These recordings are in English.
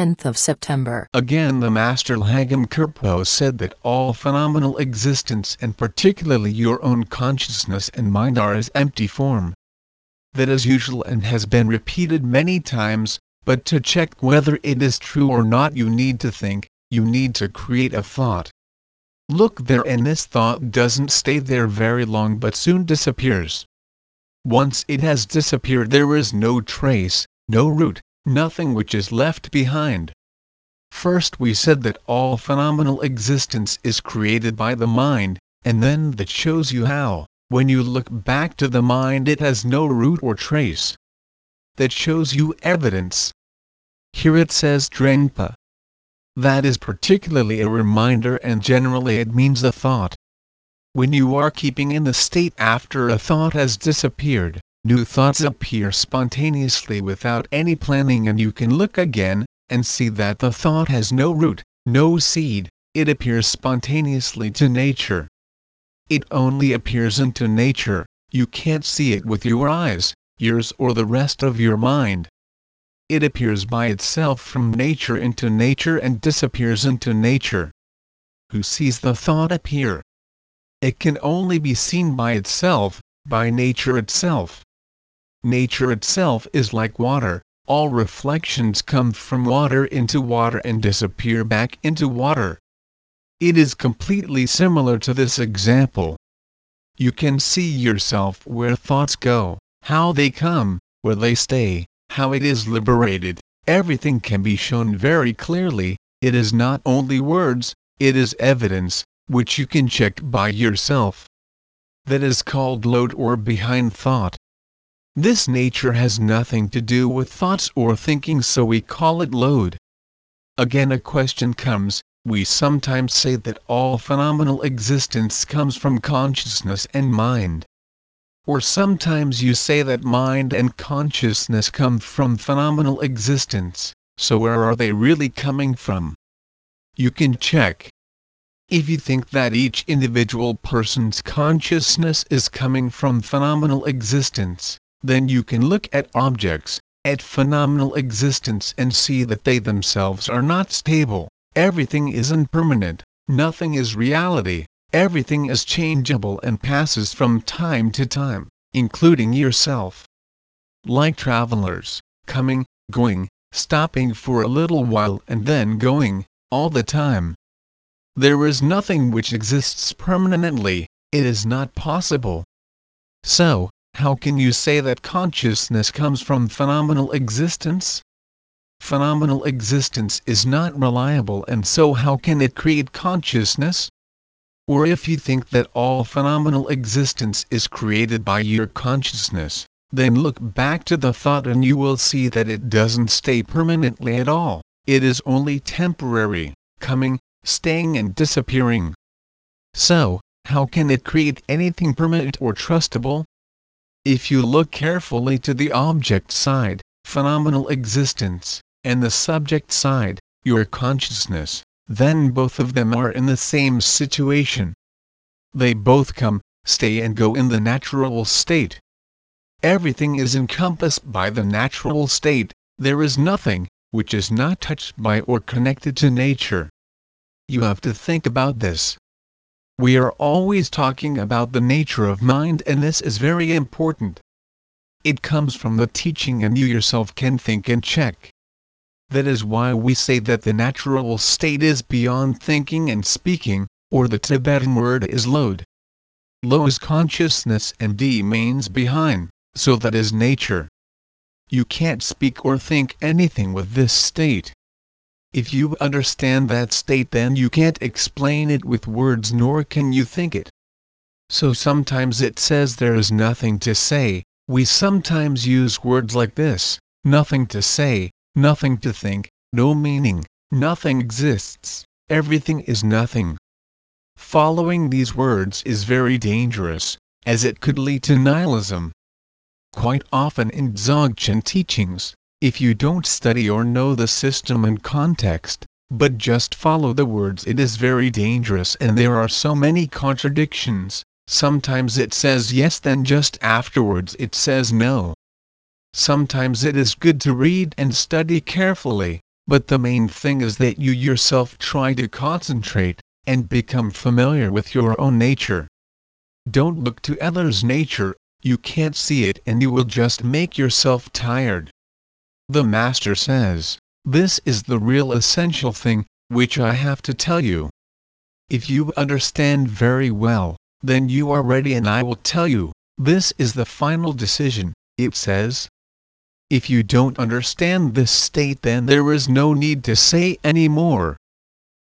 10th of September. Again the Master Lhagam Kirpo said that all phenomenal existence and particularly your own consciousness and mind are as empty form. That is usual and has been repeated many times, but to check whether it is true or not you need to think, you need to create a thought. Look there and this thought doesn't stay there very long but soon disappears. Once it has disappeared there is no trace, no root, nothing which is left behind. First we said that all phenomenal existence is created by the mind, and then that shows you how, when you look back to the mind it has no root or trace. That shows you evidence. Here it says Drenpa. That is particularly a reminder and generally it means a thought. When you are keeping in the state after a thought has disappeared, new thoughts appear spontaneously without any planning and you can look again, and see that the thought has no root, no seed, it appears spontaneously to nature. It only appears into nature, you can't see it with your eyes, ears or the rest of your mind it appears by itself from nature into nature and disappears into nature. Who sees the thought appear? It can only be seen by itself, by nature itself. Nature itself is like water, all reflections come from water into water and disappear back into water. It is completely similar to this example. You can see yourself where thoughts go, how they come, where they stay, how it is liberated, everything can be shown very clearly, it is not only words, it is evidence, which you can check by yourself. That is called load or behind thought. This nature has nothing to do with thoughts or thinking so we call it load. Again a question comes, we sometimes say that all phenomenal existence comes from consciousness and mind. Or sometimes you say that mind and consciousness come from phenomenal existence, so where are they really coming from? You can check. If you think that each individual person's consciousness is coming from phenomenal existence, then you can look at objects, at phenomenal existence and see that they themselves are not stable, everything is impermanent, nothing is reality, Everything is changeable and passes from time to time, including yourself. Like travelers, coming, going, stopping for a little while and then going, all the time. There is nothing which exists permanently, it is not possible. So, how can you say that consciousness comes from phenomenal existence? Phenomenal existence is not reliable and so how can it create consciousness? Or if you think that all phenomenal existence is created by your consciousness, then look back to the thought and you will see that it doesn't stay permanently at all, it is only temporary, coming, staying and disappearing. So, how can it create anything permanent or trustable? If you look carefully to the object side, phenomenal existence, and the subject side, your consciousness, then both of them are in the same situation. They both come, stay and go in the natural state. Everything is encompassed by the natural state, there is nothing, which is not touched by or connected to nature. You have to think about this. We are always talking about the nature of mind and this is very important. It comes from the teaching and you yourself can think and check. That is why we say that the natural state is beyond thinking and speaking, or the Tibetan word is lod. Lo is consciousness and D means behind, so that is nature. You can't speak or think anything with this state. If you understand that state then you can't explain it with words nor can you think it. So sometimes it says there is nothing to say, we sometimes use words like this, nothing to say, nothing to think, no meaning, nothing exists, everything is nothing. Following these words is very dangerous, as it could lead to nihilism. Quite often in Dzogchen teachings, if you don't study or know the system and context, but just follow the words it is very dangerous and there are so many contradictions, sometimes it says yes then just afterwards it says no. Sometimes it is good to read and study carefully, but the main thing is that you yourself try to concentrate, and become familiar with your own nature. Don't look to others' nature, you can't see it and you will just make yourself tired. The Master says, this is the real essential thing, which I have to tell you. If you understand very well, then you are ready and I will tell you, this is the final decision, it says. If you don't understand this state then there is no need to say any more.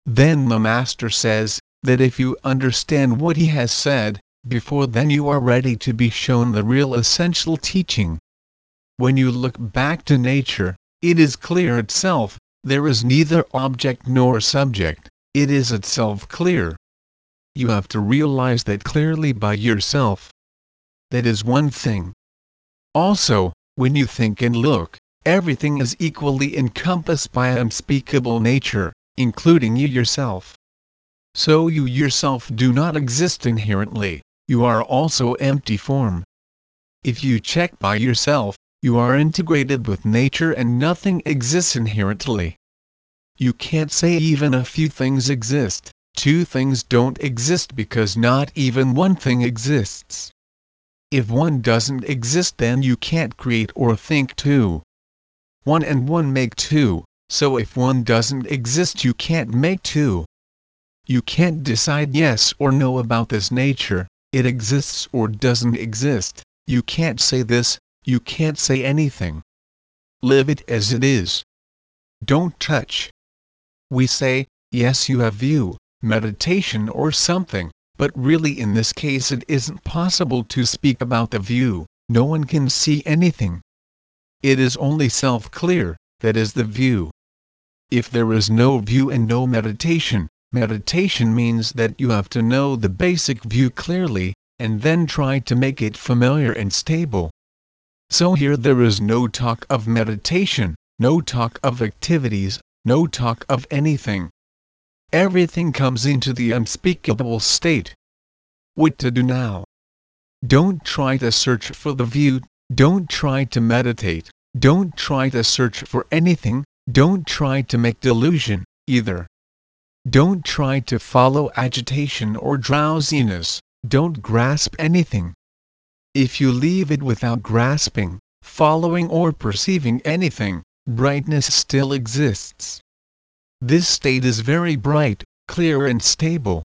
Then the Master says, that if you understand what he has said, before then you are ready to be shown the real essential teaching. When you look back to nature, it is clear itself, there is neither object nor subject, it is itself clear. You have to realize that clearly by yourself. That is one thing. Also, when you think and look, everything is equally encompassed by unspeakable nature, including you yourself. So you yourself do not exist inherently, you are also empty form. If you check by yourself, you are integrated with nature and nothing exists inherently. You can't say even a few things exist, two things don't exist because not even one thing exists. If one doesn't exist then you can't create or think two. One and one make two, so if one doesn't exist you can't make two. You can't decide yes or no about this nature, it exists or doesn't exist, you can't say this, you can't say anything. Live it as it is. Don't touch. We say, yes you have view, meditation or something, but really in this case it isn't possible to speak about the view, no one can see anything. It is only self-clear, that is the view. If there is no view and no meditation, meditation means that you have to know the basic view clearly, and then try to make it familiar and stable. So here there is no talk of meditation, no talk of activities, no talk of anything everything comes into the unspeakable state. What to do now? Don't try to search for the view, don't try to meditate, don't try to search for anything, don't try to make delusion, either. Don't try to follow agitation or drowsiness, don't grasp anything. If you leave it without grasping, following or perceiving anything, brightness still exists. This state is very bright, clear and stable.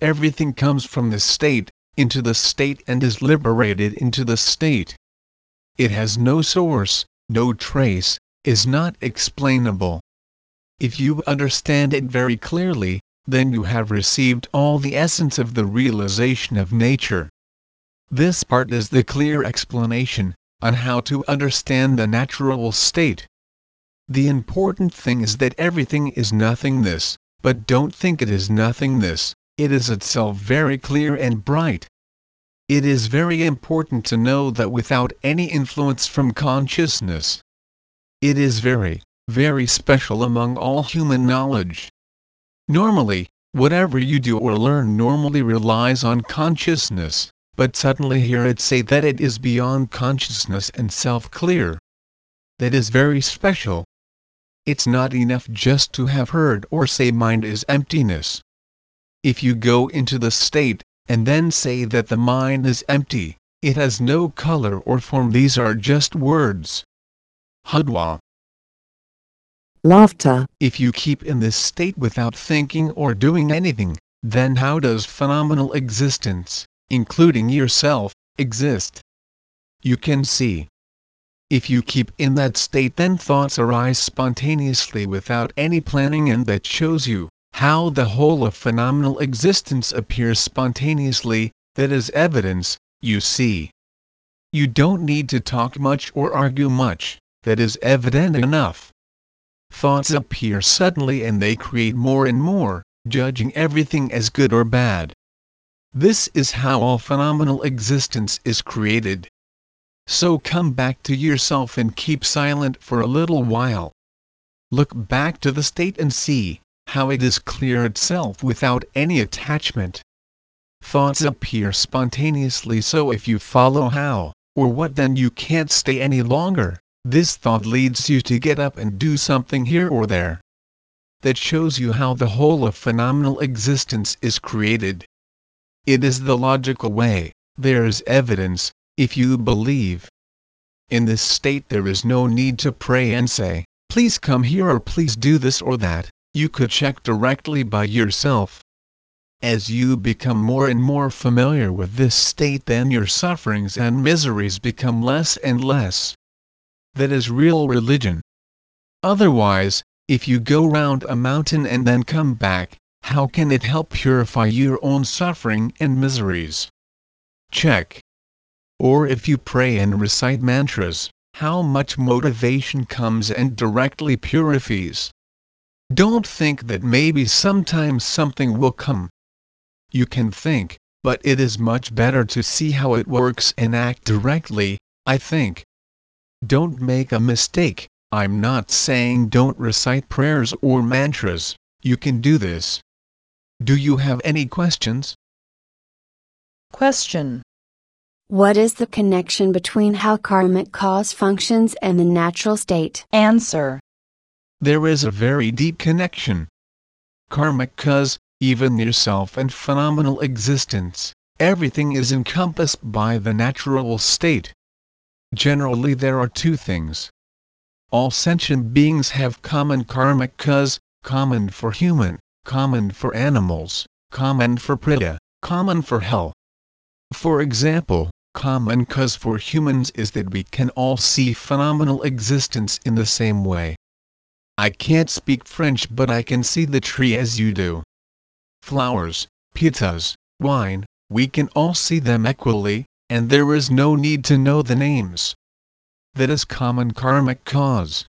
Everything comes from the state, into the state and is liberated into the state. It has no source, no trace, is not explainable. If you understand it very clearly, then you have received all the essence of the realization of nature. This part is the clear explanation on how to understand the natural state. The important thing is that everything is nothingness, but don't think it is nothingness, it is itself very clear and bright. It is very important to know that without any influence from consciousness. It is very, very special among all human knowledge. Normally, whatever you do or learn normally relies on consciousness, but suddenly here it say that it is beyond consciousness and self-clear. That is very special, it's not enough just to have heard or say mind is emptiness. If you go into the state, and then say that the mind is empty, it has no color or form these are just words. Hudwa. Laughter. If you keep in this state without thinking or doing anything, then how does phenomenal existence, including yourself, exist? You can see, if you keep in that state then thoughts arise spontaneously without any planning and that shows you how the whole of phenomenal existence appears spontaneously, that is evidence, you see. You don't need to talk much or argue much, that is evident enough. Thoughts appear suddenly and they create more and more, judging everything as good or bad. This is how all phenomenal existence is created. So come back to yourself and keep silent for a little while. Look back to the state and see how it is clear itself without any attachment. Thoughts appear spontaneously so if you follow how, or what then you can't stay any longer, This thought leads you to get up and do something here or there. That shows you how the whole of phenomenal existence is created. It is the logical way, there is evidence, if you believe. In this state there is no need to pray and say, please come here or please do this or that, you could check directly by yourself. As you become more and more familiar with this state then your sufferings and miseries become less and less that is real religion. Otherwise, if you go round a mountain and then come back, how can it help purify your own suffering and miseries? Check. Or if you pray and recite mantras, how much motivation comes and directly purifies. Don't think that maybe sometimes something will come. You can think, but it is much better to see how it works and act directly, I think. Don't make a mistake, I'm not saying don't recite prayers or mantras, you can do this. Do you have any questions? Question. What is the connection between how karmic cause functions and the natural state? Answer. There is a very deep connection. Karmic cause, even yourself and phenomenal existence, everything is encompassed by the natural state. Generally there are two things. All sentient beings have common karmic cause, common for human, common for animals, common for preta, common for hell. For example, common cause for humans is that we can all see phenomenal existence in the same way. I can't speak French but I can see the tree as you do. Flowers, pizzas, wine, we can all see them equally, and there is no need to know the names. That is common karmic cause.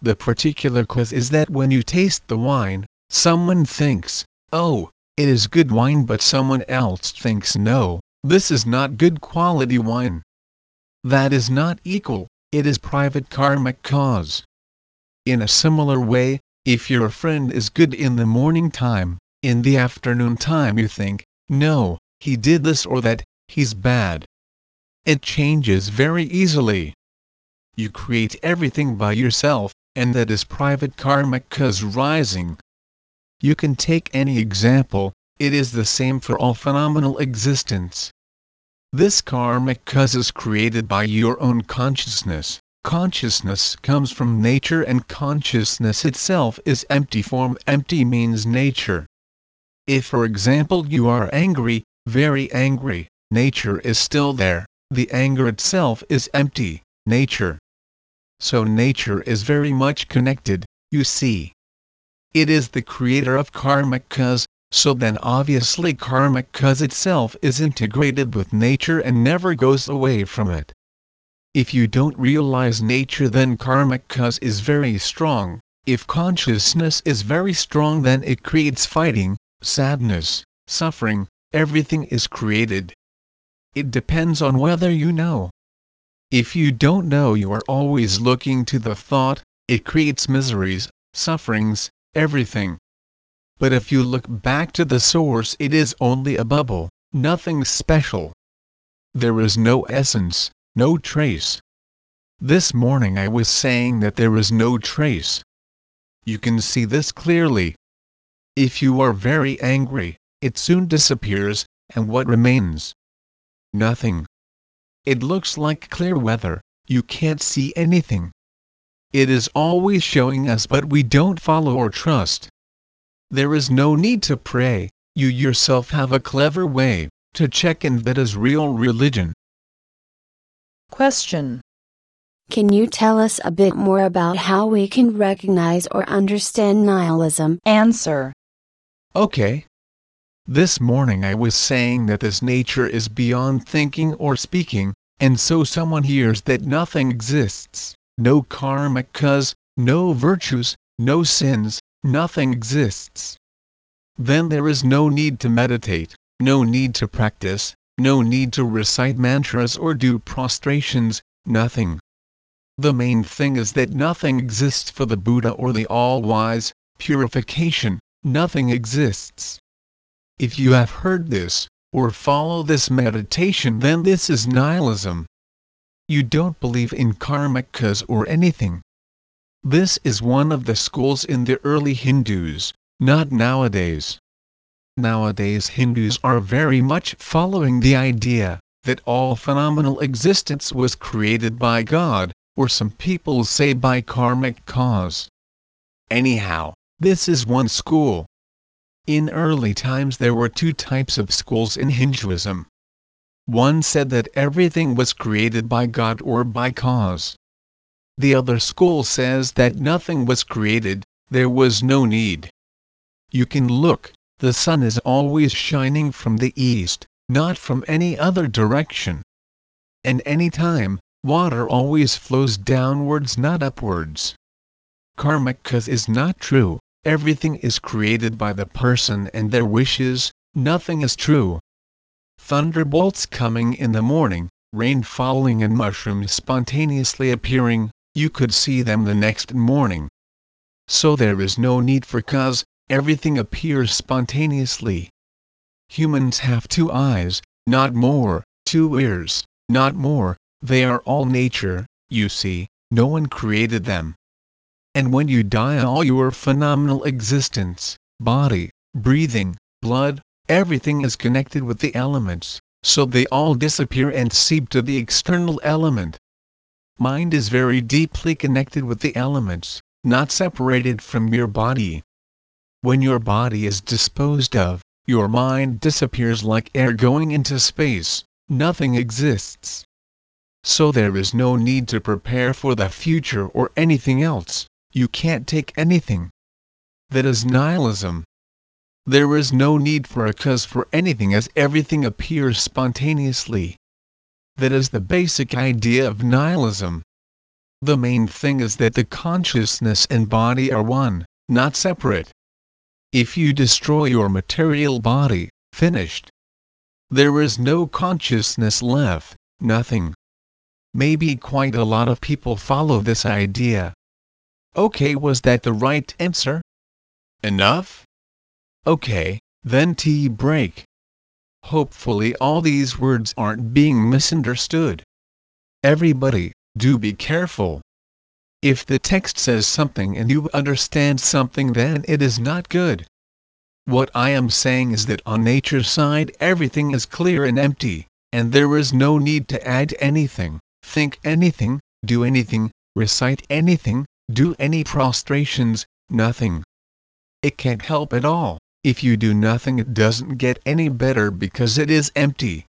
The particular cause is that when you taste the wine, someone thinks, oh, it is good wine but someone else thinks no, this is not good quality wine. That is not equal, it is private karmic cause. In a similar way, if your friend is good in the morning time, in the afternoon time you think, no, he did this or that, he's bad. It changes very easily. You create everything by yourself, and that is private karmic cause rising. You can take any example, it is the same for all phenomenal existence. This karmic cause is created by your own consciousness. Consciousness comes from nature and consciousness itself is empty form. Empty means nature. If for example you are angry, very angry, nature is still there, the anger itself is empty, nature. So nature is very much connected, you see. It is the creator of karmic cause, so then obviously karmic cause itself is integrated with nature and never goes away from it. If you don't realize nature then karmic cause is very strong, if consciousness is very strong then it creates fighting, sadness, suffering, everything is created. It depends on whether you know. If you don't know you are always looking to the thought, it creates miseries, sufferings, everything. But if you look back to the source it is only a bubble, nothing special. There is no essence, no trace. This morning I was saying that there is no trace. You can see this clearly. If you are very angry, it soon disappears, and what remains? Nothing. It looks like clear weather, you can't see anything. It is always showing us but we don't follow or trust. There is no need to pray, you yourself have a clever way to check and that is real religion. Question. Can you tell us a bit more about how we can recognize or understand nihilism? Answer. Okay, this morning I was saying that this nature is beyond thinking or speaking, and so someone hears that nothing exists, no karmic cause, no virtues, no sins, nothing exists. Then there is no need to meditate, no need to practice, no need to recite mantras or do prostrations, nothing. The main thing is that nothing exists for the Buddha or the All-Wise, purification, nothing exists. If you have heard this, or follow this meditation then this is nihilism. You don't believe in karmic cause or anything. This is one of the schools in the early Hindus, not nowadays. Nowadays Hindus are very much following the idea that all phenomenal existence was created by God, or some people say by karmic cause. Anyhow, this is one school. In early times there were two types of schools in Hinduism. One said that everything was created by God or by cause. The other school says that nothing was created, there was no need. You can look, the sun is always shining from the east, not from any other direction. And any time, water always flows downwards not upwards. Karmic cause is not true, everything is created by the person and their wishes, nothing is true. Thunderbolts coming in the morning, rain falling and mushrooms spontaneously appearing, you could see them the next morning. So there is no need for cause, everything appears spontaneously. Humans have two eyes, not more, two ears, not more, they are all nature, you see, no one created them. And when you die all your phenomenal existence, body, breathing, blood, everything is connected with the elements, so they all disappear and seep to the external element. Mind is very deeply connected with the elements, not separated from your body. When your body is disposed of, your mind disappears like air going into space, nothing exists. So there is no need to prepare for the future or anything else, you can't take anything. That is nihilism. There is no need for a cause for anything as everything appears spontaneously. That is the basic idea of nihilism. The main thing is that the consciousness and body are one, not separate. If you destroy your material body, finished. There is no consciousness left, nothing. Maybe quite a lot of people follow this idea. Okay, was that the right answer? Enough? Okay, then tea break. Hopefully all these words aren't being misunderstood. Everybody, do be careful. If the text says something and you understand something then it is not good. What I am saying is that on nature's side everything is clear and empty, and there is no need to add anything, think anything, do anything, recite anything, do any prostrations, nothing. It can't help at all, if you do nothing it doesn't get any better because it is empty.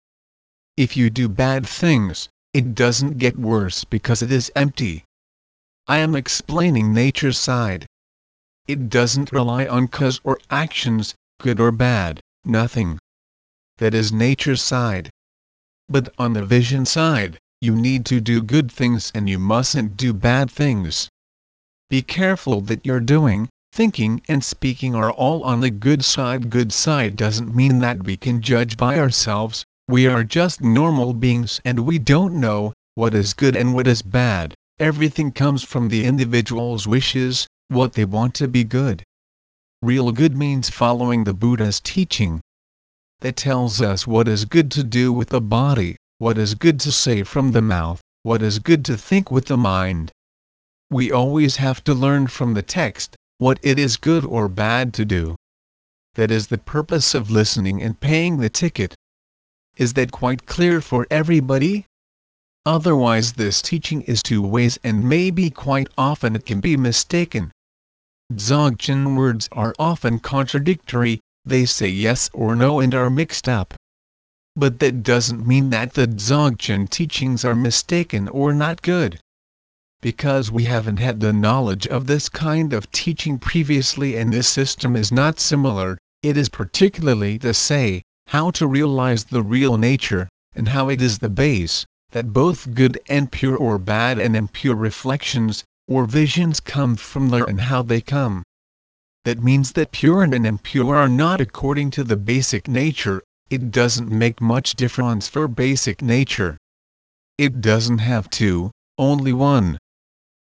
If you do bad things, it doesn't get worse because it is empty. I am explaining nature's side. It doesn't rely on cause or actions, good or bad, nothing. That is nature's side. But on the vision side, you need to do good things and you mustn't do bad things. Be careful that you're doing, thinking and speaking are all on the good side. Good side doesn't mean that we can judge by ourselves, we are just normal beings and we don't know what is good and what is bad. Everything comes from the individual's wishes, what they want to be good. Real good means following the Buddha's teaching. That tells us what is good to do with the body, what is good to say from the mouth, what is good to think with the mind. We always have to learn from the text, what it is good or bad to do. That is the purpose of listening and paying the ticket. Is that quite clear for everybody? Otherwise this teaching is two ways and maybe quite often it can be mistaken. Dzogchen words are often contradictory, they say yes or no and are mixed up. But that doesn't mean that the Dzogchen teachings are mistaken or not good. Because we haven't had the knowledge of this kind of teaching previously and this system is not similar, it is particularly to say, how to realize the real nature, and how it is the base, that both good and pure or bad and impure reflections, or visions come from there and how they come. That means that pure and impure are not according to the basic nature, it doesn't make much difference for basic nature. It doesn't have two, only one.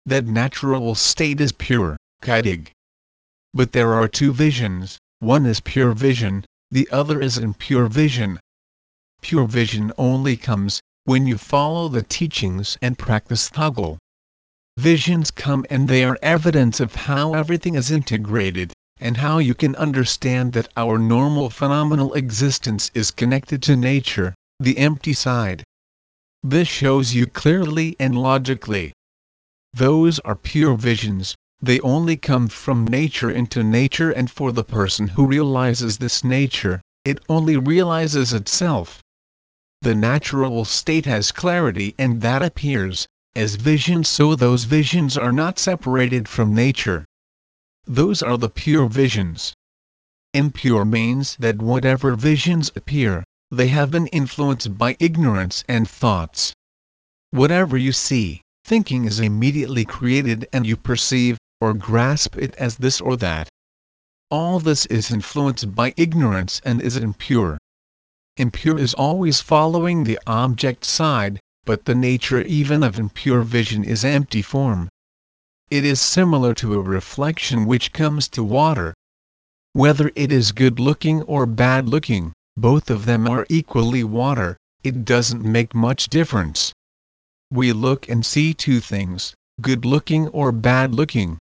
That natural state is pure, Kaidig. But there are two visions, one is pure vision, the other is impure vision. Pure vision only comes, when you follow the teachings and practice Thögal. Visions come and they are evidence of how everything is integrated, and how you can understand that our normal phenomenal existence is connected to nature, the empty side. This shows you clearly and logically. Those are pure visions, they only come from nature into nature and for the person who realizes this nature, it only realizes itself. The natural state has clarity and that appears, as visions so those visions are not separated from nature. Those are the pure visions. Impure means that whatever visions appear, they have been influenced by ignorance and thoughts. Whatever you see, thinking is immediately created and you perceive, or grasp it as this or that. All this is influenced by ignorance and is impure. Impure is always following the object side, but the nature even of impure vision is empty form. It is similar to a reflection which comes to water. Whether it is good looking or bad looking, both of them are equally water, it doesn't make much difference. We look and see two things, good looking or bad looking.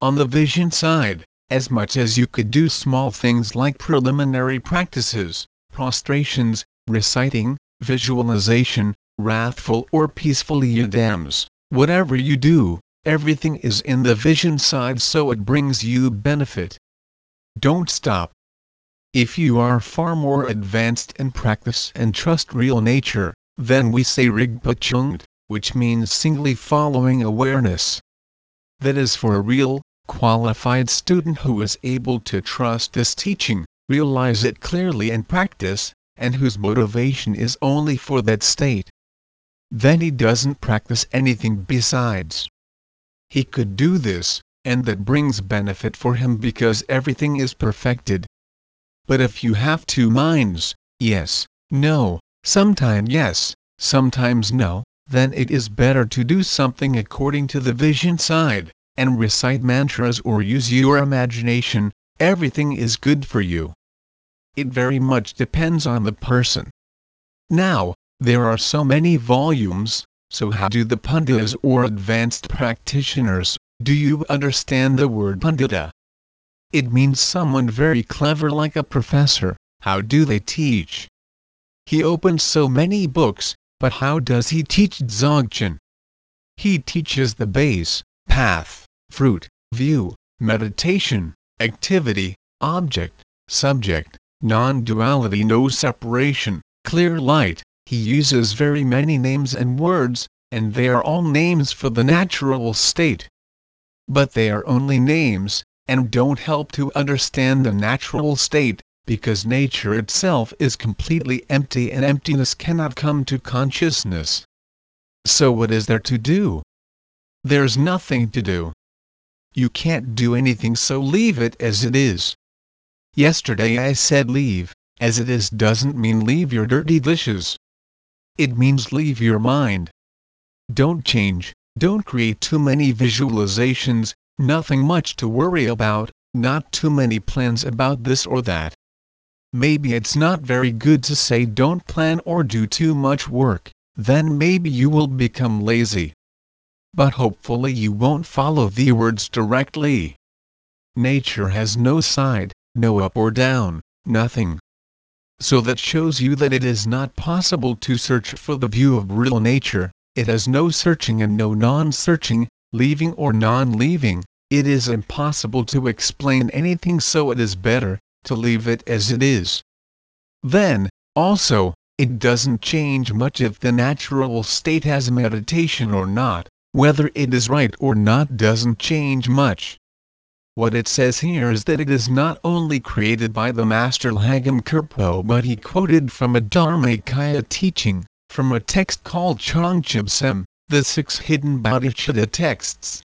On the vision side, as much as you could do small things like preliminary practices, prostrations, reciting, visualization, wrathful or peaceful yidams, whatever you do, everything is in the vision side so it brings you benefit. Don't stop. If you are far more advanced in practice and trust real nature, then we say Rigpa Chungd, which means singly following awareness. That is for a real, qualified student who is able to trust this teaching, realize it clearly and practice, and whose motivation is only for that state. Then he doesn't practice anything besides. He could do this, and that brings benefit for him because everything is perfected. But if you have two minds, yes, no, sometime yes, sometimes no, then it is better to do something according to the vision side and recite mantras or use your imagination, everything is good for you. It very much depends on the person. Now, there are so many volumes, so how do the Panditas or advanced practitioners, do you understand the word Pandita? It means someone very clever like a professor, how do they teach? He opens so many books, but how does he teach Dzogchen? He teaches the base, path, fruit, view, meditation, activity, object, subject, non-duality no separation, clear light, he uses very many names and words, and they are all names for the natural state. But they are only names, and don't help to understand the natural state, because nature itself is completely empty and emptiness cannot come to consciousness. So what is there to do? There's nothing to do. You can't do anything so leave it as it is. Yesterday I said leave, as it is doesn't mean leave your dirty dishes. It means leave your mind. Don't change, don't create too many visualizations, nothing much to worry about, not too many plans about this or that. Maybe it's not very good to say don't plan or do too much work, then maybe you will become lazy but hopefully you won't follow the words directly. Nature has no side, no up or down, nothing. So that shows you that it is not possible to search for the view of real nature, it has no searching and no non-searching, leaving or non-leaving, it is impossible to explain anything so it is better, to leave it as it is. Then, also, it doesn't change much if the natural state has meditation or not, whether it is right or not doesn't change much. What it says here is that it is not only created by the Master Lhagam Kirpo but he quoted from a Dharmakaya teaching, from a text called Changchubsem, the six hidden Bodhicitta texts.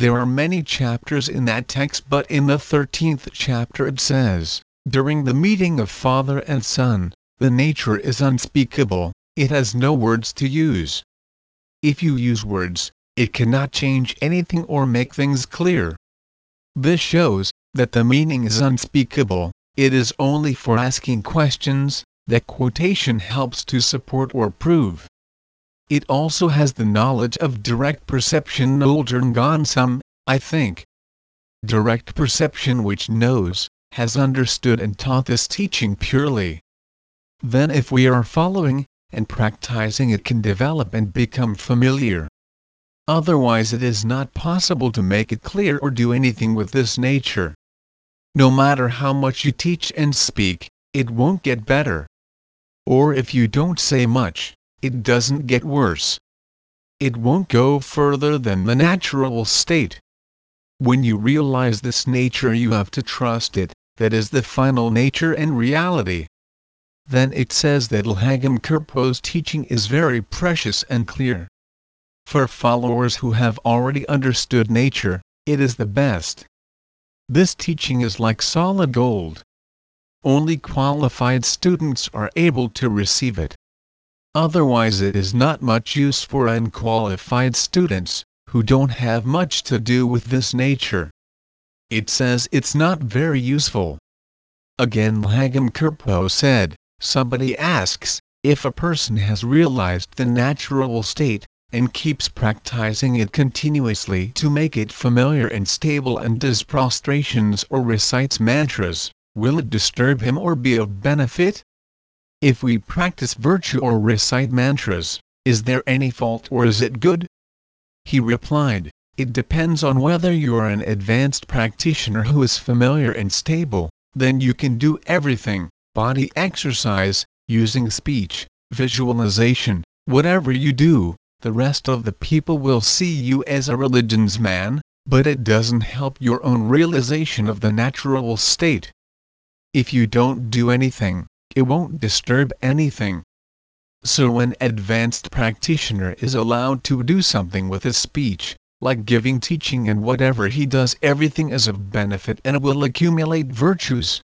There are many chapters in that text but in the 13th chapter it says, During the meeting of father and son, the nature is unspeakable, it has no words to use. If you use words, it cannot change anything or make things clear. This shows that the meaning is unspeakable, it is only for asking questions, that quotation helps to support or prove. It also has the knowledge of direct perception Some, I think. Direct perception which knows, has understood and taught this teaching purely. Then if we are following, and practicing it can develop and become familiar. Otherwise it is not possible to make it clear or do anything with this nature. No matter how much you teach and speak, it won't get better. Or if you don't say much, it doesn't get worse. It won't go further than the natural state. When you realize this nature you have to trust it, that is the final nature and reality. Then it says that Lhagam Kherpo's teaching is very precious and clear. For followers who have already understood nature, it is the best. This teaching is like solid gold. Only qualified students are able to receive it. Otherwise it is not much use for unqualified students, who don't have much to do with this nature. It says it's not very useful. Again Lhagam Kherpo said, somebody asks, if a person has realized the natural state, and keeps practicing it continuously to make it familiar and stable and does prostrations or recites mantras, will it disturb him or be of benefit? If we practice virtue or recite mantras, is there any fault or is it good? He replied, it depends on whether you are an advanced practitioner who is familiar and stable, then you can do everything, body exercise, using speech, visualization, whatever you do, the rest of the people will see you as a religion's man, but it doesn't help your own realization of the natural state. If you don't do anything, it won't disturb anything. So an advanced practitioner is allowed to do something with his speech, like giving teaching and whatever he does everything is of benefit and will accumulate virtues.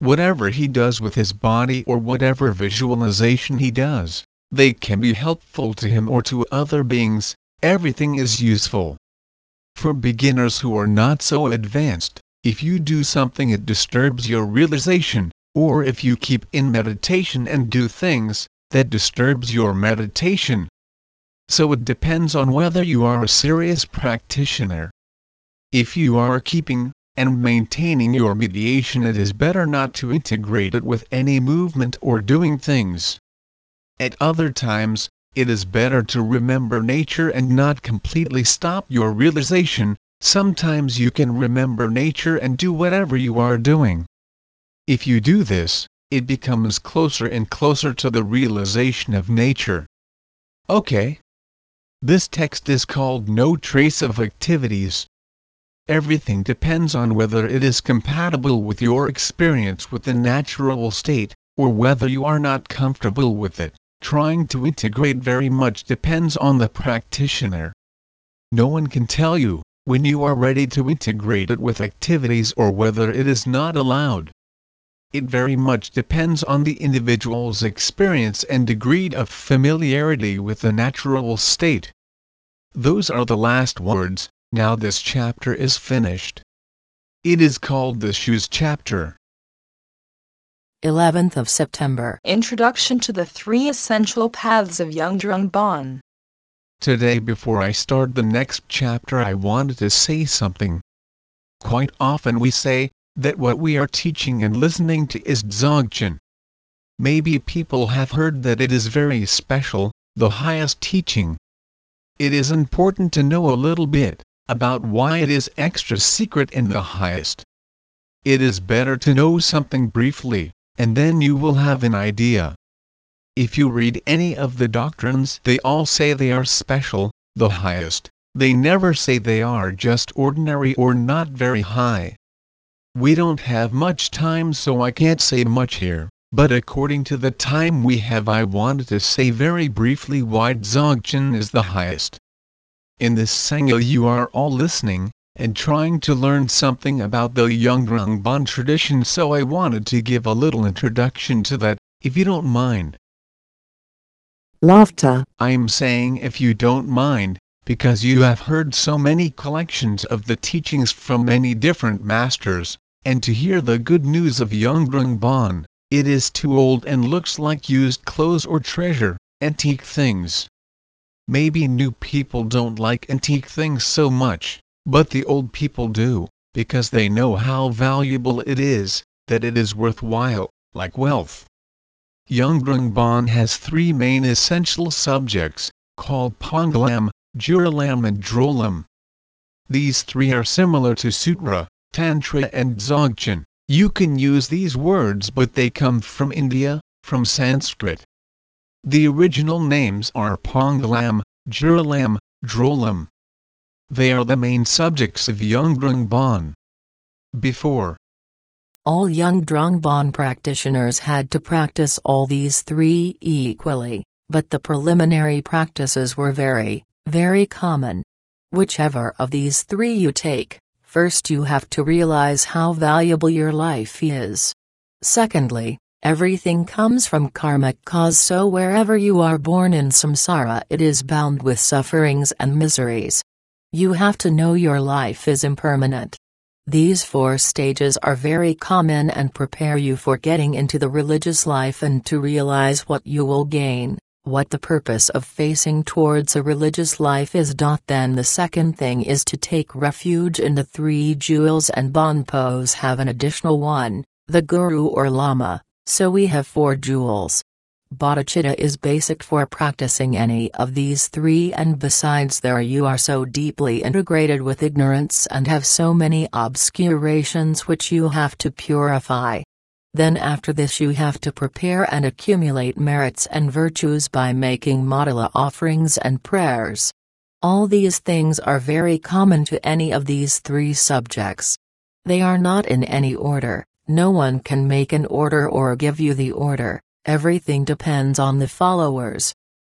Whatever he does with his body or whatever visualization he does, they can be helpful to him or to other beings, everything is useful. For beginners who are not so advanced, if you do something it disturbs your realization, or if you keep in meditation and do things, that disturbs your meditation. So it depends on whether you are a serious practitioner. If you are keeping and maintaining your mediation it is better not to integrate it with any movement or doing things. At other times, it is better to remember nature and not completely stop your realization, sometimes you can remember nature and do whatever you are doing. If you do this, it becomes closer and closer to the realization of nature. Okay. This text is called No Trace of Activities. Everything depends on whether it is compatible with your experience with the natural state, or whether you are not comfortable with it. Trying to integrate very much depends on the practitioner. No one can tell you when you are ready to integrate it with activities or whether it is not allowed. It very much depends on the individual's experience and degree of familiarity with the natural state. Those are the last words, now this chapter is finished. It is called the Shoes chapter. 11th of September. Introduction to the Three Essential Paths of Yungdrung Bon. Today before I start the next chapter I wanted to say something. Quite often we say, that what we are teaching and listening to is Dzogchen. Maybe people have heard that it is very special, the highest teaching. It is important to know a little bit, about why it is extra secret and the highest. It is better to know something briefly, and then you will have an idea. If you read any of the doctrines they all say they are special, the highest, they never say they are just ordinary or not very high. We don't have much time so I can't say much here, but according to the time we have I wanted to say very briefly why Dzogchen is the highest. In this Sangha you are all listening, and trying to learn something about the Yungdrung Bon tradition so I wanted to give a little introduction to that, if you don't mind. Laughter. I'm saying if you don't mind, because you have heard so many collections of the teachings from many different masters, and to hear the good news of Yungdrung Bon, It is too old and looks like used clothes or treasure, antique things. Maybe new people don't like antique things so much, but the old people do, because they know how valuable it is, that it is worthwhile, like wealth. Yung Bon has three main essential subjects, called Ponglam, Juralam and Drolam. These three are similar to Sutra, Tantra and Dzogchen. You can use these words but they come from India, from Sanskrit. The original names are Ponglam, Juralam, Drolam. They are the main subjects of Yung Bon. Before, all young Bon practitioners had to practice all these three equally, but the preliminary practices were very, very common. Whichever of these three you take, First you have to realize how valuable your life is. Secondly, everything comes from karmic cause so wherever you are born in samsara it is bound with sufferings and miseries. You have to know your life is impermanent. These four stages are very common and prepare you for getting into the religious life and to realize what you will gain what the purpose of facing towards a religious life is. Then the second thing is to take refuge in the three jewels and Bonpos have an additional one, the Guru or Lama, so we have four jewels. Bodhicitta is basic for practicing any of these three and besides there you are so deeply integrated with ignorance and have so many obscurations which you have to purify. Then after this you have to prepare and accumulate merits and virtues by making mandala offerings and prayers. All these things are very common to any of these three subjects. They are not in any order, no one can make an order or give you the order, everything depends on the followers.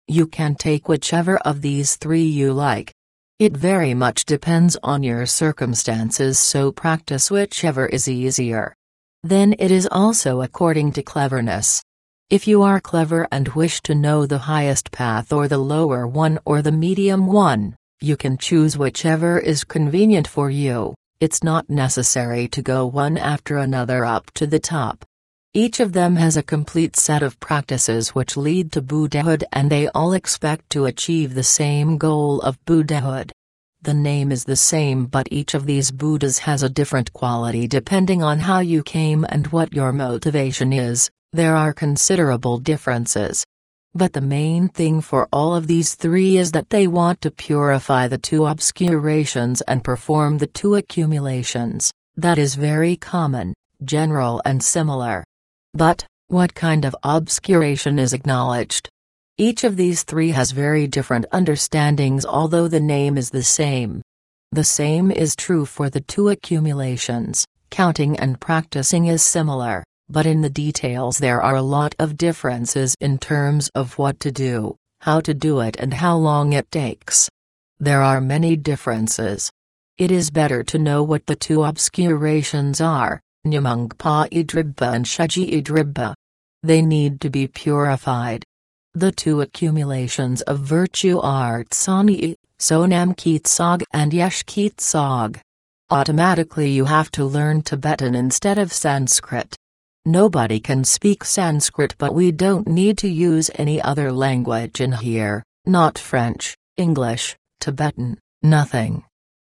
You can take whichever of these three you like. It very much depends on your circumstances so practice whichever is easier. Then it is also according to cleverness. If you are clever and wish to know the highest path or the lower one or the medium one, you can choose whichever is convenient for you, it's not necessary to go one after another up to the top. Each of them has a complete set of practices which lead to Buddhahood and they all expect to achieve the same goal of Buddhahood. The name is the same but each of these Buddhas has a different quality depending on how you came and what your motivation is, there are considerable differences. But the main thing for all of these three is that they want to purify the two obscurations and perform the two accumulations, that is very common, general and similar. But, what kind of obscuration is acknowledged? Each of these three has very different understandings although the name is the same. The same is true for the two accumulations, counting and practicing is similar, but in the details there are a lot of differences in terms of what to do, how to do it and how long it takes. There are many differences. It is better to know what the two obscurations are, Nyamungpa Idribba and Shaji Idribba. They need to be purified. The two accumulations of virtue are Tsani, Sonam Kitsog and Yesh Kitsog. Automatically you have to learn Tibetan instead of Sanskrit. Nobody can speak Sanskrit but we don't need to use any other language in here, not French, English, Tibetan, nothing.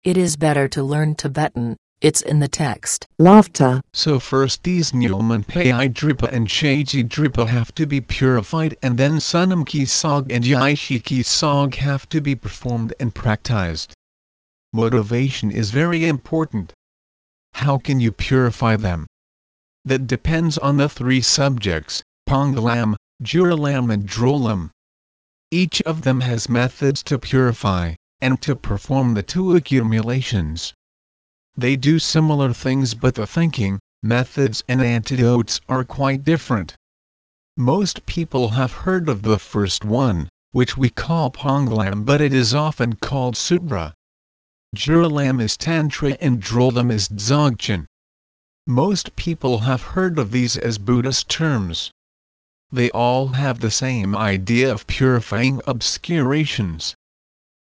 It is better to learn Tibetan, it's in the text. Laughter. So first these Newman Pai Dripa and Shaji Dripa have to be purified and then Sunam Ki Sog and Yaishi Ki Sog have to be performed and practiced. Motivation is very important. How can you purify them? That depends on the three subjects, Ponglam, Juralam and Drolam. Each of them has methods to purify, and to perform the two accumulations. They do similar things but the thinking, methods and antidotes are quite different. Most people have heard of the first one, which we call Ponglam but it is often called Sutra. Juralam is Tantra and Drolam is Dzogchen. Most people have heard of these as Buddhist terms. They all have the same idea of purifying obscurations.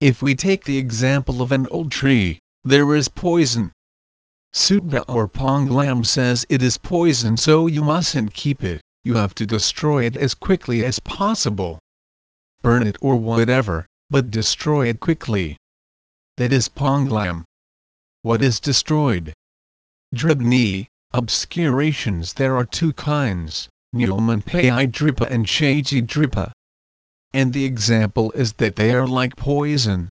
If we take the example of an old tree, there is poison. Sutra or Ponglam says it is poison so you mustn't keep it, you have to destroy it as quickly as possible. Burn it or whatever, but destroy it quickly. That is Ponglam. What is destroyed? Dribni, obscurations there are two kinds, Nyoman Pai Dripa and Shaji Dripa. And the example is that they are like poison.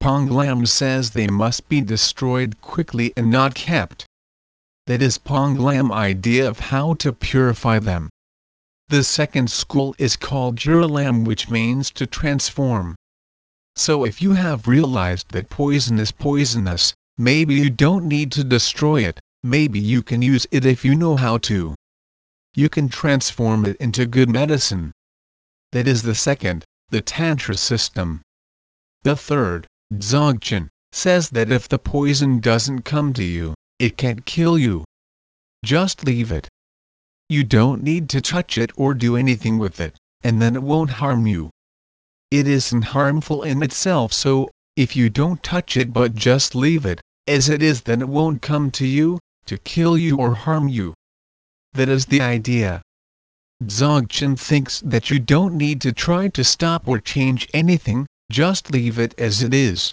Ponglam says they must be destroyed quickly and not kept. That is Ponglam idea of how to purify them. The second school is called Juralam which means to transform. So if you have realized that poison is poisonous, maybe you don't need to destroy it, maybe you can use it if you know how to. You can transform it into good medicine. That is the second, the Tantra system. The third, Dzogchen, says that if the poison doesn't come to you, it can't kill you. Just leave it. You don't need to touch it or do anything with it, and then it won't harm you. It isn't harmful in itself so, if you don't touch it but just leave it, as it is then it won't come to you, to kill you or harm you. That is the idea. Dzogchen thinks that you don't need to try to stop or change anything, just leave it as it is.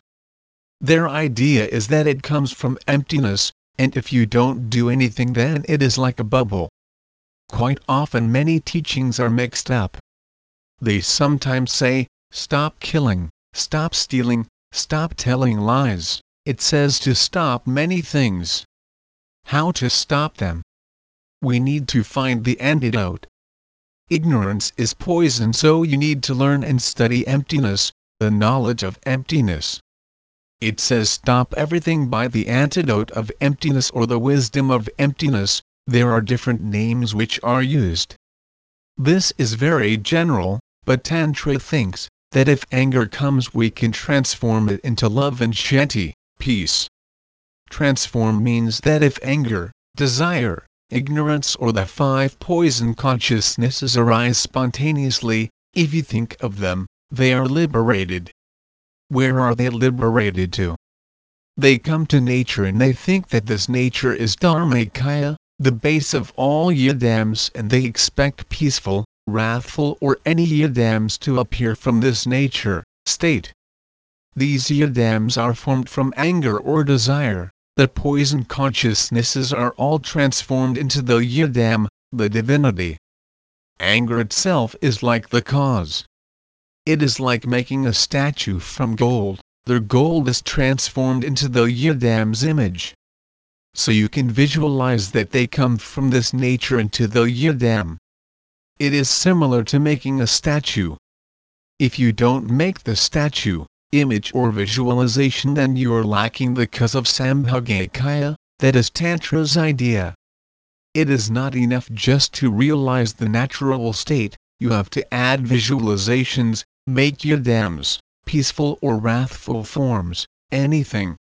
Their idea is that it comes from emptiness, and if you don't do anything then it is like a bubble. Quite often many teachings are mixed up. They sometimes say, stop killing, stop stealing, stop telling lies, it says to stop many things. How to stop them? We need to find the antidote. Ignorance is poison so you need to learn and study emptiness, the knowledge of emptiness. It says stop everything by the antidote of emptiness or the wisdom of emptiness, there are different names which are used. This is very general, but Tantra thinks that if anger comes we can transform it into love and shanti, peace. Transform means that if anger, desire, ignorance or the five poison consciousnesses arise spontaneously, if you think of them, they are liberated. Where are they liberated to? They come to nature and they think that this nature is Dharmakaya, the base of all yidams and they expect peaceful, wrathful or any yidams to appear from this nature, state. These yidams are formed from anger or desire, the poison consciousnesses are all transformed into the yidam, the divinity. Anger itself is like the cause. It is like making a statue from gold, the gold is transformed into the Yidam's image. So you can visualize that they come from this nature into the Yidam. It is similar to making a statue. If you don't make the statue, image or visualization then you are lacking the cause of Sambhogakaya, that is Tantra's idea. It is not enough just to realize the natural state, you have to add visualizations, make yidams, peaceful or wrathful forms, anything.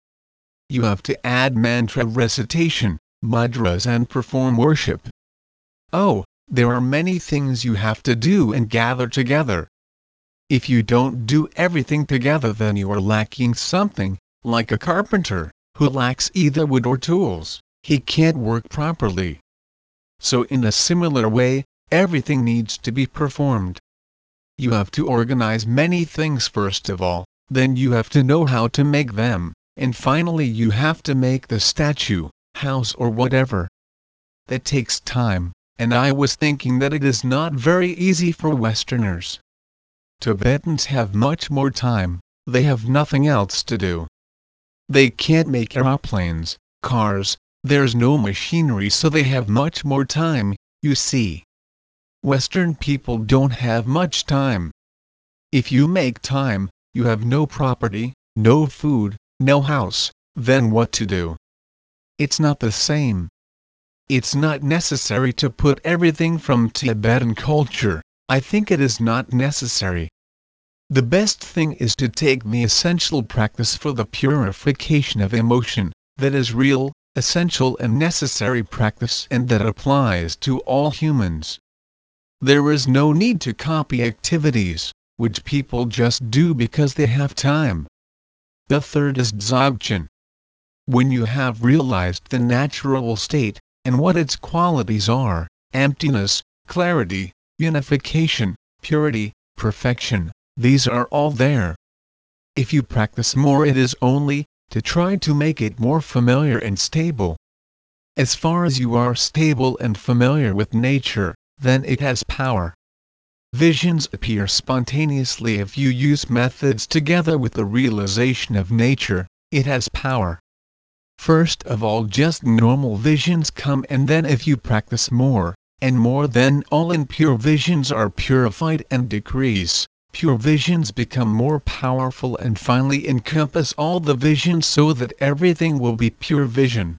You have to add mantra recitation, mudras and perform worship. Oh, there are many things you have to do and gather together. If you don't do everything together then you are lacking something, like a carpenter, who lacks either wood or tools, he can't work properly. So in a similar way, everything needs to be performed you have to organize many things first of all, then you have to know how to make them, and finally you have to make the statue, house or whatever. That takes time, and I was thinking that it is not very easy for Westerners. Tibetans have much more time, they have nothing else to do. They can't make aeroplanes, cars, there's no machinery so they have much more time, you see. Western people don't have much time. If you make time, you have no property, no food, no house, then what to do? It's not the same. It's not necessary to put everything from Tibetan culture, I think it is not necessary. The best thing is to take the essential practice for the purification of emotion, that is real, essential and necessary practice and that applies to all humans. There is no need to copy activities, which people just do because they have time. The third is Dzogchen. when you have realized the natural state, and what its qualities are, emptiness, clarity, unification, purity, perfection, these are all there. If you practice more it is only, to try to make it more familiar and stable. As far as you are stable and familiar with nature, then it has power. Visions appear spontaneously if you use methods together with the realization of nature, it has power. First of all just normal visions come and then if you practice more, and more then all impure visions are purified and decrease, pure visions become more powerful and finally encompass all the visions so that everything will be pure vision.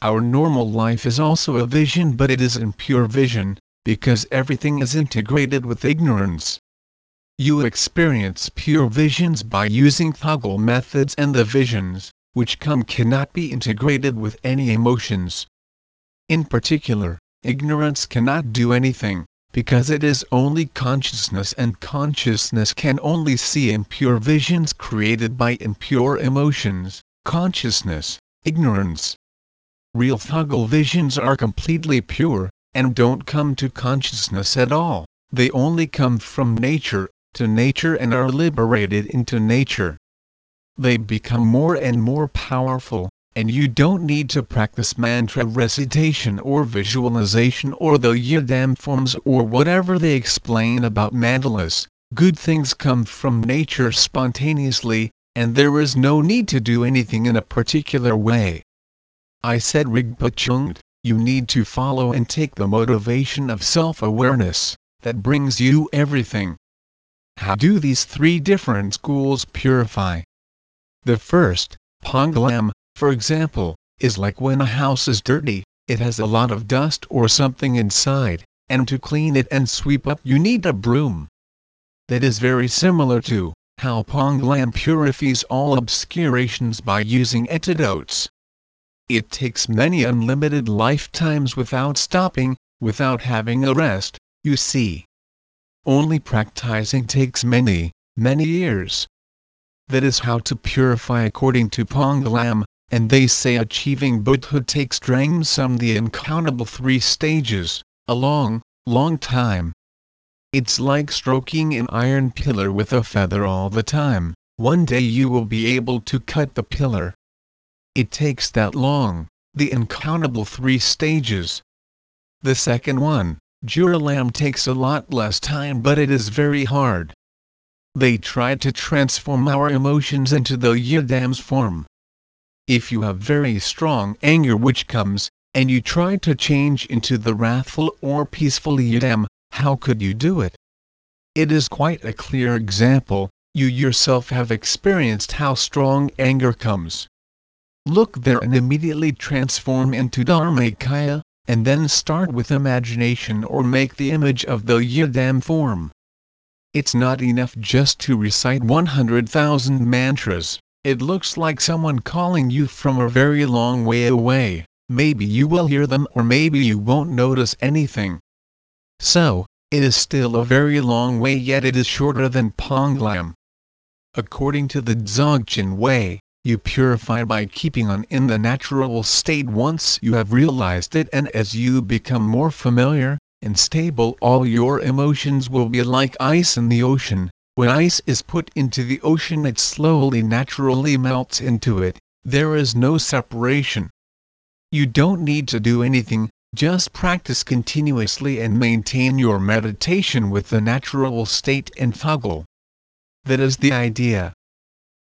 Our normal life is also a vision but it is impure vision, because everything is integrated with ignorance. You experience pure visions by using Thögal methods and the visions, which come cannot be integrated with any emotions. In particular, ignorance cannot do anything, because it is only consciousness and consciousness can only see impure visions created by impure emotions, consciousness, ignorance. Real Thögal visions are completely pure, and don't come to consciousness at all, they only come from nature, to nature and are liberated into nature. They become more and more powerful, and you don't need to practice mantra recitation or visualization or the yidam forms or whatever they explain about mandalas. Good things come from nature spontaneously, and there is no need to do anything in a particular way. I said Rigpa Chungd you need to follow and take the motivation of self-awareness, that brings you everything. How do these three different schools purify? The first, Ponglam, for example, is like when a house is dirty, it has a lot of dust or something inside, and to clean it and sweep up you need a broom. That is very similar to how Ponglam purifies all obscurations by using antidotes. It takes many unlimited lifetimes without stopping, without having a rest, you see. Only practicing takes many, many years. That is how to purify according to Ponglam, and they say achieving Buddhahood takes some the uncountable three stages, a long, long time. It's like stroking an iron pillar with a feather all the time, one day you will be able to cut the pillar, it takes that long, the uncountable three stages. The second one, Juralam takes a lot less time but it is very hard. They try to transform our emotions into the Yidam's form. If you have very strong anger which comes, and you try to change into the wrathful or peaceful Yidam, how could you do it? It is quite a clear example, you yourself have experienced how strong anger comes look there and immediately transform into Dharmakaya, and then start with imagination or make the image of the Yidam form. It's not enough just to recite 100,000 mantras, it looks like someone calling you from a very long way away, maybe you will hear them or maybe you won't notice anything. So, it is still a very long way yet it is shorter than Ponglam. According to the Dzogchen way, you purify by keeping on in the natural state once you have realized it and as you become more familiar and stable all your emotions will be like ice in the ocean. When ice is put into the ocean it slowly naturally melts into it, there is no separation. You don't need to do anything, just practice continuously and maintain your meditation with the natural state and Thögal. That is the idea.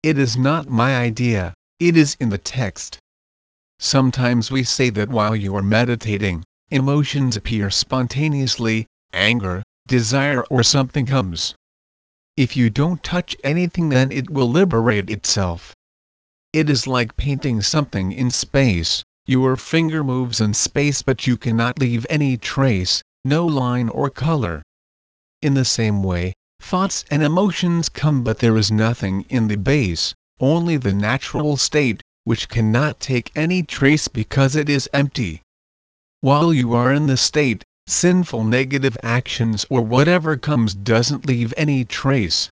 It is not my idea, it is in the text. Sometimes we say that while you are meditating, emotions appear spontaneously, anger, desire or something comes. If you don't touch anything then it will liberate itself. It is like painting something in space, your finger moves in space but you cannot leave any trace, no line or color. In the same way, Thoughts and emotions come but there is nothing in the base, only the natural state, which cannot take any trace because it is empty. While you are in the state, sinful negative actions or whatever comes doesn't leave any trace.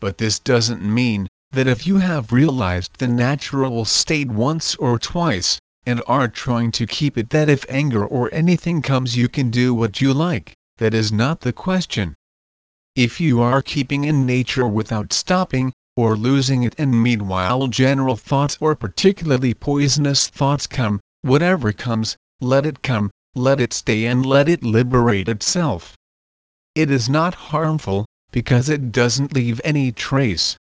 But this doesn't mean that if you have realized the natural state once or twice, and are trying to keep it that if anger or anything comes you can do what you like, that is not the question. If you are keeping in nature without stopping, or losing it and meanwhile general thoughts or particularly poisonous thoughts come, whatever comes, let it come, let it stay and let it liberate itself. It is not harmful, because it doesn't leave any trace.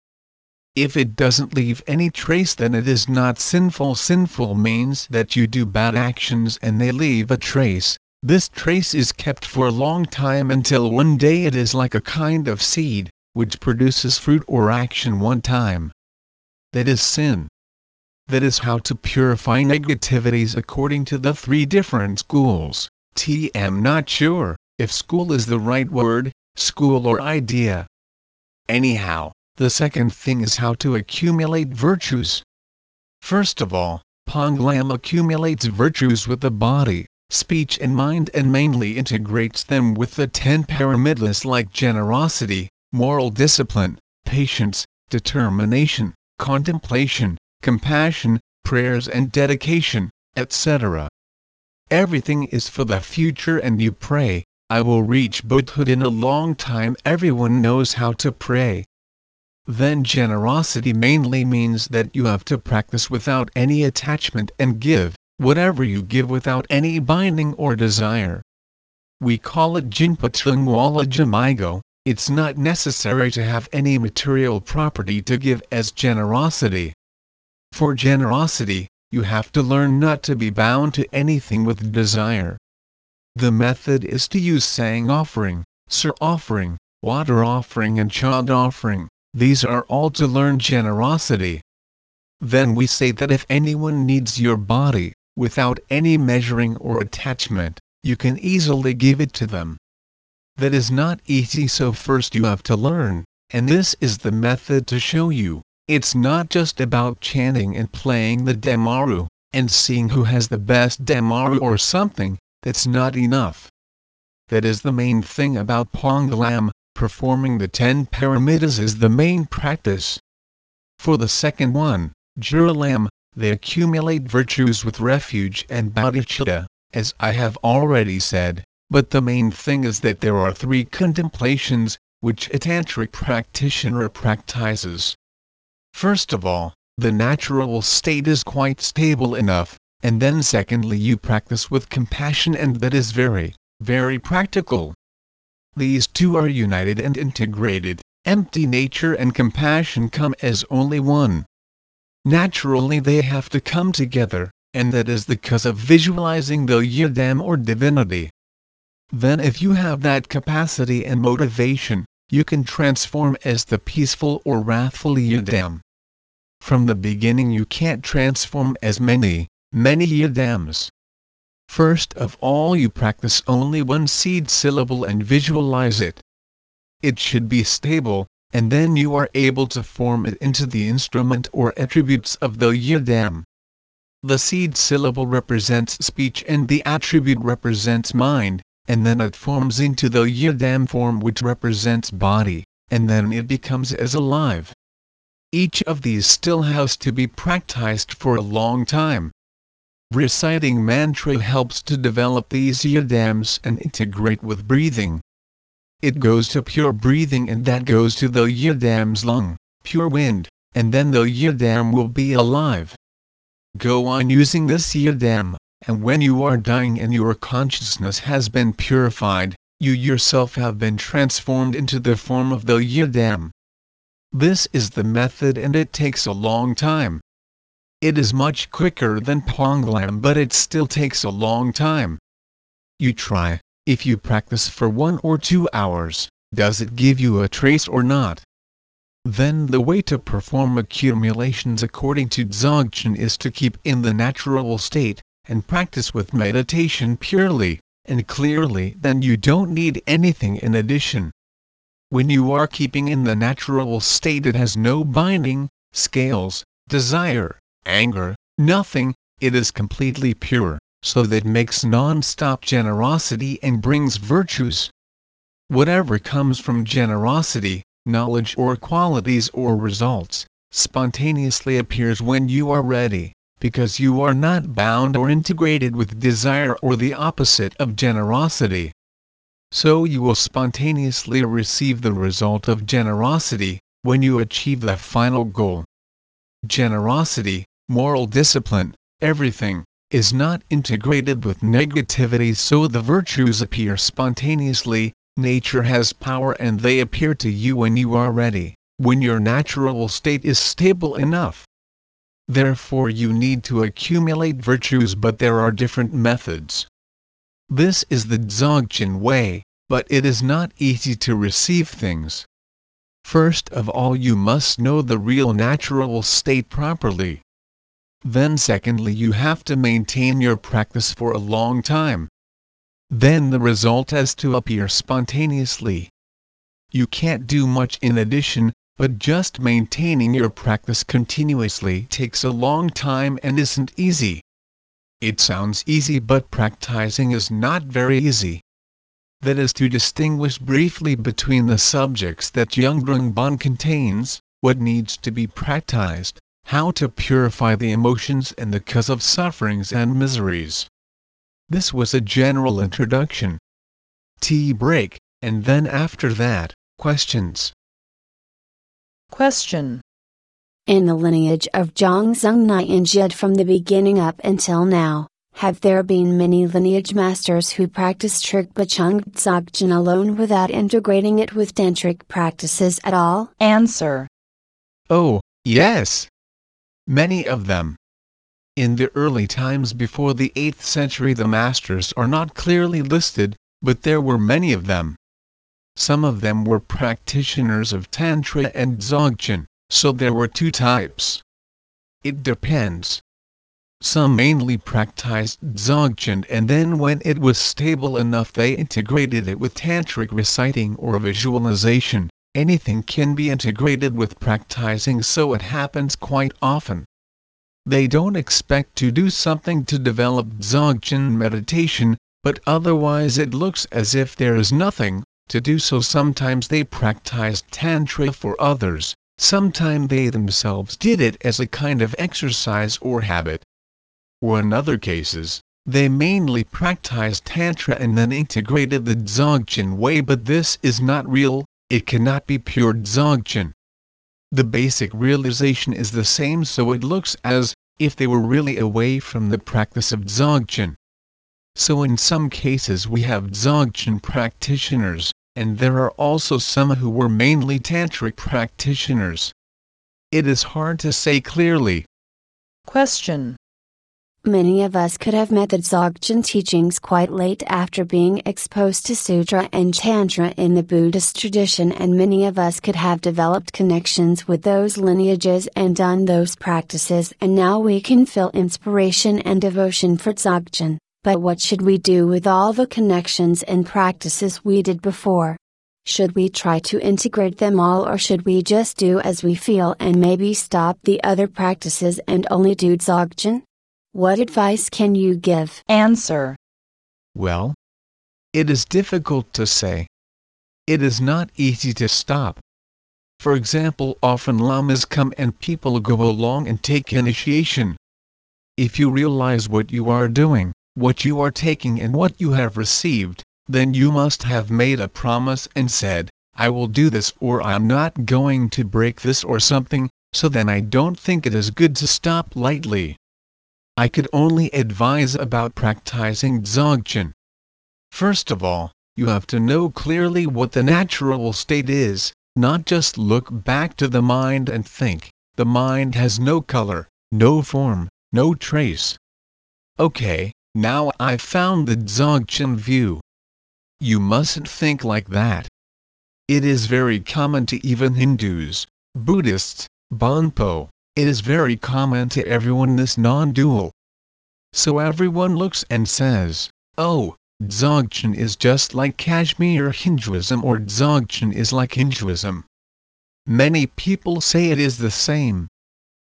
If it doesn't leave any trace then it is not sinful. Sinful means that you do bad actions and they leave a trace, this trace is kept for a long time until one day it is like a kind of seed, which produces fruit or action one time. That is sin. That is how to purify negativities according to the three different schools. TM not sure if school is the right word, school or idea. Anyhow, the second thing is how to accumulate virtues. First of all, Ponglam accumulates virtues with the body, speech and mind and mainly integrates them with the ten paramitas like generosity, moral discipline, patience, determination, contemplation, compassion, prayers and dedication, etc. Everything is for the future and you pray, I will reach Buddhahood in a long time everyone knows how to pray. Then generosity mainly means that you have to practice without any attachment and give, whatever you give without any binding or desire. We call it Jinpachungwala Jamigo, it's not necessary to have any material property to give as generosity. For generosity, you have to learn not to be bound to anything with desire. The method is to use sang offering, sir offering, water offering and child offering, these are all to learn generosity. Then we say that if anyone needs your body, without any measuring or attachment, you can easily give it to them. That is not easy so first you have to learn, and this is the method to show you, it's not just about chanting and playing the damaru, and seeing who has the best damaru or something, that's not enough. That is the main thing about Ponglam, performing the ten paramitas is the main practice. For the second one, Juralam, they accumulate virtues with refuge and bodhicitta, as I have already said, but the main thing is that there are three contemplations, which a tantric practitioner practices. First of all, the natural state is quite stable enough, and then secondly you practice with compassion and that is very, very practical. These two are united and integrated, empty nature and compassion come as only one. Naturally they have to come together, and that is the cause of visualizing the yidam or divinity. Then if you have that capacity and motivation, you can transform as the peaceful or wrathful yidam. From the beginning you can't transform as many, many yidams. First of all you practice only one seed syllable and visualize it. It should be stable, and then you are able to form it into the instrument or attributes of the yidam. The seed syllable represents speech and the attribute represents mind, and then it forms into the yidam form which represents body, and then it becomes as alive. Each of these still has to be practiced for a long time. Reciting mantra helps to develop these yidams and integrate with breathing. It goes to pure breathing and that goes to the yidam's lung, pure wind, and then the yidam will be alive. Go on using this yidam, and when you are dying and your consciousness has been purified, you yourself have been transformed into the form of the yidam. This is the method and it takes a long time. It is much quicker than Ponglam but it still takes a long time. You try, if you practice for one or two hours, does it give you a trace or not? Then the way to perform accumulations according to Dzogchen is to keep in the natural state, and practice with meditation purely, and clearly then you don't need anything in addition. When you are keeping in the natural state it has no binding, scales, desire, anger, nothing, it is completely pure, so that makes non-stop generosity and brings virtues. Whatever comes from generosity, knowledge or qualities or results, spontaneously appears when you are ready, because you are not bound or integrated with desire or the opposite of generosity. So you will spontaneously receive the result of generosity, when you achieve the final goal. Generosity, moral discipline, everything, is not integrated with negativity so the virtues appear spontaneously, nature has power and they appear to you when you are ready, when your natural state is stable enough. Therefore you need to accumulate virtues but there are different methods. This is the Dzogchen way, but it is not easy to receive things. First of all you must know the real natural state properly. Then secondly you have to maintain your practice for a long time. Then the result has to appear spontaneously. You can't do much in addition, but just maintaining your practice continuously takes a long time and isn't easy. It sounds easy but practicing is not very easy. That is to distinguish briefly between the subjects that Yungdrung Bon contains, what needs to be practiced, how to purify the emotions and the cause of sufferings and miseries. This was a general introduction. Tea break, and then after that, questions. Question. In the lineage of Zhang Nai and Nyenjid from the beginning up until now, have there been many lineage masters who practiced Trikpa Chung Dzogchen alone without integrating it with tantric practices at all? Answer. Oh, yes! Many of them. In the early times before the 8th century the masters are not clearly listed, but there were many of them. Some of them were practitioners of Tantra and Dzogchen, so there were two types. It depends. Some mainly practiced Dzogchen and then when it was stable enough they integrated it with tantric reciting or visualization, anything can be integrated with practicing so it happens quite often. They don't expect to do something to develop Dzogchen meditation, but otherwise it looks as if there is nothing to do so sometimes they practice Tantra for others, sometimes they themselves did it as a kind of exercise or habit. Or in other cases, they mainly practiced Tantra and then integrated the Dzogchen way but this is not real, it cannot be pure Dzogchen. The basic realization is the same so it looks as if they were really away from the practice of Dzogchen. So in some cases we have Dzogchen practitioners, and there are also some who were mainly Tantric practitioners. It is hard to say clearly. Question. Many of us could have met the Dzogchen teachings quite late after being exposed to Sutra and Tantra in the Buddhist tradition, and many of us could have developed connections with those lineages and done those practices, and now we can feel inspiration and devotion for Dzogchen. But what should we do with all the connections and practices we did before? Should we try to integrate them all or should we just do as we feel and maybe stop the other practices and only do Dzogchen? What advice can you give? Answer. Well, it is difficult to say. It is not easy to stop. For example, often lamas come and people go along and take initiation. If you realize what you are doing, what you are taking and what you have received, then you must have made a promise and said, I will do this or I'm not going to break this or something, so then I don't think it is good to stop lightly. I could only advise about practicing Dzogchen. First of all, you have to know clearly what the natural state is, not just look back to the mind and think, the mind has no color, no form, no trace. Okay, now I've found the Dzogchen view. You mustn't think like that. It is very common to even Hindus, Buddhists, Bonpo, it is very common to everyone this non-dual. So everyone looks and says, oh, Dzogchen is just like Kashmir Hinduism or Dzogchen is like Hinduism. Many people say it is the same.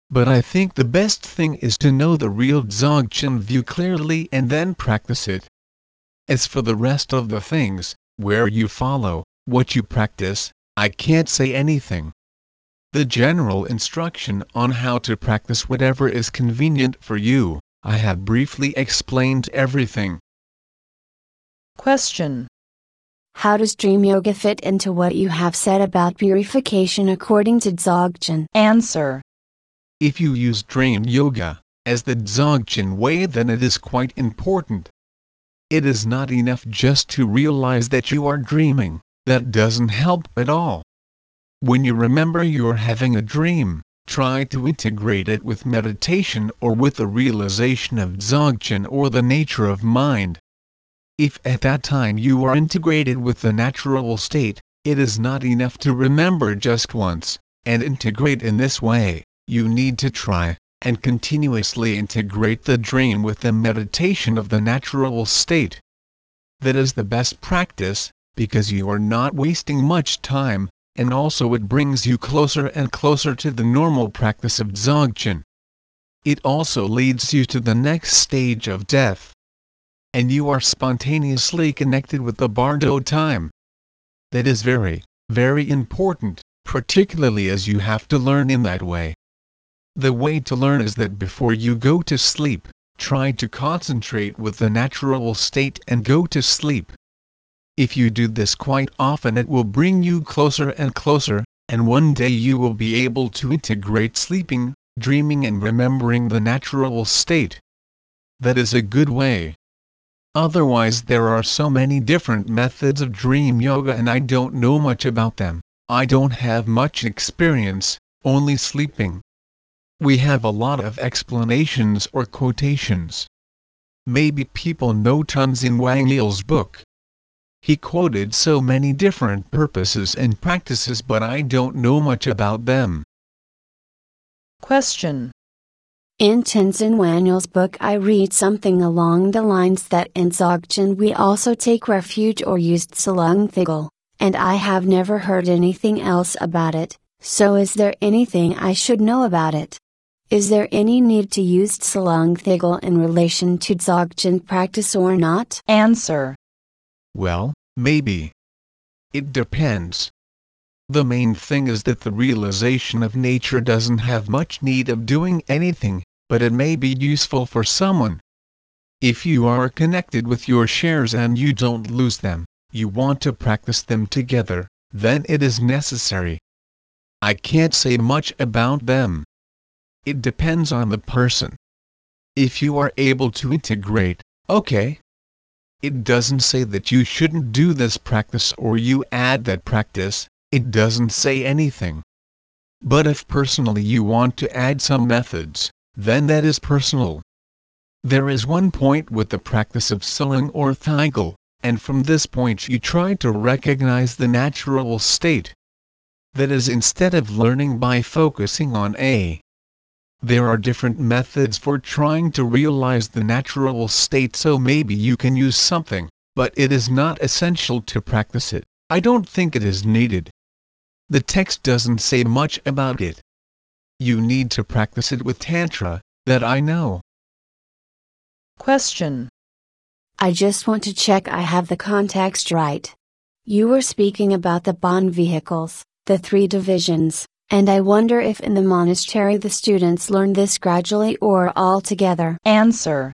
But I think the best thing is to know the real Dzogchen view clearly and then practice it. As for the rest of the things, where you follow, what you practice, I can't say anything. The general instruction on how to practice whatever is convenient for you. I have briefly explained everything. Question. How does dream yoga fit into what you have said about purification according to Dzogchen? Answer. If you use dream yoga as the Dzogchen way, then it is quite important. It is not enough just to realize that you are dreaming, that doesn't help at all. When you remember you're having a dream, try to integrate it with meditation or with the realization of Dzogchen or the nature of mind. If at that time you are integrated with the natural state, it is not enough to remember just once, and integrate in this way, you need to try, and continuously integrate the dream with the meditation of the natural state. That is the best practice, because you are not wasting much time, and also it brings you closer and closer to the normal practice of Dzogchen. It also leads you to the next stage of death and you are spontaneously connected with the bardo time. That is very, very important, particularly as you have to learn in that way. The way to learn is that before you go to sleep, try to concentrate with the natural state and go to sleep. If you do this quite often, it will bring you closer and closer, and one day you will be able to integrate sleeping, dreaming, and remembering the natural state. That is a good way. Otherwise there are so many different methods of dream yoga and I don't know much about them. I don't have much experience, only sleeping. We have a lot of explanations or quotations. Maybe people know Tenzin Wangyal's book. He quoted so many different purposes and practices but I don't know much about them. Question. In Tenzin Wangyal's book, I read something along the lines that in Dzogchen we also take refuge or used Tsulung Thigul, and I have never heard anything else about it, so is there anything I should know about it? Is there any need to use Tsulung Thigul in relation to Dzogchen practice or not? Answer. Well, maybe. It depends. The main thing is that the realization of nature doesn't have much need of doing anything, but it may be useful for someone. If you are connected with your shares and you don't lose them, you want to practice them together, then it is necessary. I can't say much about them. It depends on the person. If you are able to integrate, okay. It doesn't say that you shouldn't do this practice or you add that practice, it doesn't say anything. But if personally you want to add some methods, then that is personal. There is one point with the practice of Tsulung or Thigul, and from this point you try to recognize the natural state. That is instead of learning by focusing on A. There are different methods for trying to realize the natural state so maybe you can use something, but it is not essential to practice it. I don't think it is needed. The text doesn't say much about it. You need to practice it with Tantra, that I know. Question. I just want to check I have the context right. You were speaking about the Bon vehicles, the three divisions, and I wonder if in the monastery the students learn this gradually or all together. Answer.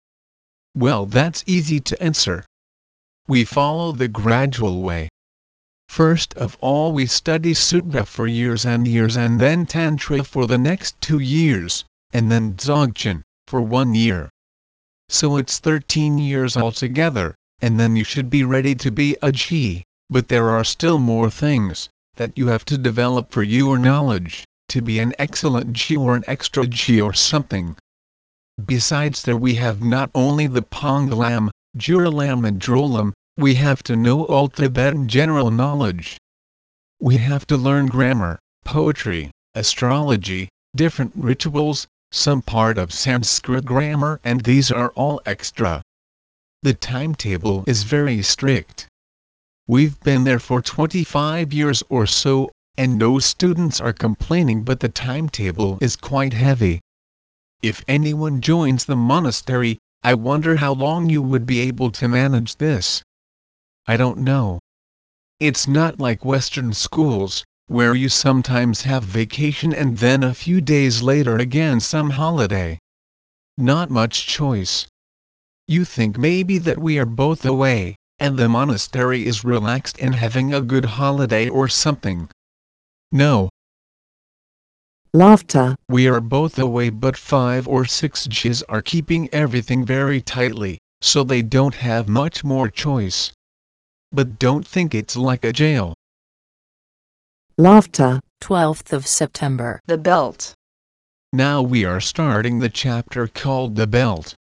Well, that's easy to answer. We follow the gradual way. First of all we study Sutra for years and years and then Tantra for the next two years, and then Dzogchen, for one year. So it's 13 years altogether, and then you should be ready to be a G, but there are still more things, that you have to develop for your knowledge, to be an excellent G or an extra G or something. Besides there we have not only the Ponglam, Juralam and Drolam, we have to know all Tibetan general knowledge. We have to learn grammar, poetry, astrology, different rituals, some part of Sanskrit grammar and these are all extra. The timetable is very strict. We've been there for 25 years or so, and no students are complaining but the timetable is quite heavy. If anyone joins the monastery, I wonder how long you would be able to manage this. I don't know. It's not like Western schools, where you sometimes have vacation and then a few days later again some holiday. Not much choice. You think maybe that we are both away, and the monastery is relaxed and having a good holiday or something. No, laughter, we are both away but five or six Gs are keeping everything very tightly, so they don't have much more choice. But don't think it's like a jail. laughter, 12th of September. The belt. Now we are starting the chapter called The Belt.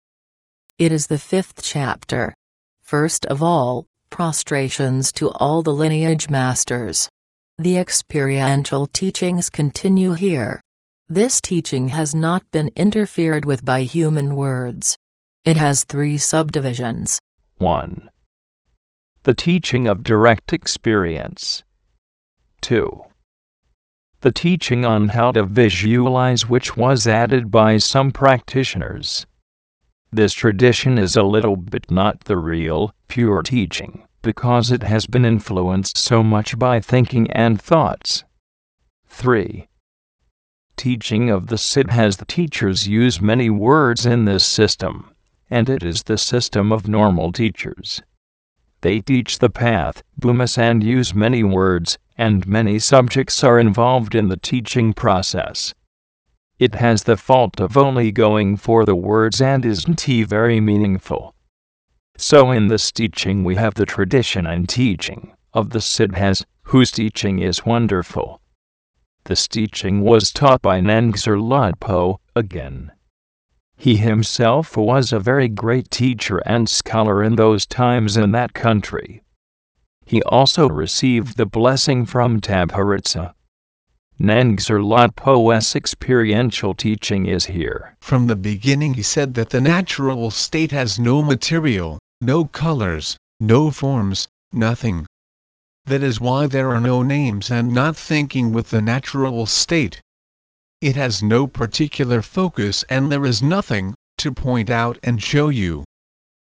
It is the fifth chapter. First of all, prostrations to all the lineage masters. The experiential teachings continue here. This teaching has not been interfered with by human words. It has three subdivisions. 1. The teaching of direct experience. 2. The teaching on how to visualize, which was added by some practitioners. This tradition is a little bit not the real, pure teaching, because it has been influenced so much by thinking and thoughts. 3. Teaching of the Siddhas the teachers use many words in this system, and it is the system of normal teachers. They teach the path, Bhumis, and use many words, and many subjects are involved in the teaching process. It has the fault of only going for the words and isn't he very meaningful. So, in this teaching, we have the tradition and teaching of the Siddhas, whose teaching is wonderful. This teaching was taught by Nangzher Lodpo, again. He himself was a very great teacher and scholar in those times in that country. He also received the blessing from Tapihritsa. Nangzher Lodpo's experiential teaching is here. From the beginning he said that the natural state has no material, no colors, no forms, nothing. That is why there are no names and not thinking with the natural state. It has no particular focus and there is nothing to point out and show you.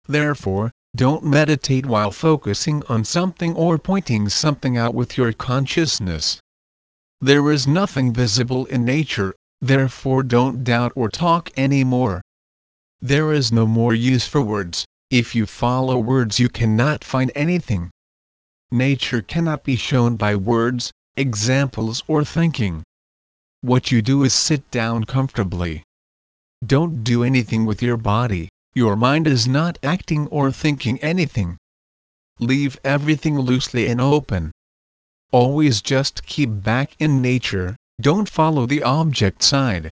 Therefore, don't meditate while focusing on something or pointing something out with your consciousness. There is nothing visible in nature, therefore don't doubt or talk any more. There is no more use for words, if you follow words you cannot find anything. Nature cannot be shown by words, examples or thinking. What you do is sit down comfortably. Don't do anything with your body, your mind is not acting or thinking anything. Leave everything loosely and open. Always just keep back in nature, don't follow the object side.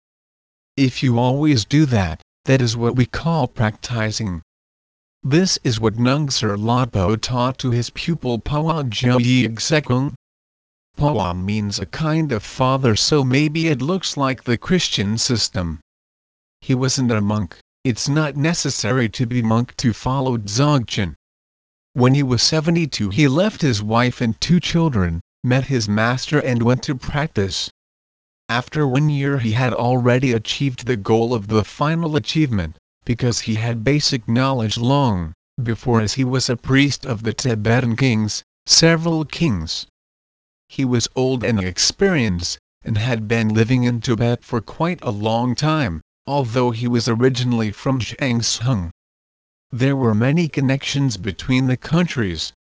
If you always do that, that is what we call practicing. This is what Nangzher Lodpo taught to his pupil Pawa Gyegsekung. Pawa means a kind of father so maybe it looks like the Christian system. He wasn't a monk, it's not necessary to be monk to follow Dzogchen. When he was 72 he left his wife and two children, met his master and went to practice. After one year he had already achieved the goal of the final achievement, because he had basic knowledge long, before as he was a priest of the Tibetan kings, several kings. He was old and experienced, and had been living in Tibet for quite a long time, although he was originally from Zhang Zhung. There were many connections between the countries.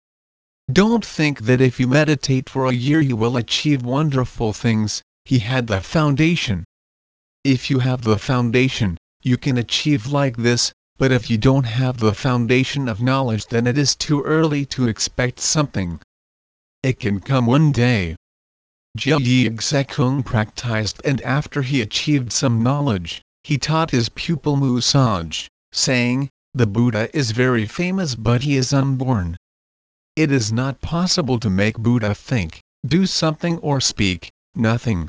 Don't think that if you meditate for a year you will achieve wonderful things, he had the foundation. If you have the foundation, you can achieve like this, but if you don't have the foundation of knowledge then it is too early to expect something. It can come one day. Sekung practiced and after he achieved some knowledge, he taught his pupil Musaj, saying, The Buddha is very famous but he is unborn. It is not possible to make Buddha think, do something or speak, nothing.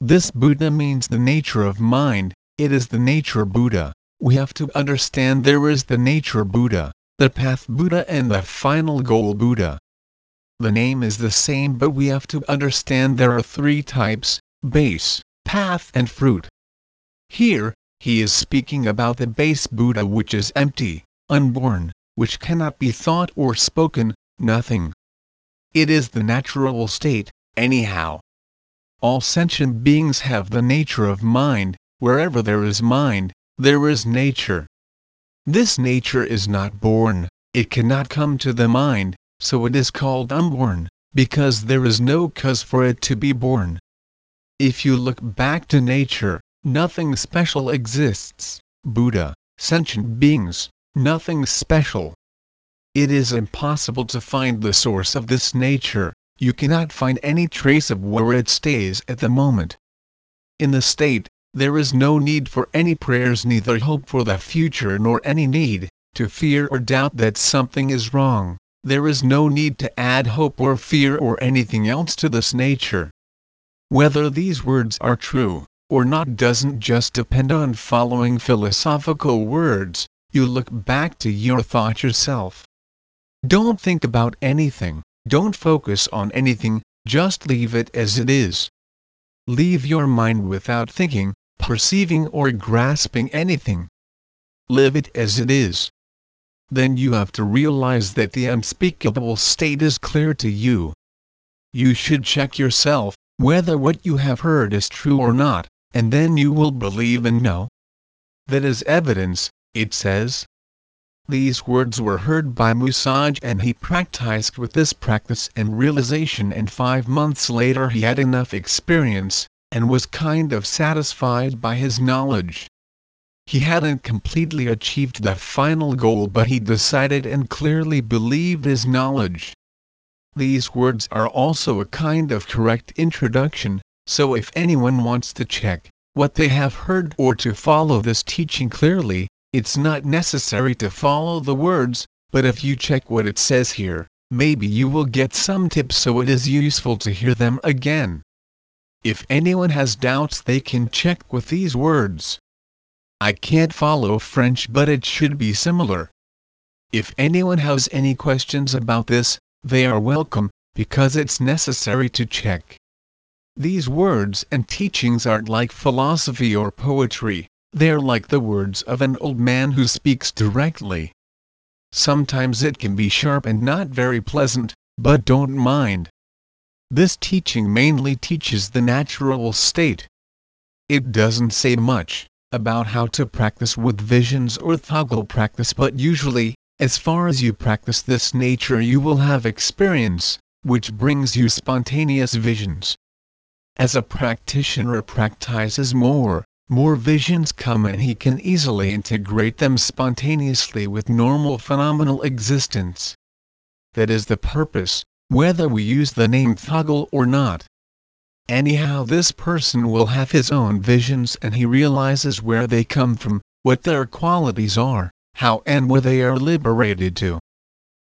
This Buddha means the nature of mind, it is the nature Buddha. We have to understand there is the nature Buddha, the path Buddha and the final goal Buddha. The name is the same but we have to understand there are three types, base, path and fruit. Here, he is speaking about the base Buddha which is empty, unborn, which cannot be thought or spoken, nothing. It is the natural state, anyhow. All sentient beings have the nature of mind, wherever there is mind, there is nature. This nature is not born, it cannot come to the mind, so it is called unborn, because there is no cause for it to be born. If you look back to nature, nothing special exists, Buddha, sentient beings, nothing special. It is impossible to find the source of this nature, you cannot find any trace of where it stays at the moment. In the state, there is no need for any prayers, neither hope for the future nor any need to fear or doubt that something is wrong. There is no need to add hope or fear or anything else to this nature. Whether these words are true or not doesn't just depend on following philosophical words, you look back to your thought yourself. Don't think about anything, don't focus on anything, just leave it as it is. Leave your mind without thinking, perceiving or grasping anything. Live it as it is. Then you have to realize that the unspeakable state is clear to you. You should check yourself, whether what you have heard is true or not, and then you will believe and know. That is evidence, it says, these words were heard by Musaj and he practiced with this practice and realization and five months later he had enough experience, and was kind of satisfied by his knowledge. He hadn't completely achieved the final goal but he decided and clearly believed his knowledge. These words are also a kind of correct introduction, so if anyone wants to check what they have heard or to follow this teaching clearly, it's not necessary to follow the words, but if you check what it says here, maybe you will get some tips so it is useful to hear them again. If anyone has doubts they can check with these words. I can't follow French but it should be similar. If anyone has any questions about this, they are welcome, because it's necessary to check. These words and teachings aren't like philosophy or poetry, they're like the words of an old man who speaks directly. Sometimes it can be sharp and not very pleasant, but don't mind. This teaching mainly teaches the natural state. It doesn't say much about how to practice with visions or thögal practice but usually, as far as you practice this nature you will have experience, which brings you spontaneous visions. As a practitioner practices more, more visions come and he can easily integrate them spontaneously with normal phenomenal existence. That is the purpose, whether we use the name thögal or not. Anyhow this person will have his own visions and he realizes where they come from, what their qualities are, how and where they are liberated to.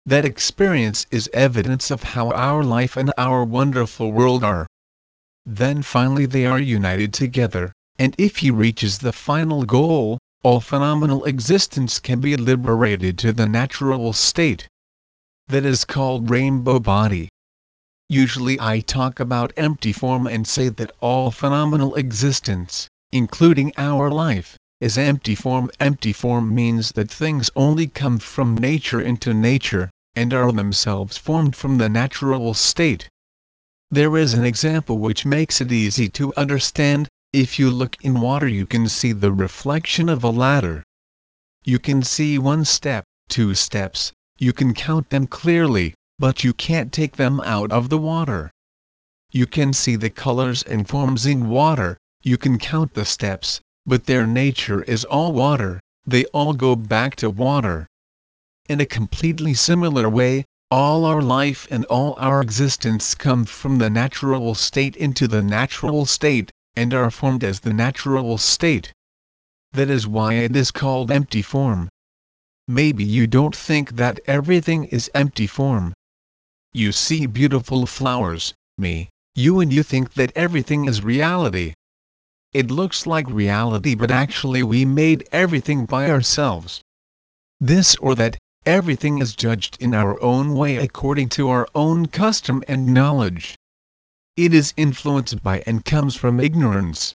That experience is evidence of how our life and our wonderful world are. Then finally they are united together, and if he reaches the final goal, all phenomenal existence can be liberated to the natural state. That is called rainbow body. Usually I talk about empty form and say that all phenomenal existence, including our life, is empty form. Empty form means that things only come from nature into nature, and are themselves formed from the natural state. There is an example which makes it easy to understand, if you look in water you can see the reflection of a ladder. You can see one step, two steps, you can count them clearly, but you can't take them out of the water. You can see the colors and forms in water, you can count the steps, but their nature is all water, they all go back to water. In a completely similar way, all our life and all our existence come from the natural state into the natural state, and are formed as the natural state. That is why it is called empty form. Maybe you don't think that everything is empty form. You see beautiful flowers, me, you and you think that everything is reality. It looks like reality but actually we made everything by ourselves. This or that, everything is judged in our own way according to our own custom and knowledge it is influenced by and comes from ignorance.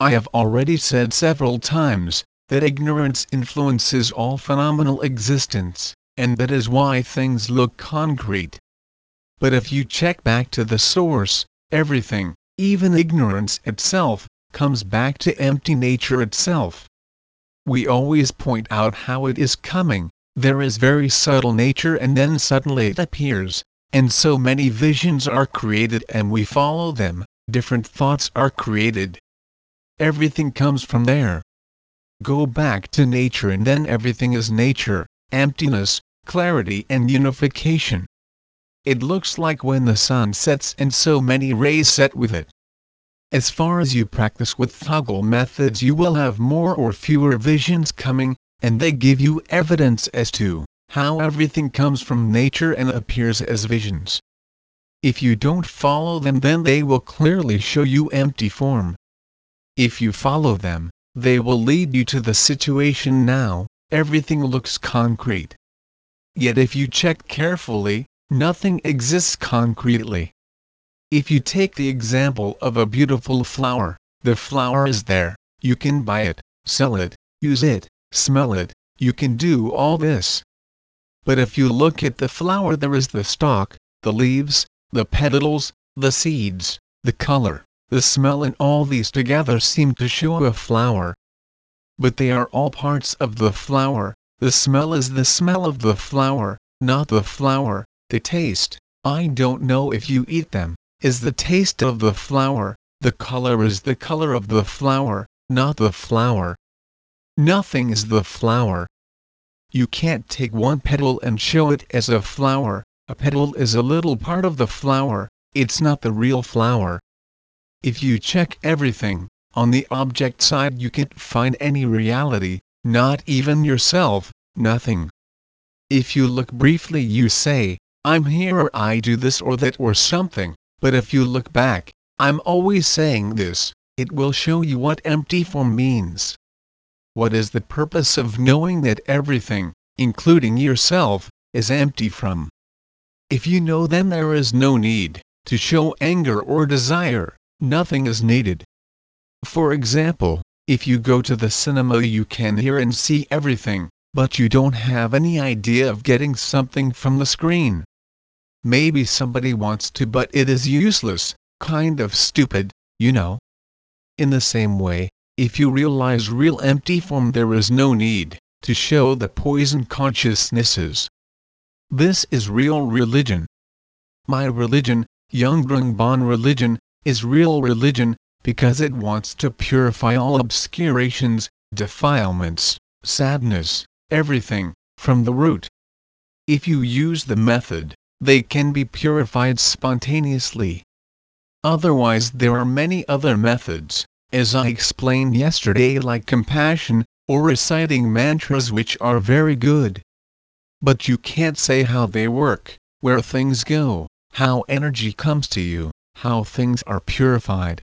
I have already said several times that ignorance influences all phenomenal existence, and that is why things look concrete. but if you check back to the source, everything, even ignorance itself, comes back to empty nature itself. We always point out how it is coming, there is very subtle nature and then suddenly it appears, and so many visions are created and we follow them, different thoughts are created. Everything comes from there. Go back to nature and then everything is nature, emptiness, clarity and unification. It looks like when the sun sets and so many rays set with it. As far as you practice with Thögal methods you will have more or fewer visions coming, and they give you evidence as to how everything comes from nature and appears as visions. If you don't follow them then they will clearly show you empty form. If you follow them, they will lead you to the situation now, everything looks concrete. Yet if you check carefully, nothing exists concretely. If you take the example of a beautiful flower, the flower is there, you can buy it, sell it, use it, smell it, you can do all this. But if you look at the flower there is the stalk, the leaves, the petals, the seeds, the color, the smell and all these together seem to show a flower. But they are all parts of the flower, the smell is the smell of the flower, not the flower, the taste, I don't know if you eat them is the taste of the flower, the color is the color of the flower, not the flower. Nothing is the flower. You can't take one petal and show it as a flower, a petal is a little part of the flower, it's not the real flower. If you check everything, on the object side you can't find any reality, not even yourself, nothing. If you look briefly you say, I'm here or I do this or that or something. But if you look back, I'm always saying this, it will show you what empty form means. What is the purpose of knowing that everything, including yourself, is empty from? If you know then there is no need to show anger or desire, nothing is needed. For example, if you go to the cinema you can hear and see everything, but you don't have any idea of getting something from the screen. Maybe somebody wants to but it is useless, kind of stupid, you know. In the same way, if you realize real empty form there is no need to show the poison consciousnesses. This is real religion. My religion, Yung Bon religion, is real religion, because it wants to purify all obscurations, defilements, sadness, everything, from the root. If you use the method, they can be purified spontaneously. Otherwise there are many other methods, as I explained yesterday like compassion, or reciting mantras which are very good. But you can't say how they work, where things go, how energy comes to you, how things are purified.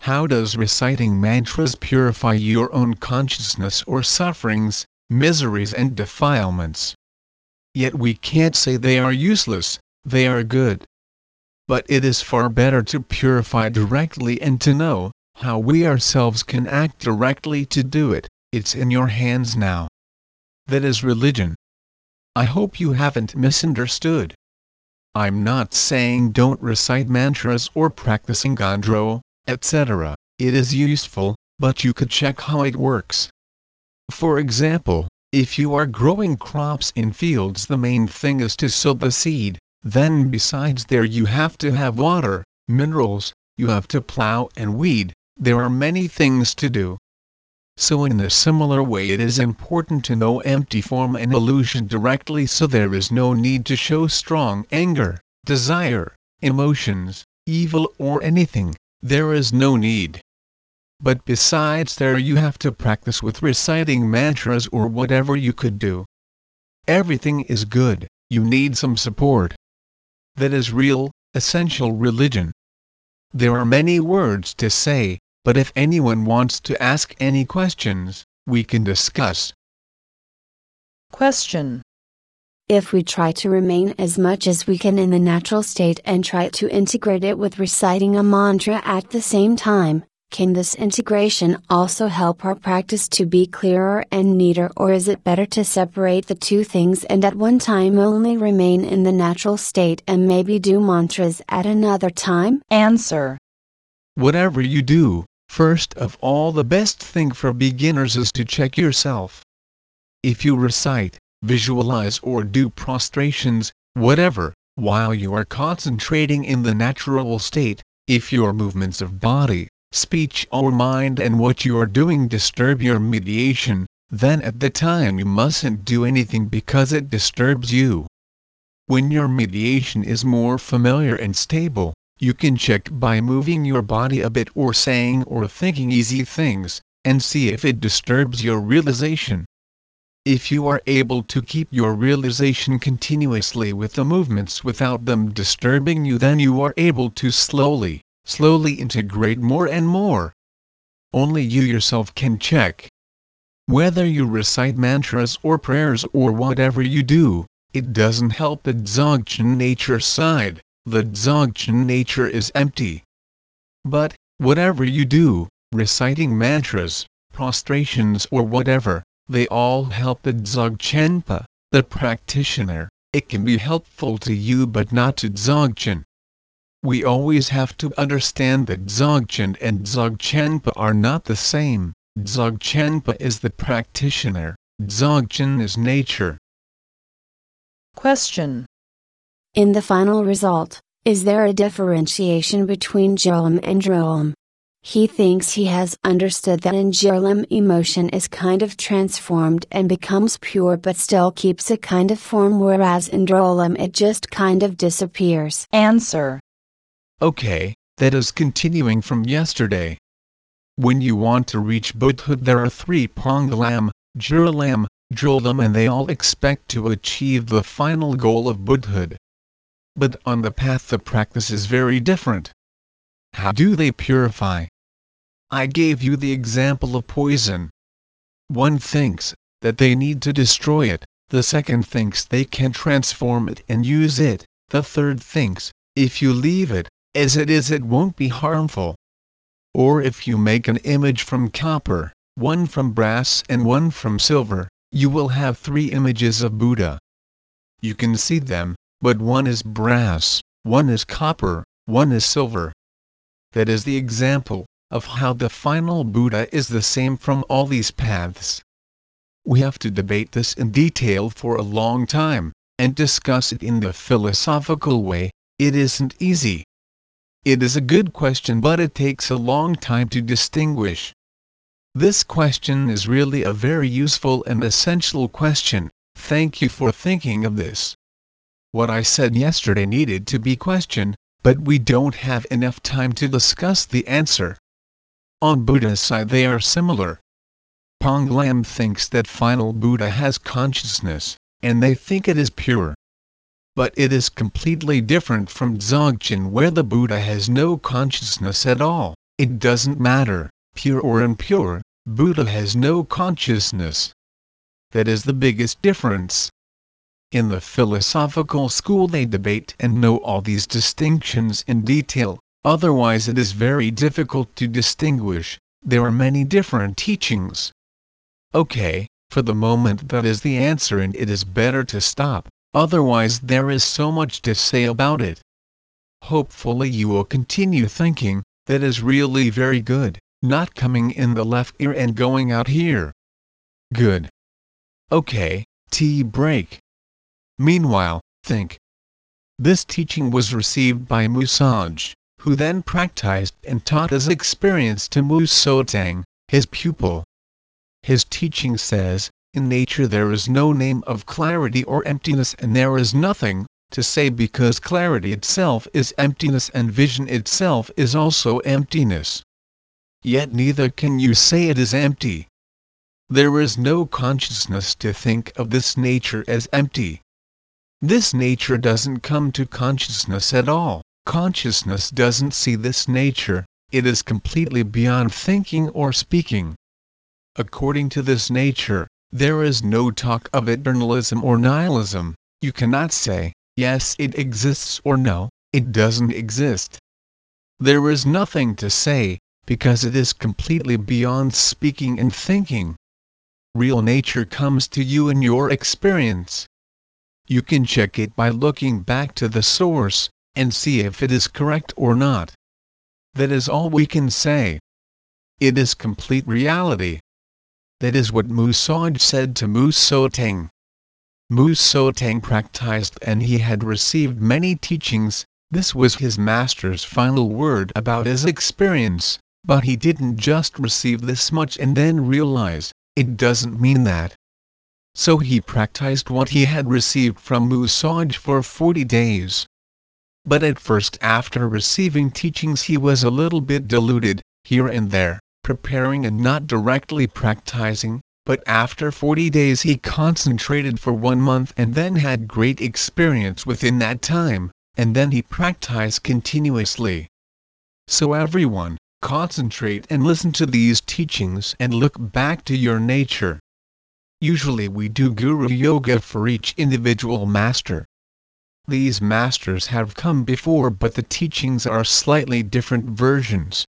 How does reciting mantras purify your own consciousness or sufferings, miseries and defilements? Yet we can't say they are useless, they are good. But it is far better to purify directly and to know how we ourselves can act directly to do it, it's in your hands now. That is religion. I hope you haven't misunderstood. I'm not saying don't recite mantras or practicing Ngondro, etc. It is useful, but you could check how it works. For example, if you are growing crops in fields the main thing is to sow the seed, then besides there you have to have water, minerals, you have to plow and weed, there are many things to do. So in a similar way it is important to know empty form and illusion directly so there is no need to show strong anger, desire, emotions, evil or anything, there is no need. But besides there you have to practice with reciting mantras or whatever you could do. Everything is good, you need some support. That is real, essential religion. There are many words to say, but if anyone wants to ask any questions, we can discuss. Question. If we try to remain as much as we can in the natural state and try to integrate it with reciting a mantra at the same time, Can this integration also help our practice to be clearer and neater, or is it better to separate the two things and at one time only remain in the natural state and maybe do mantras at another time? Answer. Whatever you do, first of all, the best thing for beginners is to check yourself. If you recite, visualize, or do prostrations, whatever, while you are concentrating in the natural state, if your movements of body, speech or mind and what you are doing disturb your mediation, then at the time you mustn't do anything because it disturbs you. When your mediation is more familiar and stable, you can check by moving your body a bit or saying or thinking easy things, and see if it disturbs your realization. If you are able to keep your realization continuously with the movements without them disturbing you, then you are able to slowly, slowly integrate more and more. Only you yourself can check. Whether you recite mantras or prayers or whatever you do, it doesn't help the Dzogchen nature side, the Dzogchen nature is empty. But, whatever you do, reciting mantras, prostrations or whatever, they all help the Dzogchenpa, the practitioner, it can be helpful to you but not to Dzogchen. We always have to understand that Dzogchen and Dzogchenpa are not the same. Dzogchenpa is the practitioner, Dzogchen is nature. Question. In the final result, is there a differentiation between Jolum and Drolum? He thinks he has understood that in Jolum emotion is kind of transformed and becomes pure but still keeps a kind of form whereas in Drolum it just kind of disappears. Answer. Okay, that is continuing from yesterday. When you want to reach Buddhahood, there are three Ponglam, Jurlam, Jolam, and they all expect to achieve the final goal of Buddhahood. But on the path, the practice is very different. How do they purify? I gave you the example of poison. One thinks that they need to destroy it, the second thinks they can transform it and use it, the third thinks, if you leave it, as it is it won't be harmful. Or if you make an image from copper, one from brass and one from silver, you will have three images of Buddha. You can see them, but one is brass, one is copper, one is silver. That is the example of how the final Buddha is the same from all these paths. We have to debate this in detail for a long time, and discuss it in the philosophical way, it isn't easy. It is a good question but it takes a long time to distinguish. This question is really a very useful and essential question, thank you for thinking of this. What I said yesterday needed to be questioned, but we don't have enough time to discuss the answer. On Buddha's side they are similar. Ponglam thinks that final Buddha has consciousness, and they think it is pure but it is completely different from Dzogchen where the Buddha has no consciousness at all. It doesn't matter, pure or impure, Buddha has no consciousness. That is the biggest difference. In the philosophical school they debate and know all these distinctions in detail, otherwise it is very difficult to distinguish, there are many different teachings. Okay, for the moment that is the answer and it is better to stop otherwise there is so much to say about it. Hopefully you will continue thinking, that is really very good, not coming in the left ear and going out here. Good. Okay, tea break. Meanwhile, think. This teaching was received by Musaj, who then practiced and taught his experience to Musotang, his pupil. His teaching says, in nature there is no name of clarity or emptiness and there is nothing to say because clarity itself is emptiness and vision itself is also emptiness. Yet neither can you say it is empty. There is no consciousness to think of this nature as empty. This nature doesn't come to consciousness at all, consciousness doesn't see this nature, it is completely beyond thinking or speaking. According to this nature, there is no talk of eternalism or nihilism, you cannot say, yes it exists or no, it doesn't exist. There is nothing to say, because it is completely beyond speaking and thinking. Real nature comes to you in your experience. You can check it by looking back to the source, and see if it is correct or not. That is all we can say. It is complete reality. That is what Mu Soj said to Mu Soteng. Mu Soteng practiced and he had received many teachings, this was his master's final word about his experience, but he didn't just receive this much and then realize, it doesn't mean that. So he practiced what he had received from Musaj for 40 days. But at first after receiving teachings he was a little bit deluded, here and there, preparing and not directly practicing, but after 40 days he concentrated for one month and then had great experience within that time and then he practiced continuously. So everyone, concentrate and listen to these teachings and look back to your nature. Usually we do Guru Yoga for each individual master. These masters have come before but the teachings are slightly different versions.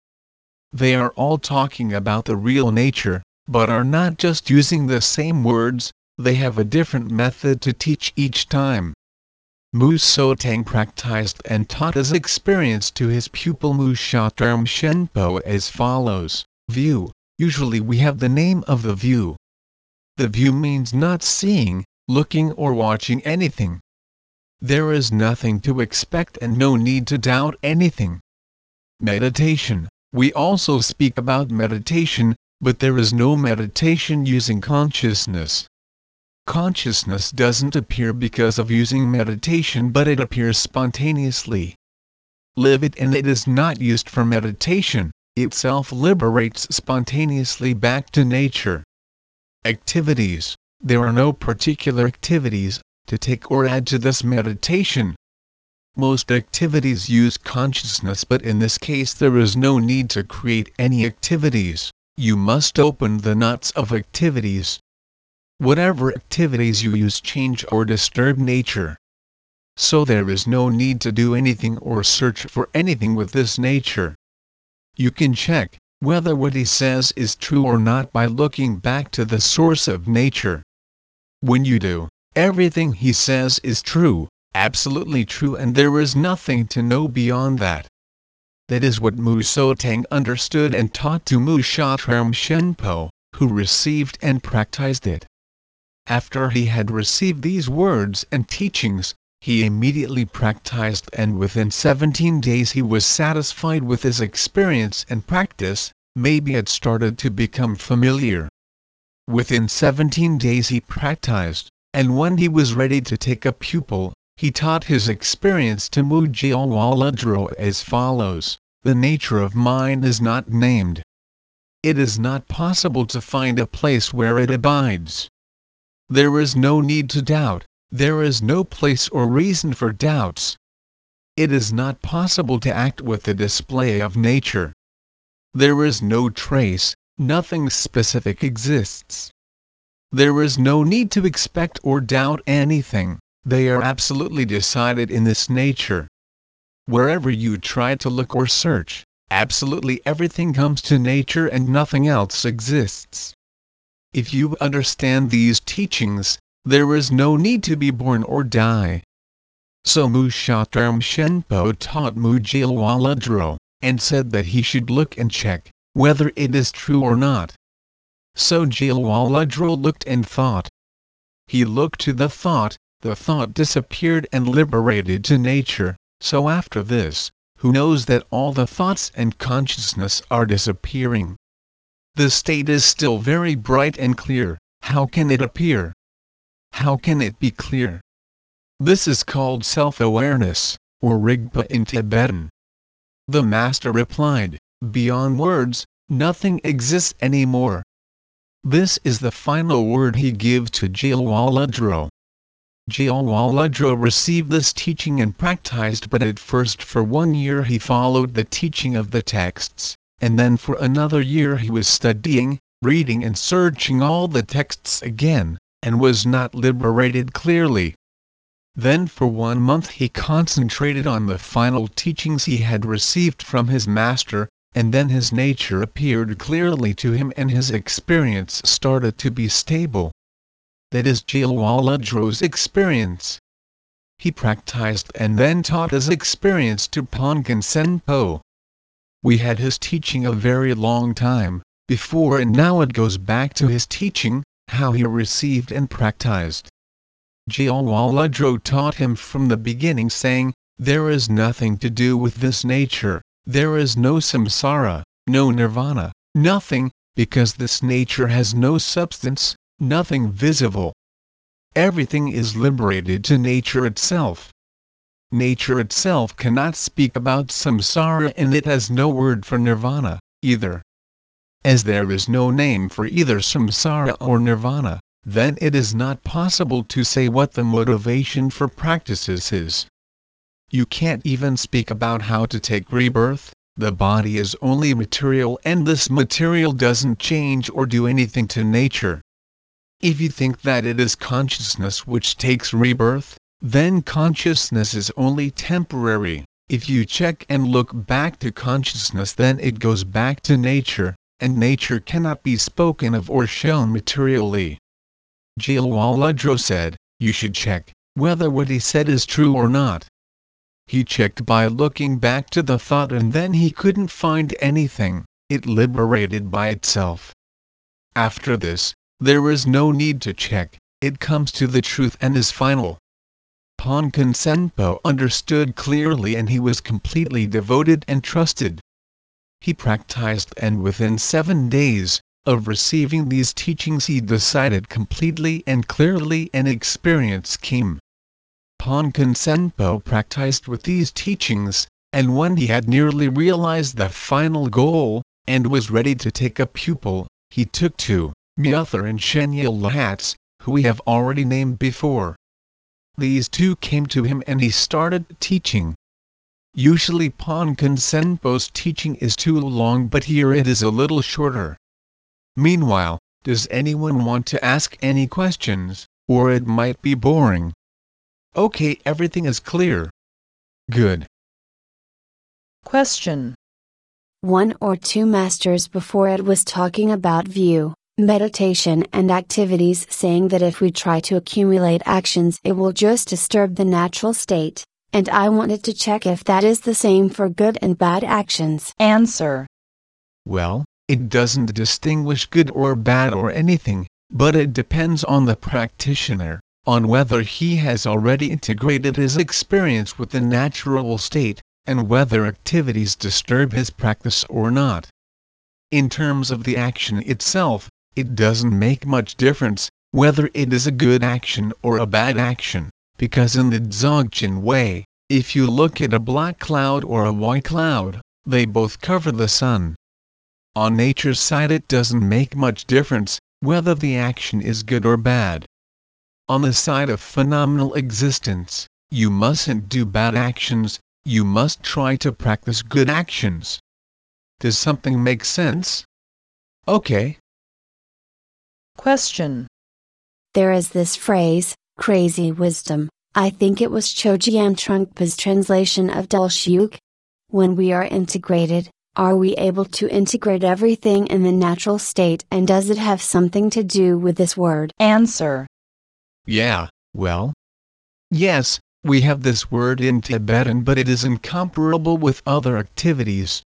They are all talking about the real nature, but are not just using the same words, they have a different method to teach each time. Mu Sotang practiced and taught his experience to his pupil Mu Shaterm Shenpo as follows View Usually we have the name of the view. The view means not seeing, looking, or watching anything. There is nothing to expect and no need to doubt anything. Meditation We also speak about meditation, but there is no meditation using consciousness consciousness doesn't appear because of using meditation but it appears spontaneously. Live it and it is not used for meditation, it self-liberates spontaneously back to nature. Activities There are no particular activities to take or add to this meditation. Most activities use consciousness but in this case there is no need to create any activities, you must open the knots of activities whatever activities you use change or disturb nature. So there is no need to do anything or search for anything with this nature. You can check whether what he says is true or not by looking back to the source of nature. When you do, everything he says is true, absolutely true and there is nothing to know beyond that. That is what Mu Sotang understood and taught to Mu Shatram Shenpo, who received and practiced it. After he had received these words and teachings, he immediately practiced and within 17 days he was satisfied with his experience and practice, maybe it started to become familiar. Within 17 days he practiced, and when he was ready to take a pupil, he taught his experience to Mujilwaladro as follows The nature of mind is not named. It is not possible to find a place where it abides. There is no need to doubt, there is no place or reason for doubts. It is not possible to act with the display of nature. There is no trace, nothing specific exists. There is no need to expect or doubt anything, they are absolutely decided in this nature. Wherever you try to look or search, absolutely everything comes to nature and nothing else exists. If you understand these teachings, there is no need to be born or die. So Mushatarm Shenpo taught Mujilwaladro, and said that he should look and check whether it is true or not. So Jilwaladro looked and thought. He looked to the thought, the thought disappeared and liberated to nature, so after this, who knows that all the thoughts and consciousness are disappearing? The state is still very bright and clear, how can it appear? How can it be clear? This is called self-awareness, or Rigpa in Tibetan. The Master replied, beyond words, nothing exists anymore. This is the final word he gave to Jilwaladro. Jilwaladro received this teaching and practiced but at first for one year he followed the teaching of the texts, and then for another year he was studying, reading and searching all the texts again, and was not liberated clearly. Then for one month he concentrated on the final teachings he had received from his master, and then his nature appeared clearly to him and his experience started to be stable. That is Jalwalajro's experience. He practiced and then taught his experience to Ponkan Senpo. We had his teaching a very long time, before and now it goes back to his teaching, how he received and practiced. Jalwalajro taught him from the beginning saying, there is nothing to do with this nature, there is no samsara, no nirvana, nothing, because this nature has no substance, nothing visible. Everything is liberated to nature itself. Nature itself cannot speak about samsara and it has no word for nirvana, either. As there is no name for either samsara or nirvana, then it is not possible to say what the motivation for practices is. You can't even speak about how to take rebirth, the body is only material and this material doesn't change or do anything to nature. If you think that it is consciousness which takes rebirth, then consciousness is only temporary. If you check and look back to consciousness then it goes back to nature, and nature cannot be spoken of or shown materially. Jalwalajro said, you should check, whether what he said is true or not. He checked by looking back to the thought and then he couldn't find anything, it liberated by itself. After this, there is no need to check, it comes to the truth and is final. Ponkan Senpo understood clearly and he was completely devoted and trusted. He practiced and within seven days of receiving these teachings he decided completely and clearly an experience came. Ponkan Senpo practiced with these teachings, and when he had nearly realized the final goal, and was ready to take a pupil, he took two, Myuthar and Shenyal Lahats, who we have already named before. These two came to him and he started teaching. Usually Ponkan Senpo's teaching is too long but here it is a little shorter. Meanwhile, does anyone want to ask any questions, or it might be boring? Okay, everything is clear. Good. Question. One or two masters before it was talking about view, meditation, and activities, saying that if we try to accumulate actions, it will just disturb the natural state, and I wanted to check if that is the same for good and bad actions. Answer. Well, it doesn't distinguish good or bad or anything, but it depends on the practitioner on whether he has already integrated his experience with the natural state, and whether activities disturb his practice or not. In terms of the action itself, it doesn't make much difference whether it is a good action or a bad action, because in the Dzogchen way, if you look at a black cloud or a white cloud, they both cover the sun. On nature's side it doesn't make much difference whether the action is good or bad. On the side of phenomenal existence, you mustn't do bad actions, you must try to practice good actions. Does something make sense? Okay. Question. There is this phrase, crazy wisdom, I think it was Chogyam Trungpa's translation of Dulshuk. When we are integrated, are we able to integrate everything in the natural state and does it have something to do with this word? Answer. Yeah, well. Yes, we have this word in Tibetan but it is incomparable with other activities.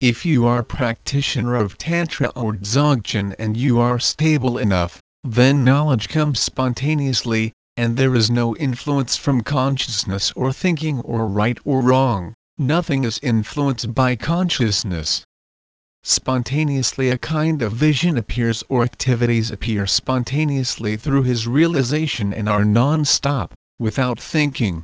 If you are a practitioner of Tantra or Dzogchen and you are stable enough, then knowledge comes spontaneously, and there is no influence from consciousness or thinking or right or wrong, nothing is influenced by consciousness spontaneously a kind of vision appears or activities appear spontaneously through his realization and are non-stop, without thinking.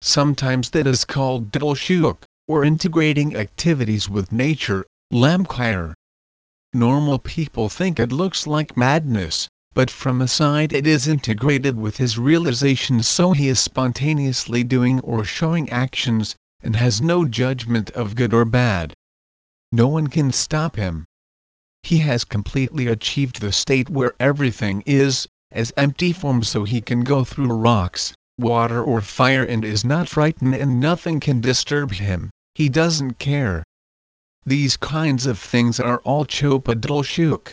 Sometimes that is called Dulshuk, or integrating activities with nature, Lamkire. Normal people think it looks like madness, but from a side it is integrated with his realization so he is spontaneously doing or showing actions, and has no judgment of good or bad no one can stop him. He has completely achieved the state where everything is, as empty form so he can go through rocks, water or fire and is not frightened and nothing can disturb him, he doesn't care. These kinds of things are all chopadulshuk.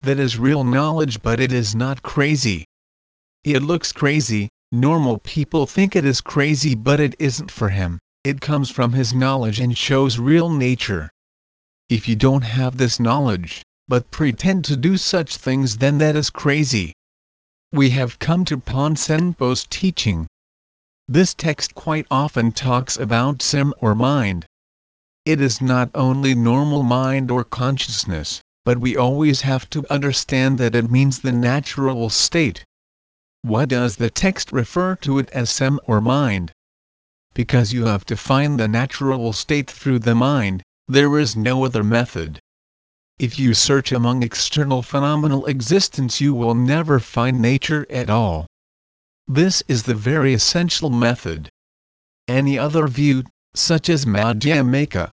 That is real knowledge but it is not crazy. It looks crazy, normal people think it is crazy but it isn't for him, it comes from his knowledge and shows real nature. If you don't have this knowledge, but pretend to do such things then that is crazy. We have come to Ponsenpo's teaching. This text quite often talks about sim or mind. It is not only normal mind or consciousness, but we always have to understand that it means the natural state. Why does the text refer to it as sim or mind? Because you have to find the natural state through the mind, there is no other method. If you search among external phenomenal existence you will never find nature at all. This is the very essential method. Any other view, such as Madhyamaka,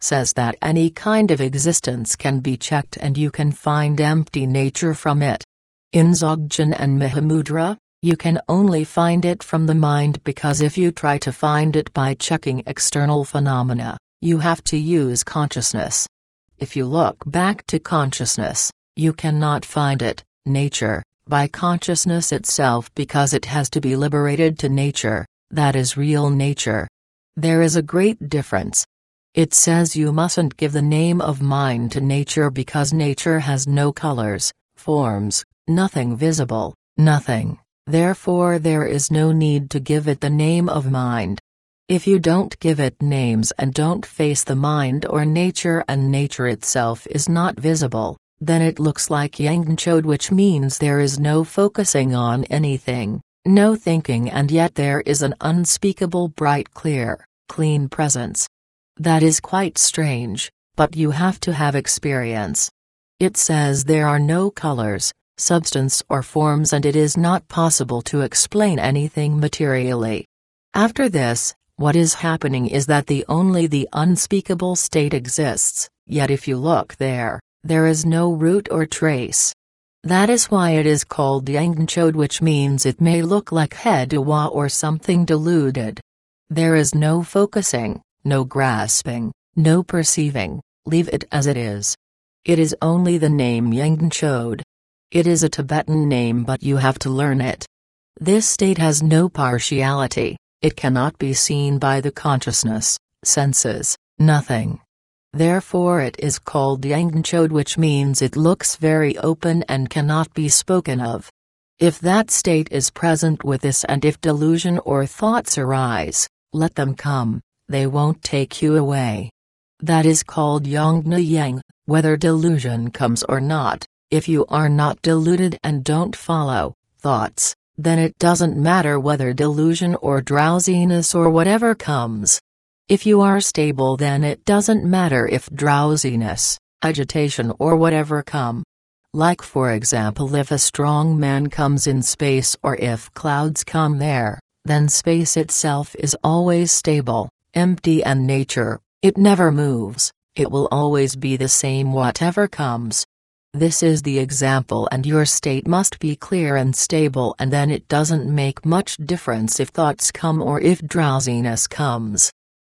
says that any kind of existence can be checked and you can find empty nature from it. In Dzogchen and Mahamudra, you can only find it from the mind because if you try to find it by checking external phenomena, you have to use consciousness. If you look back to consciousness, you cannot find it, nature, by consciousness itself because it has to be liberated to nature, that is real nature. There is a great difference. It says you mustn't give the name of mind to nature because nature has no colors, forms, nothing visible, nothing, therefore there is no need to give it the name of mind. If you don't give it names and don't face the mind or nature and nature itself is not visible, then it looks like yang chod which means there is no focusing on anything, no thinking and yet there is an unspeakable bright clear, clean presence. That is quite strange, but you have to have experience. It says there are no colors, substance or forms and it is not possible to explain anything materially. After this, what is happening is that the only the unspeakable state exists, yet if you look there, there is no root or trace. That is why it is called Yangchod which means it may look like Hedawa or something deluded. There is no focusing, no grasping, no perceiving, leave it as it is. It is only the name Yangchod. It is a Tibetan name but you have to learn it. This state has no partiality, it cannot be seen by the consciousness, senses, nothing. Therefore it is called Yangchod which means it looks very open and cannot be spoken of. If that state is present with this and if delusion or thoughts arise, let them come, they won't take you away. That is called Yongna Yang, whether delusion comes or not, if you are not deluded and don't follow thoughts, then it doesn't matter whether delusion or drowsiness or whatever comes. If you are stable, then it doesn't matter if drowsiness, agitation, or whatever come. Like, for example, if a strong man comes in space or if clouds come there, then space itself is always stable, empty, and nature, it never moves, it will always be the same whatever comes. This is the example and your state must be clear and stable and then it doesn't make much difference if thoughts come or if drowsiness comes.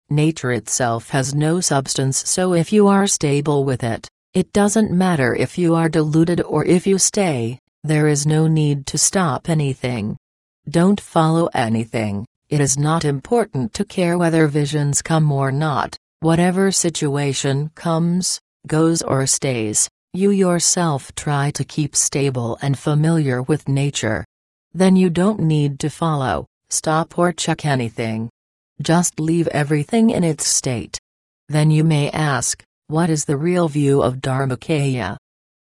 Nature itself has no substance so if you are stable with it, it doesn't matter if you are deluded or if you stay, there is no need to stop anything. Don't follow anything, it is not important to care whether visions come or not, whatever situation comes, goes or stays. You yourself try to keep stable and familiar with nature. Then you don't need to follow, stop or check anything. Just leave everything in its state. Then you may ask, what is the real view of Dharmakaya?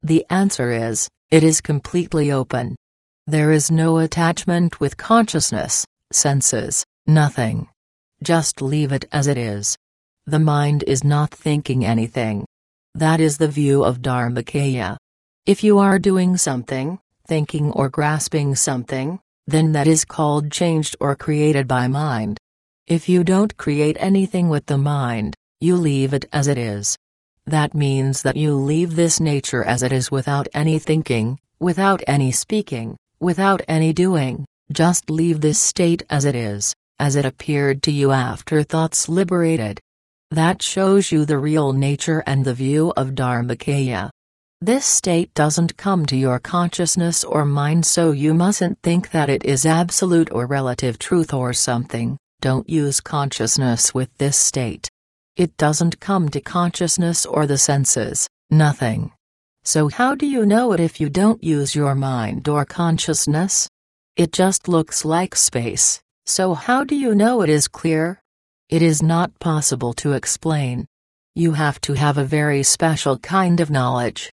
The answer is, it is completely open. There is no attachment with consciousness, senses, nothing. Just leave it as it is. The mind is not thinking anything. That is the view of Dharmakaya. If you are doing something, thinking or grasping something, then that is called changed or created by mind. If you don't create anything with the mind, you leave it as it is. That means that you leave this nature as it is without any thinking, without any speaking, without any doing, just leave this state as it is, as it appeared to you after thoughts liberated. That shows you the real nature and the view of Dharmakaya. This state doesn't come to your consciousness or mind so you mustn't think that it is absolute or relative truth or something, don't use consciousness with this state. It doesn't come to consciousness or the senses, nothing. So how do you know it if you don't use your mind or consciousness? It just looks like space, so how do you know it is clear? It is not possible to explain. You have to have a very special kind of knowledge.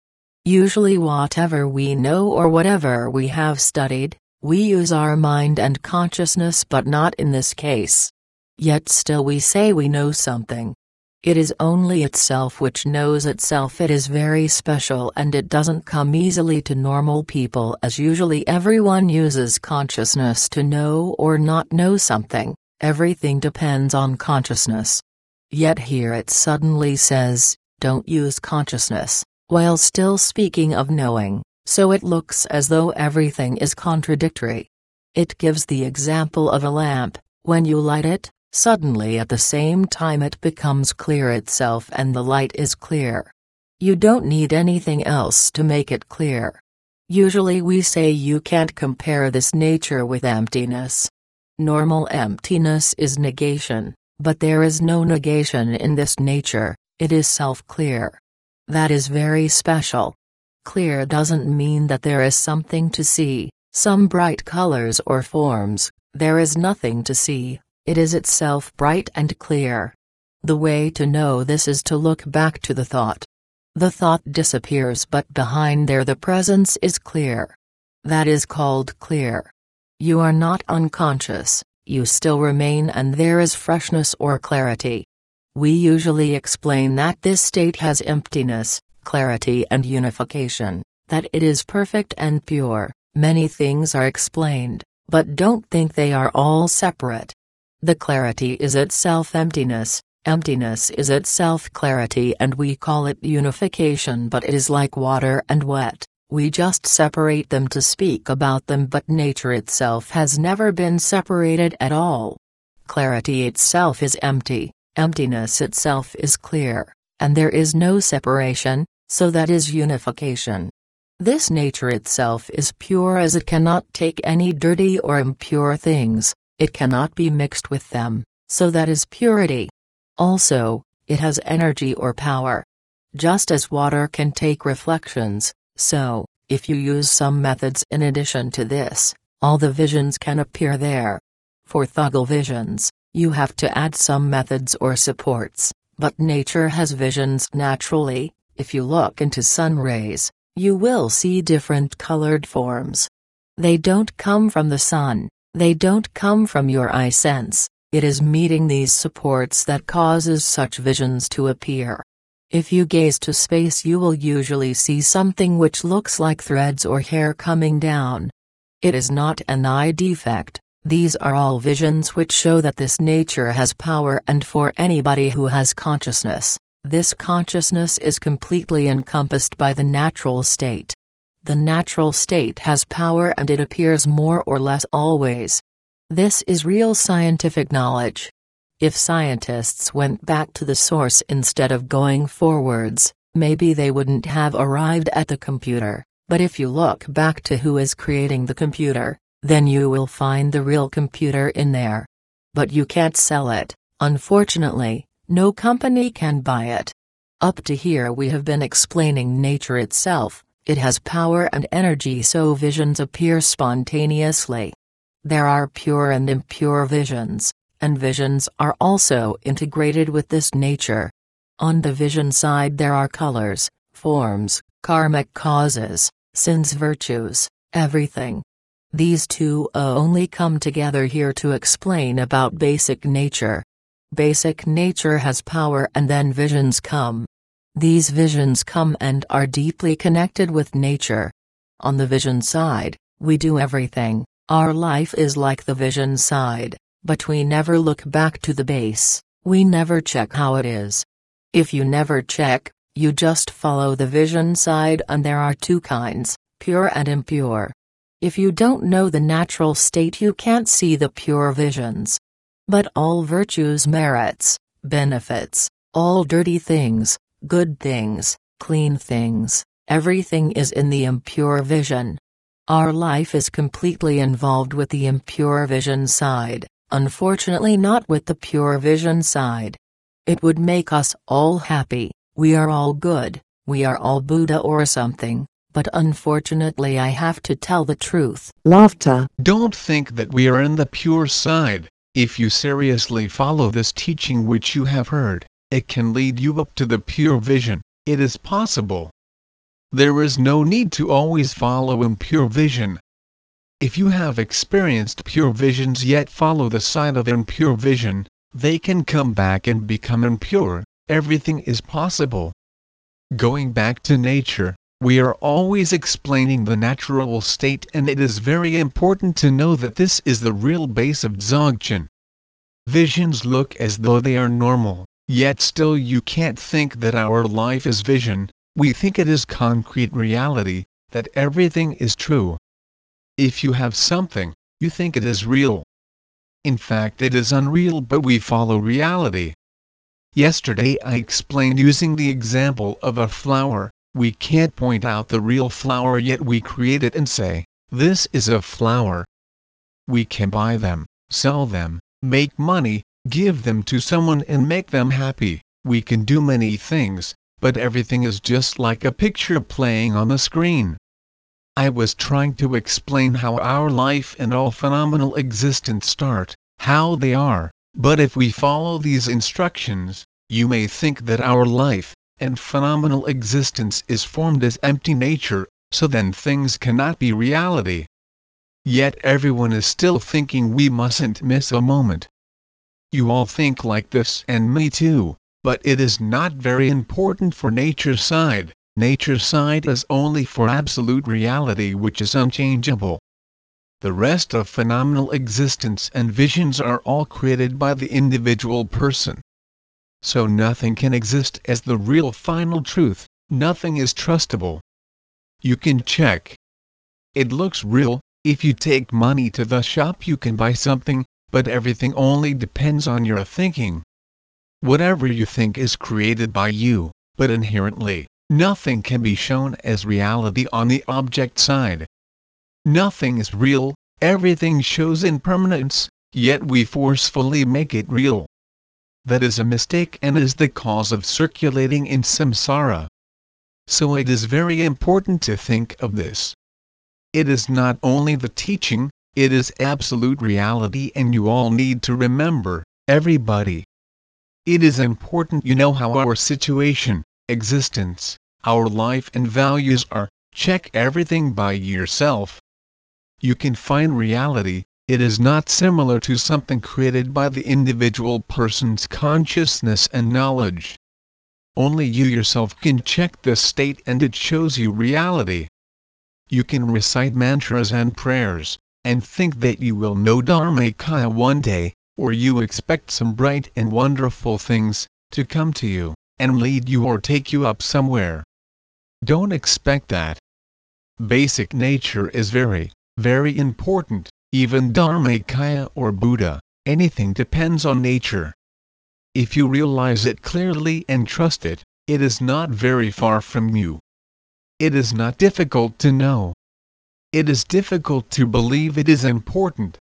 Usually, whatever we know or whatever we have studied, we use our mind and consciousness, but not in this case. Yet still, we say we know something. It is only itself which knows itself. It is very special and it doesn't come easily to normal people, as usually everyone uses consciousness to know or not know something. Everything depends on consciousness. Yet here it suddenly says, don't use consciousness while still speaking of knowing, so it looks as though everything is contradictory. It gives the example of a lamp, when you light it, suddenly at the same time it becomes clear itself and the light is clear. You don't need anything else to make it clear. Usually we say you can't compare this nature with emptiness. Normal emptiness is negation, but there is no negation in this nature, it is self-clear. That is very special. Clear doesn't mean that there is something to see, some bright colors or forms, there is nothing to see, it is itself bright and clear. The way to know this is to look back to the thought. The thought disappears but behind there the presence is clear. That is called clear. You are not unconscious, you still remain and there is freshness or clarity. We usually explain that this state has emptiness, clarity and unification, that it is perfect and pure. Many things are explained, but don't think they are all separate. The clarity is itself emptiness, emptiness is itself clarity and we call it unification but it is like water and wet, we just separate them to speak about them but nature itself has never been separated at all. Clarity itself is empty, Emptiness itself is clear, and there is no separation, so that is unification. This nature itself is pure as it cannot take any dirty or impure things, it cannot be mixed with them, so that is purity. Also, it has energy or power. Just as water can take reflections, so, if you use some methods in addition to this, all the visions can appear there. For Thugal visions, you have to add some methods or supports, but nature has visions naturally. If you look into sun rays, you will see different colored forms. They don't come from the sun, they don't come from your eye sense, it is meeting these supports that causes such visions to appear. If you gaze to space, you will usually see something which looks like threads or hair coming down. It is not an eye defect, these are all visions which show that this nature has power and for anybody who has consciousness, this consciousness is completely encompassed by the natural state. The natural state has power and it appears more or less always. This is real scientific knowledge. If scientists went back to the source instead of going forwards, maybe they wouldn't have arrived at the computer, but if you look back to who is creating the computer, then you will find the real computer in there. But you can't sell it, unfortunately, no company can buy it. Up to here we have been explaining nature itself, it has power and energy so visions appear spontaneously. There are pure and impure visions, and visions are also integrated with this nature. On the vision side there are colors, forms, karmic causes, sins virtues, everything. These two only come together here to explain about basic nature. Basic nature has power and then visions come. These visions come and are deeply connected with nature. On the vision side, we do everything, our life is like the vision side, but we never look back to the base, we never check how it is. If you never check, you just follow the vision side and there are two kinds, pure and impure. If you don't know the natural state, you can't see the pure visions. But all virtues, merits, benefits, All dirty things, good things, clean things, everything is in the impure vision. Our life is completely involved with the impure vision side, unfortunately, not with the pure vision side. It would make us all happy, we are all good, we are all Buddha or something, but unfortunately, I have to tell the truth. Laughter. Don't think that we are in the pure side. If you seriously follow this teaching which you have heard, it can lead you up to the pure vision. It is possible. There is no need to always follow impure vision. If you have experienced pure visions yet follow the side of impure vision, they can come back and become impure. Everything is possible. Going back to nature, we are always explaining the natural state and it is very important to know that this is the real base of Dzogchen. Visions look as though they are normal, Yet still you can't think that our life is vision, we think it is concrete reality, that everything is true. If you have something, you think it is real. In fact it is unreal but we follow reality. Yesterday I explained using the example of a flower, we can't point out the real flower yet we create it and say, this is a flower. We can buy them, sell them, make money, give them to someone and make them happy. We can do many things, but everything is just like a picture playing on the screen. I was trying to explain how our life and all phenomenal existence start, how they are, but if we follow these instructions, you may think that our life and phenomenal existence is formed as empty nature, so then things cannot be reality. Yet everyone is still thinking we mustn't miss a moment, you all think like this and me too, but it is not very important for nature side. Nature side is only for absolute reality which is unchangeable. The rest of phenomenal existence and visions are all created by the individual person. So nothing can exist as the real final truth, nothing is trustable. You can check. It looks real, if you take money to the shop you can buy something, but everything only depends on your thinking. Whatever you think is created by you, but inherently, nothing can be shown as reality on the object side. Nothing is real, everything shows impermanence, yet we forcefully make it real. That is a mistake and is the cause of circulating in samsara. So it is very important to think of this. It is not only the teaching, it is absolute reality and you all need to remember, everybody. It is important you know how our situation, existence, our life and values are, check everything by yourself. You can find reality, it is not similar to something created by the individual person's consciousness and knowledge. Only you yourself can check this state and it shows you reality. You can recite mantras and prayers, and think that you will know Dharmakaya one day, or you expect some bright and wonderful things to come to you and lead you or take you up somewhere. Don't expect that. Basic nature is very, very important, even Dharmakaya or Buddha, anything depends on nature. If you realize it clearly and trust it, it is not very far from you. It is not difficult to know, it is difficult to believe it is important.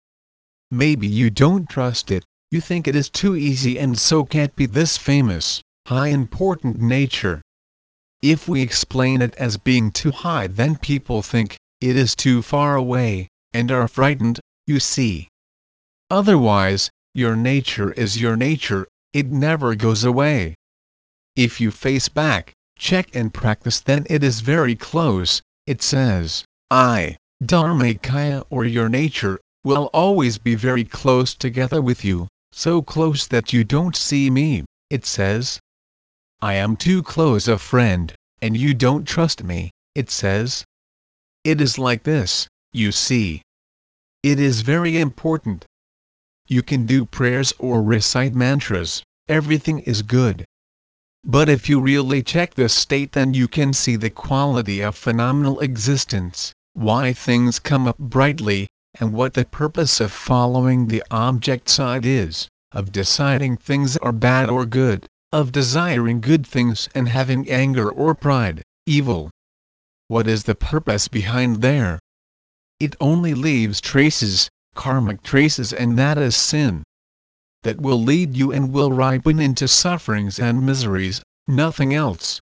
Maybe you don't trust it, you think it is too easy and so can't be this famous, high important nature. If we explain it as being too high then people think, it is too far away, and are frightened, you see. Otherwise, your nature is your nature, it never goes away. If you face back, check and practice then it is very close, it says. I, Dharmakaya or your nature, will always be very close together with you, so close that you don't see me, it says. I am too close a friend, and you don't trust me, it says. It is like this, you see. It is very important. You can do prayers or recite mantras, everything is good. But if you really check this state then you can see the quality of phenomenal existence why things come up brightly, and what the purpose of following the object side is, of deciding things are bad or good, of desiring good things and having anger or pride, evil. What is the purpose behind there? It only leaves traces, karmic traces and that is sin. That will lead you and will ripen into sufferings and miseries, nothing else.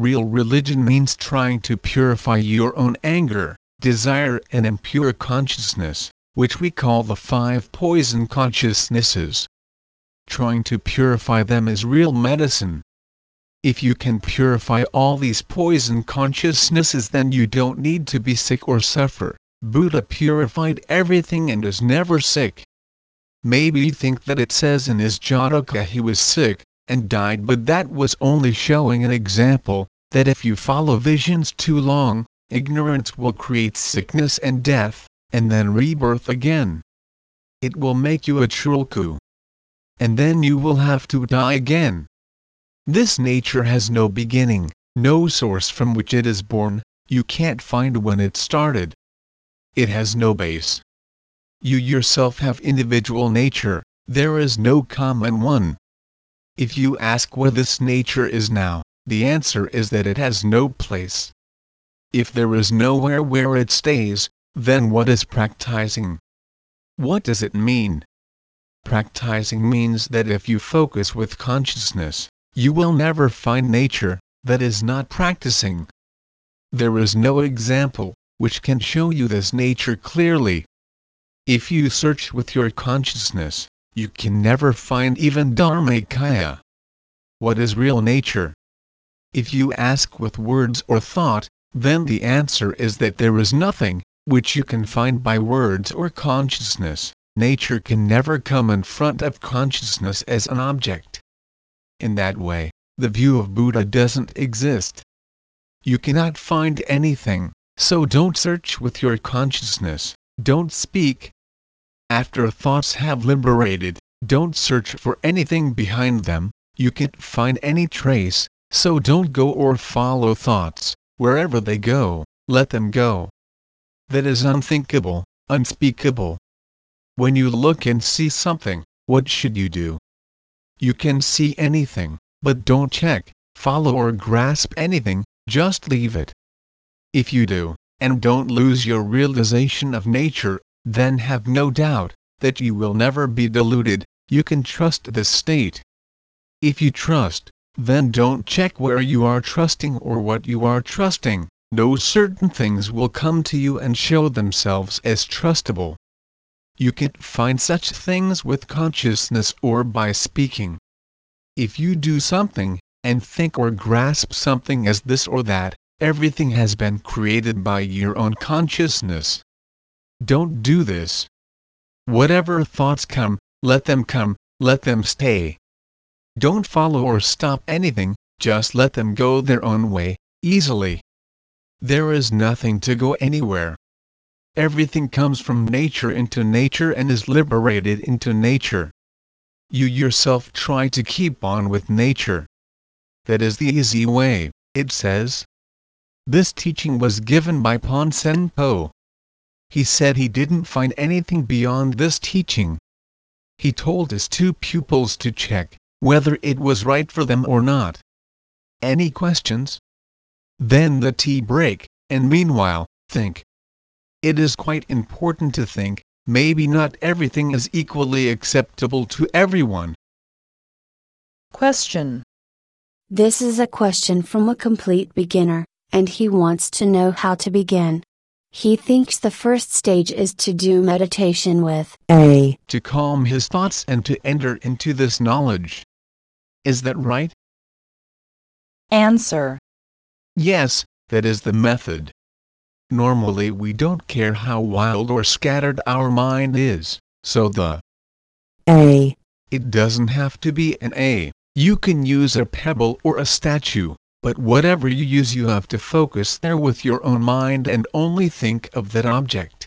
Real religion means trying to purify your own anger, desire and impure consciousness, which we call the five poison consciousnesses. Trying to purify them is real medicine. If you can purify all these poison consciousnesses then you don't need to be sick or suffer. Buddha purified everything and is never sick. Maybe you think that it says in his Jataka he was sick, and died but that was only showing an example, that if you follow visions too long, ignorance will create sickness and death, and then rebirth again. It will make you a chulku. And then you will have to die again. This nature has no beginning, no source from which it is born, you can't find when it started. It has no base. You yourself have individual nature, there is no common one. If you ask where this nature is now, the answer is that it has no place. If there is nowhere where it stays, then what is practicing? What does it mean? Practicing means that if you focus with consciousness, you will never find nature, that is not practicing. There is no example, which can show you this nature clearly. If you search with your consciousness, you can never find even Dharmakaya. What is real nature? If you ask with words or thought, then the answer is that there is nothing, which you can find by words or consciousness. Nature can never come in front of consciousness as an object in that way, the view of Buddha doesn't exist. You cannot find anything, so don't search with your consciousness, don't speak. After thoughts have liberated, don't search for anything behind them, you can't find any trace, so don't go or follow thoughts, wherever they go, let them go. That is unthinkable, unspeakable. When you look and see something, what should you do? You can see anything, but don't check, follow or grasp anything, just leave it. If you do, and don't lose your realization of nature, then have no doubt that you will never be deluded, you can trust this state. If you trust, then don't check where you are trusting or what you are trusting, no certain things will come to you and show themselves as trustable. You can't find such things with consciousness or by speaking. If you do something, and think or grasp something as this or that, everything has been created by your own consciousness. Don't do this. Whatever thoughts come, let them come, let them stay. Don't follow or stop anything, just let them go their own way, easily. There is nothing to go anywhere. Everything comes from nature into nature and is liberated into nature. You yourself try to keep on with nature. That is the easy way, it says. This teaching was given by Ponsen Po. He said he didn't find anything beyond this teaching. He told his two pupils to check whether it was right for them or not. Any questions? Then the tea break, and meanwhile, think. It is quite important to think, maybe not everything is equally acceptable to everyone. Question. This is a question from a complete beginner, and he wants to know how to begin. He thinks the first stage is to do meditation with A. To calm his thoughts and to enter into this knowledge. Is that right? Answer. Yes, that is the method. Normally we don't care how wild or scattered our mind is, so the A. It doesn't have to be an A. You can use a pebble or a statue, but whatever you use you have to focus there with your own mind and only think of that object.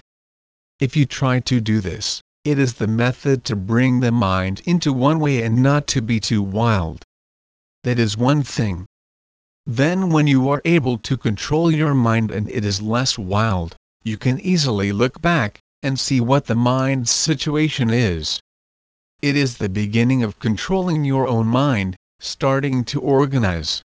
If you try to do this, it is the method to bring the mind into one way and not to be too wild. That is one thing. Then when you are able to control your mind and it is less wild, you can easily look back, and see what the mind's situation is. It is the beginning of controlling your own mind, starting to organize.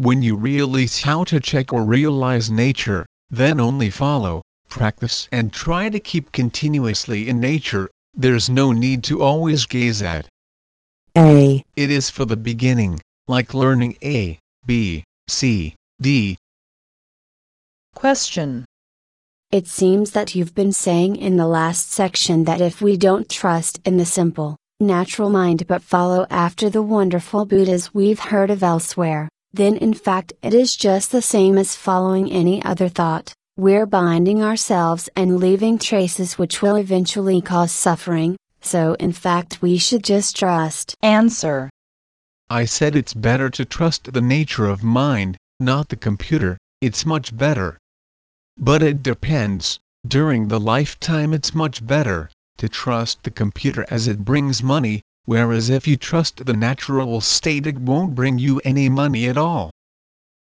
When you realize how to check or realize nature, then only follow, practice and try to keep continuously in nature, there's no need to always gaze at. A. It is for the beginning, like learning A, B, C, D. Question. It seems that you've been saying in the last section that if we don't trust in the simple, natural mind but follow after the wonderful Buddhas we've heard of elsewhere, then in fact it is just the same as following any other thought, we're binding ourselves and leaving traces which will eventually cause suffering, so in fact we should just trust. Answer. I said it's better to trust the nature of mind, not the computer, it's much better. But it depends, during the lifetime it's much better to trust the computer as it brings money, whereas if you trust the natural state it won't bring you any money at all.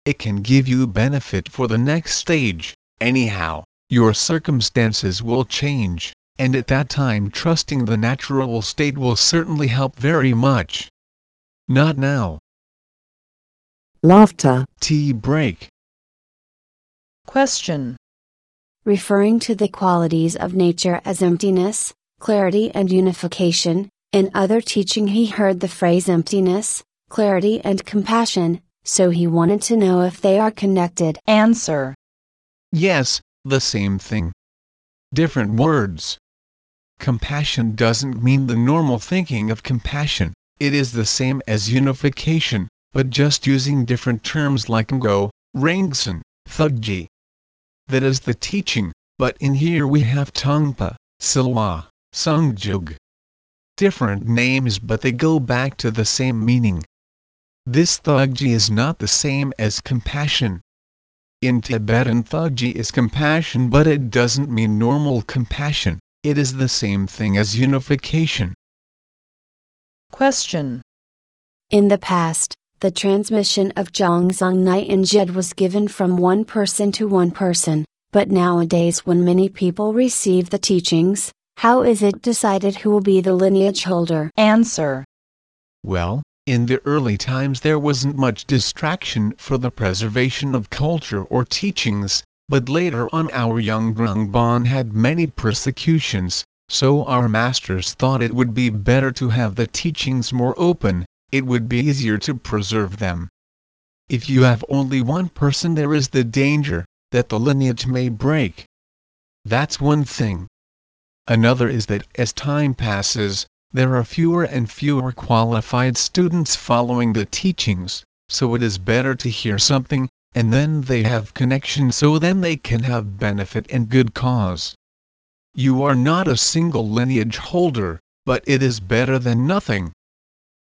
It can give you benefit for the next stage, anyhow, your circumstances will change, and at that time trusting the natural state will certainly help very much. Not now. Laughter. Tea break. Question. Referring to the qualities of nature as emptiness, clarity and unification, in other teaching he heard the phrase emptiness, clarity and compassion, so he wanted to know if they are connected. Answer. Yes, the same thing. Different words. Compassion doesn't mean the normal thinking of compassion, it is the same as unification, but just using different terms like Ngo, Rangsan, Thugji. That is the teaching, but in here we have Tongpa, Silwa, Sungjug. Different names but they go back to the same meaning. This Thugji is not the same as compassion. In Tibetan Thugji is compassion but it doesn't mean normal compassion, it is the same thing as unification. Question. In the past, the transmission of Zhang Zhung Nyengyud was given from one person to one person, but nowadays when many people receive the teachings, how is it decided who will be the lineage holder? Answer. Well, in the early times there wasn't much distraction for the preservation of culture or teachings, but later on our Yungdrung Bon had many persecutions, so our masters thought it would be better to have the teachings more open, it would be easier to preserve them. If you have only one person there is the danger that the lineage may break. That's one thing. Another is that as time passes, there are fewer and fewer qualified students following the teachings, so it is better to hear something, and then they have connection so then they can have benefit and good cause. You are not a single lineage holder, but it is better than nothing.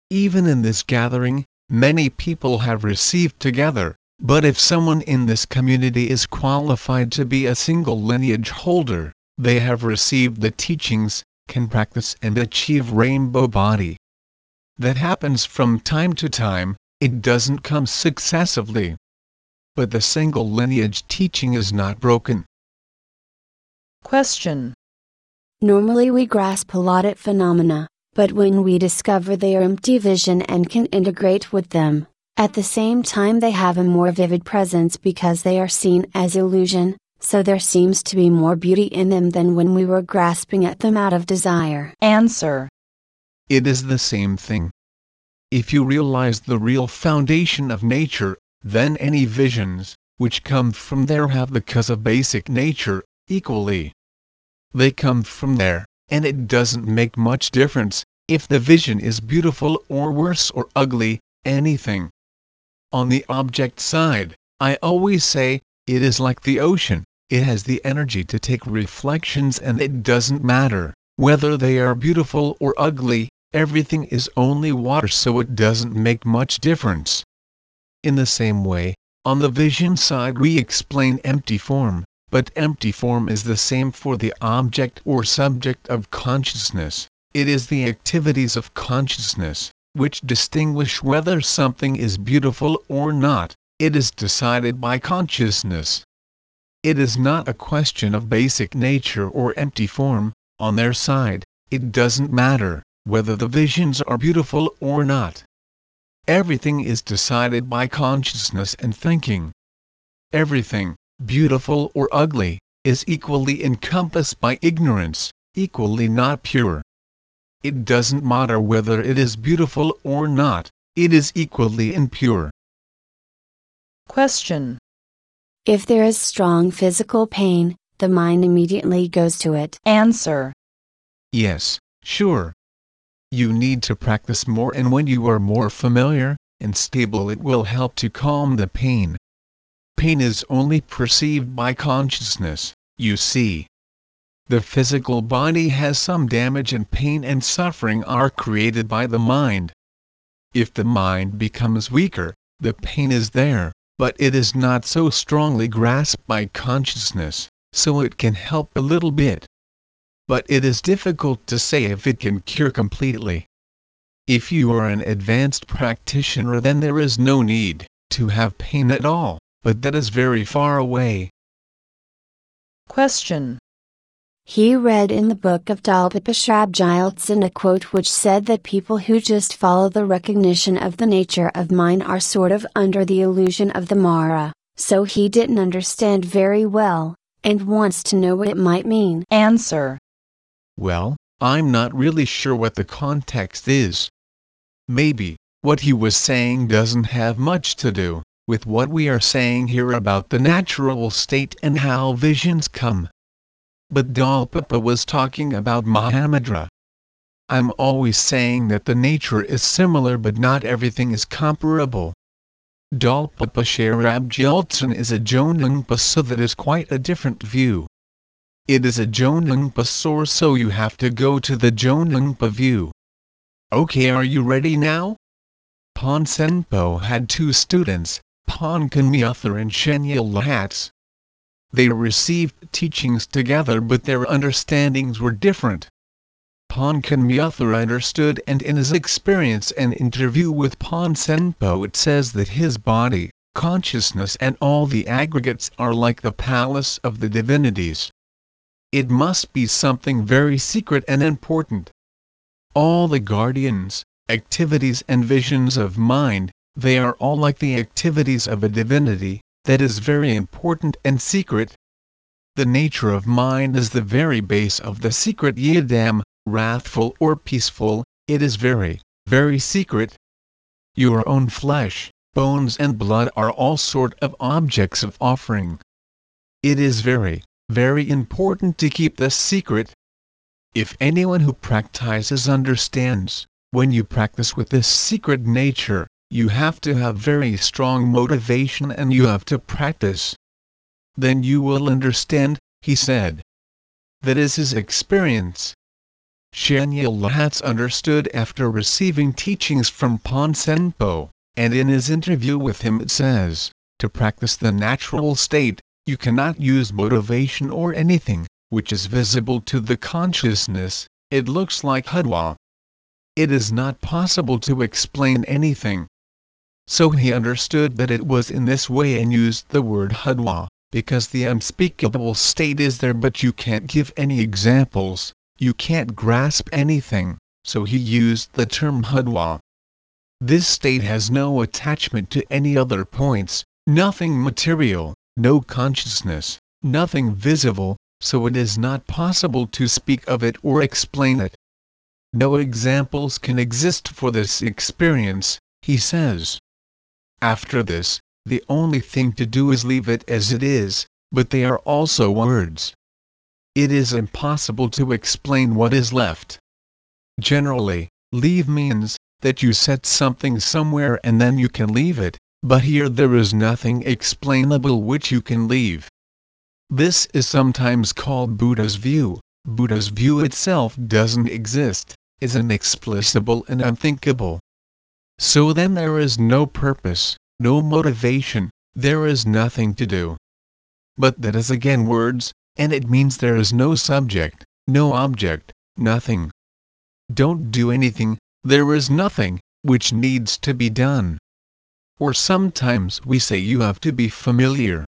Even in this gathering, many people have received together, but if someone in this community is qualified to be a single lineage holder, they have received the teachings, can practice and achieve rainbow body. That happens from time to time, it doesn't come successively. But the single lineage teaching is not broken. Question. Normally we grasp a lot at phenomena, but when we discover they are empty vision and can integrate with them, at the same time they have a more vivid presence because they are seen as illusion, so there seems to be more beauty in them than when we were grasping at them out of desire. Answer. It is the same thing. If you realize the real foundation of nature, then any visions, which come from there have the cause of basic nature, equally. They come from there, and it doesn't make much difference, if the vision is beautiful or worse or ugly, anything. On the object side, I always say, it is like the ocean, it has the energy to take reflections and it doesn't matter, whether they are beautiful or ugly, everything is only water so it doesn't make much difference. In the same way, on the vision side we explain empty form, but empty form is the same for the object or subject of consciousness, it is the activities of consciousness, which distinguish whether something is beautiful or not, it is decided by consciousness. It is not a question of basic nature or empty form, on their side, it doesn't matter whether the visions are beautiful or not. everything is decided by consciousness and thinking. Everything, beautiful or ugly, is equally encompassed by ignorance, equally not pure. It doesn't matter whether it is beautiful or not, it is equally impure. Question. If there is strong physical pain, the mind immediately goes to it. Answer. Yes, sure. You need to practice more and when you are more familiar and stable it will help to calm the pain. Pain is only perceived by consciousness, you see. The physical body has some damage and pain and suffering are created by the mind. If the mind becomes weaker, the pain is there, but it is not so strongly grasped by consciousness, so it can help a little bit. But it is difficult to say if it can cure completely. If you are an advanced practitioner then there is no need to have pain at all, but that is very far away. Question. He read in the book of Dolpopa Sherab Gyaltsen a quote which said that people who just follow the recognition of the nature of mind are sort of under the illusion of the Mara, so he didn't understand very well, and wants to know what it might mean. Answer. Well, I'm not really sure what the context is. Maybe, what he was saying doesn't have much to do with what we are saying here about the natural state and how visions come. But Dolpopa was talking about Mahamudra. I'm always saying that the nature is similar but not everything is comparable. Dolpopa Sherab Gyaltsen is a Jonangpa so that is quite a different view. It is a Jonangpa source so you have to go to the Jonangpa view. Okay are you ready now? Ponsenpo had two students, Ponkanmiuthar and Shenyal Lahats. They received teachings together but their understandings were different. Ponkanmiuthar understood and in his experience and interview with Ponsenpo it says that his body, consciousness and all the aggregates are like the palace of the divinities. It must be something very secret and important. All the guardians, activities and visions of mind, they are all like the activities of a divinity, that is very important and secret. The nature of mind is the very base of the secret yidam, wrathful or peaceful, it is very, very secret. Your own flesh, bones and blood are all sort of objects of offering. It is very, very important to keep this secret. If anyone who practices understands, when you practice with this secret nature, you have to have very strong motivation and you have to practice. Then you will understand, he said. That is his experience. Shanyal Lahats understood after receiving teachings from Ponsenpo, and in his interview with him it says, to practice the natural state, you cannot use motivation or anything, which is visible to the consciousness, it looks like Hudwa. It is not possible to explain anything, so he understood that it was in this way and used the word Hudwa, because the unspeakable state is there but you can't give any examples, you can't grasp anything, so he used the term Hudwa. This state has no attachment to any other points, nothing material, no consciousness, nothing visible, so it is not possible to speak of it or explain it. No examples can exist for this experience, he says. After this, the only thing to do is leave it as it is, but they are also words. It is impossible to explain what is left. Generally, leave means that you set something somewhere and then you can leave it, but here there is nothing explainable which you can leave. This is sometimes called Buddha's view. Buddha's view itself doesn't exist, is inexplicable and unthinkable. So then there is no purpose, no motivation, there is nothing to do. But that is again words, and it means there is no subject, no object, nothing. Don't do anything, there is nothing, which needs to be done. Or sometimes we say you have to be familiar.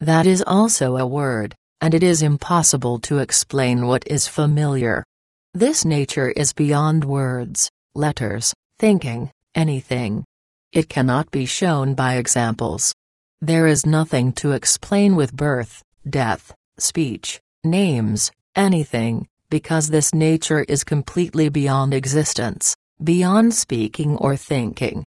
That is also a word, and it is impossible to explain what is familiar. This nature is beyond words, letters, thinking, anything. It cannot be shown by examples. There is nothing to explain with birth, death, speech, names, anything, because this nature is completely beyond existence, beyond speaking or thinking.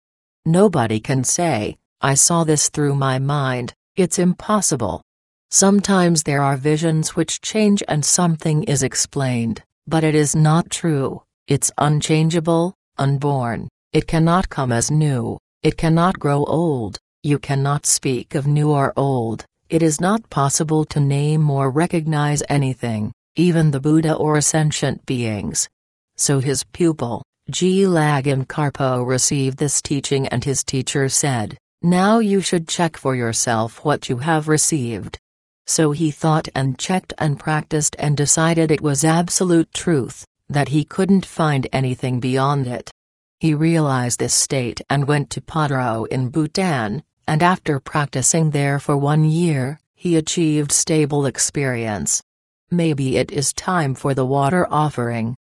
Nobody can say, I saw this through my mind, it's impossible. Sometimes there are visions which change and something is explained, but it is not true, it's unchangeable, unborn, it cannot come as new, it cannot grow old, you cannot speak of new or old, it is not possible to name or recognize anything even the Buddha or sentient beings. So his pupil, G. Lagom Karpo received this teaching and his teacher said, Now you should check for yourself what you have received. So he thought and checked and practiced and decided it was absolute truth, that he couldn't find anything beyond it. He realized this state and went to Padro in Bhutan, and after practicing there for one year, he achieved stable experience. Maybe it is time for the water offering.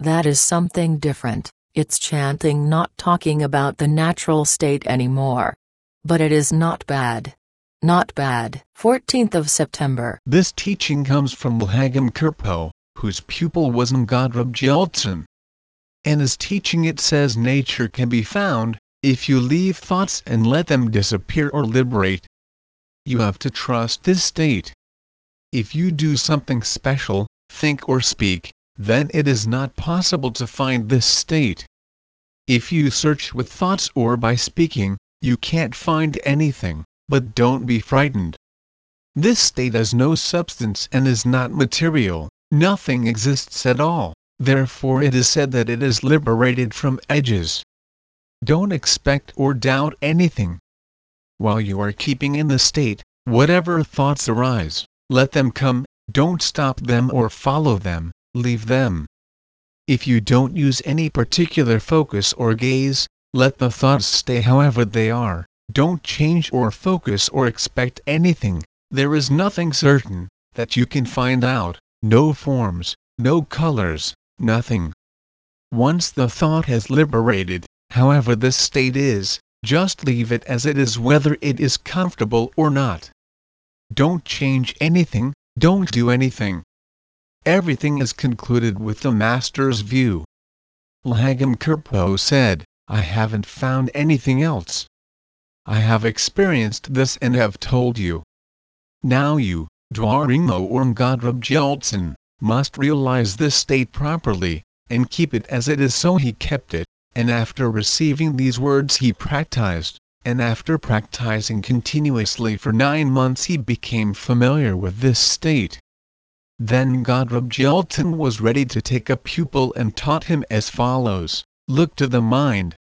That is something different, it's chanting not talking about the natural state anymore. But it is not bad. Not bad. 14th of September. This teaching comes from Lhagom Karpo, whose pupil was Ngodrub Gyaltsen. In his teaching it says nature can be found, if you leave thoughts and let them disappear or liberate. You have to trust this state. If you do something special, think or speak, then it is not possible to find this state. If you search with thoughts or by speaking, you can't find anything, but don't be frightened. This state has no substance and is not material, nothing exists at all, therefore it is said that it is liberated from edges. Don't expect or doubt anything. While you are keeping in the state, whatever thoughts arise, let them come, don't stop them or follow them, leave them. If you don't use any particular focus or gaze, let the thoughts stay however they are, don't change or focus or expect anything, there is nothing certain, that you can find out, no forms, no colors, nothing. Once the thought has liberated, however this state is, just leave it as it is whether it is comfortable or not. Don't change anything, don't do anything. Everything is concluded with the Master's view. Lhagom Karpo said, I haven't found anything else. I have experienced this and have told you. Now you, Dwaringmo or Ngodrub Gyaltsen, must realize this state properly, and keep it as it is so he kept it, and after receiving these words he practiced and after practicing continuously for nine months he became familiar with this state. Then Ngodrub Gyaltsen was ready to take a pupil and taught him as follows, look to the mind.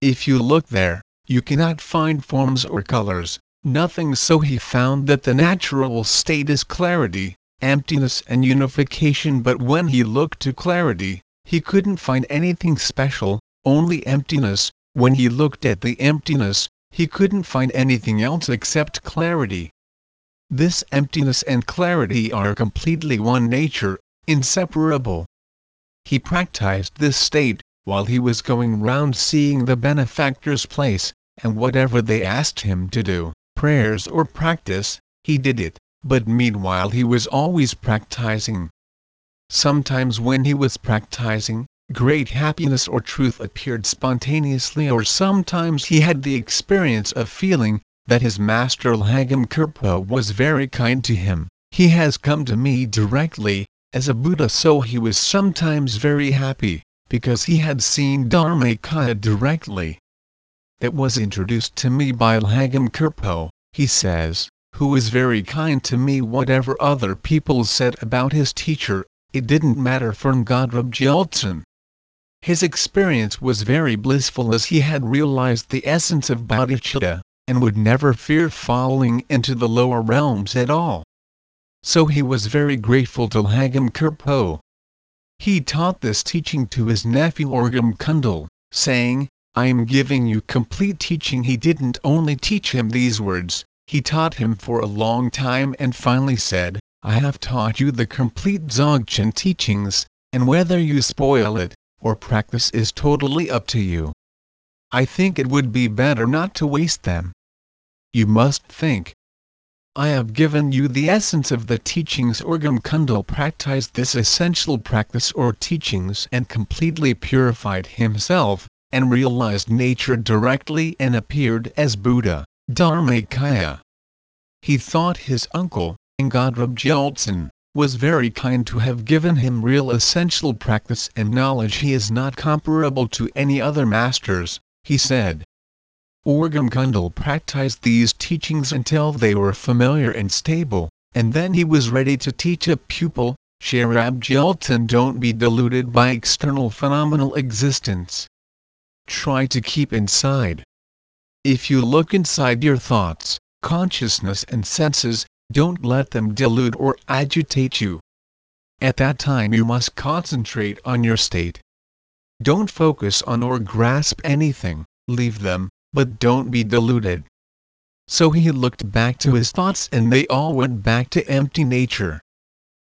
If you look there, you cannot find forms or colors, nothing so he found that the natural state is clarity, emptiness and unification but when he looked to clarity, he couldn't find anything special, only emptiness, when he looked at the emptiness, he couldn't find anything else except clarity. This emptiness and clarity are completely one nature, inseparable. He practiced this state, while he was going round seeing the benefactor's place, and whatever they asked him to do, prayers or practice, he did it, but meanwhile he was always practicing. Sometimes when he was practicing, great happiness or truth appeared spontaneously or sometimes he had the experience of feeling that his master Lhagom Karpo was very kind to him. He has come to me directly, as a Buddha so he was sometimes very happy, because he had seen Dharmakaya directly. It was introduced to me by Lhagom Karpo, he says, who was very kind to me whatever other people said about his teacher, it didn't matter for Ngodrub Gyaltsen. His experience was very blissful as he had realized the essence of bodhicitta, and would never fear falling into the lower realms at all. So he was very grateful to Lhagom Karpo. He taught this teaching to his nephew Orgam Kundal, saying, I am giving you complete teaching. He didn't only teach him these words, he taught him for a long time and finally said, I have taught you the complete Dzogchen teachings, and whether you spoil it, or practice is totally up to you. I think it would be better not to waste them. You must think. I have given you the essence of the teachings Urgam Kundal practiced this essential practice or teachings and completely purified himself, and realized nature directly and appeared as Buddha, Dharmakaya. He thought his uncle, Ngodrub Gyaltsen, was very kind to have given him real essential practice and knowledge he is not comparable to any other masters, he said. Orgam Kundal practiced these teachings until they were familiar and stable, and then he was ready to teach a pupil, Sherab Gyaltsen don't be deluded by external phenomenal existence. Try to keep inside. If you look inside your thoughts, consciousness and senses, don't let them delude or agitate you. At that time you must concentrate on your state. Don't focus on or grasp anything, leave them, but don't be deluded. So he looked back to his thoughts and they all went back to empty nature.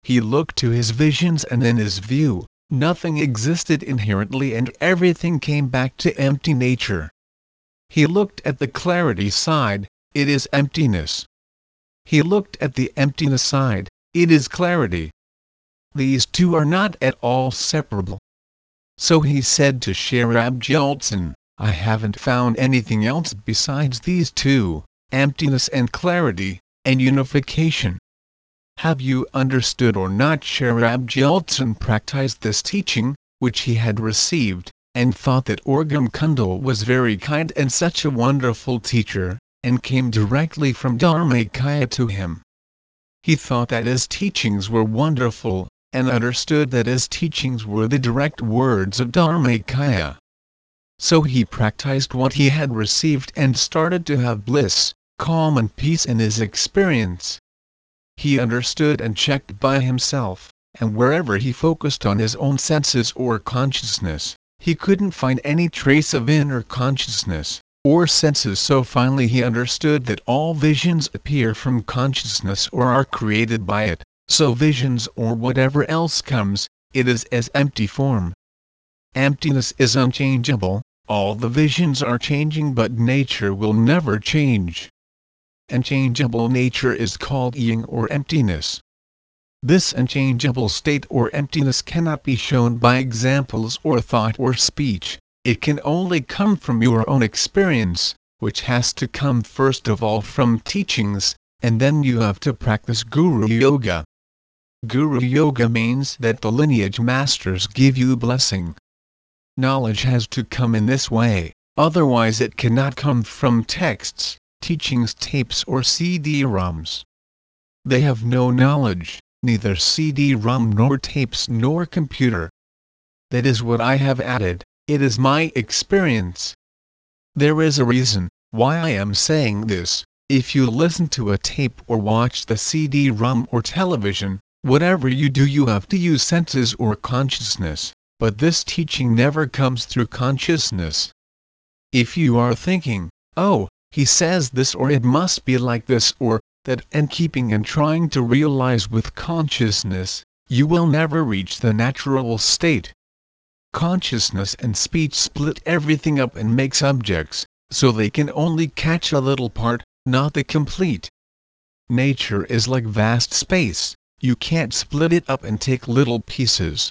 He looked to his visions and in his view, nothing existed inherently and everything came back to empty nature. He looked at the clarity side, it is emptiness. He looked at the emptiness side, it is clarity. These two are not at all separable. So he said to Sherab Gyaltsen, I haven't found anything else besides these two, emptiness and clarity, and unification. Have you understood or not Sherab Gyaltsen practiced this teaching, which he had received, and thought that Urgam Kundal was very kind and such a wonderful teacher, and came directly from Dharmakaya to him. He thought that his teachings were wonderful, and understood that his teachings were the direct words of Dharmakaya. So he practiced what he had received and started to have bliss, calm and peace in his experience. He understood and checked by himself, and wherever he focused on his own senses or consciousness, he couldn't find any trace of inner consciousness or senses so finally he understood that all visions appear from consciousness or are created by it, so visions or whatever else comes, it is as empty form. Emptiness is unchangeable, all the visions are changing but nature will never change. Unchangeable nature is called yin or emptiness. This unchangeable state or emptiness cannot be shown by examples or thought or speech, it can only come from your own experience, which has to come first of all from teachings, and then you have to practice Guru Yoga. Guru Yoga means that the lineage masters give you blessing. Knowledge has to come in this way, otherwise it cannot come from texts, teachings tapes or CD-ROMs. They have no knowledge, neither CD-ROM nor tapes nor computer. That is what I have added. It is my experience. There is a reason why I am saying this. If you listen to a tape or watch the CD-ROM or television, whatever you do you have to use senses or consciousness, but this teaching never comes through consciousness. If you are thinking, oh, he says this or it must be like this or that and keeping and trying to realize with consciousness, you will never reach the natural state consciousness and speech split everything up and make subjects, so they can only catch a little part, not the complete. Nature is like vast space, you can't split it up and take little pieces.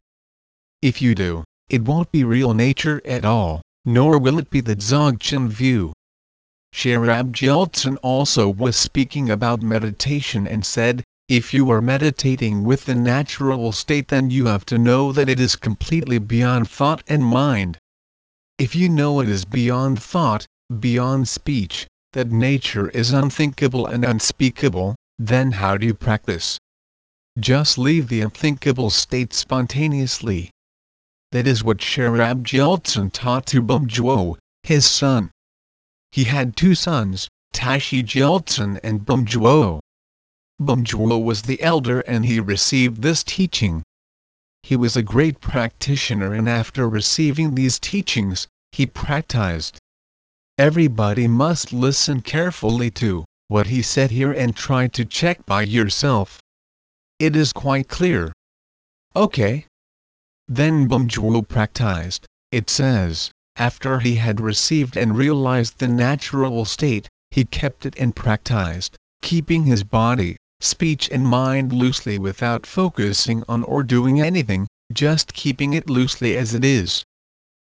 If you do, it won't be real nature at all, nor will it be the Dzogchen view. Sherab Gyaltsen also was speaking about meditation and said, if you are meditating with the natural state then you have to know that it is completely beyond thought and mind. If you know it is beyond thought, beyond speech, that nature is unthinkable and unspeakable, then how do you practice? Just leave the unthinkable state spontaneously. That is what Sherab Gyaltsen taught to Bumjuo, his son. He had two sons, Tashi Gyaltsen and Bumjuo. Bumjuo was the elder and he received this teaching. He was a great practitioner and after receiving these teachings, he practiced. Everybody must listen carefully to what he said here and try to check by yourself. It is quite clear. Okay. Then Bumjuo practiced, it says, after he had received and realized the natural state, he kept it and practiced, keeping his body, speech and mind loosely without focusing on or doing anything, just keeping it loosely as it is.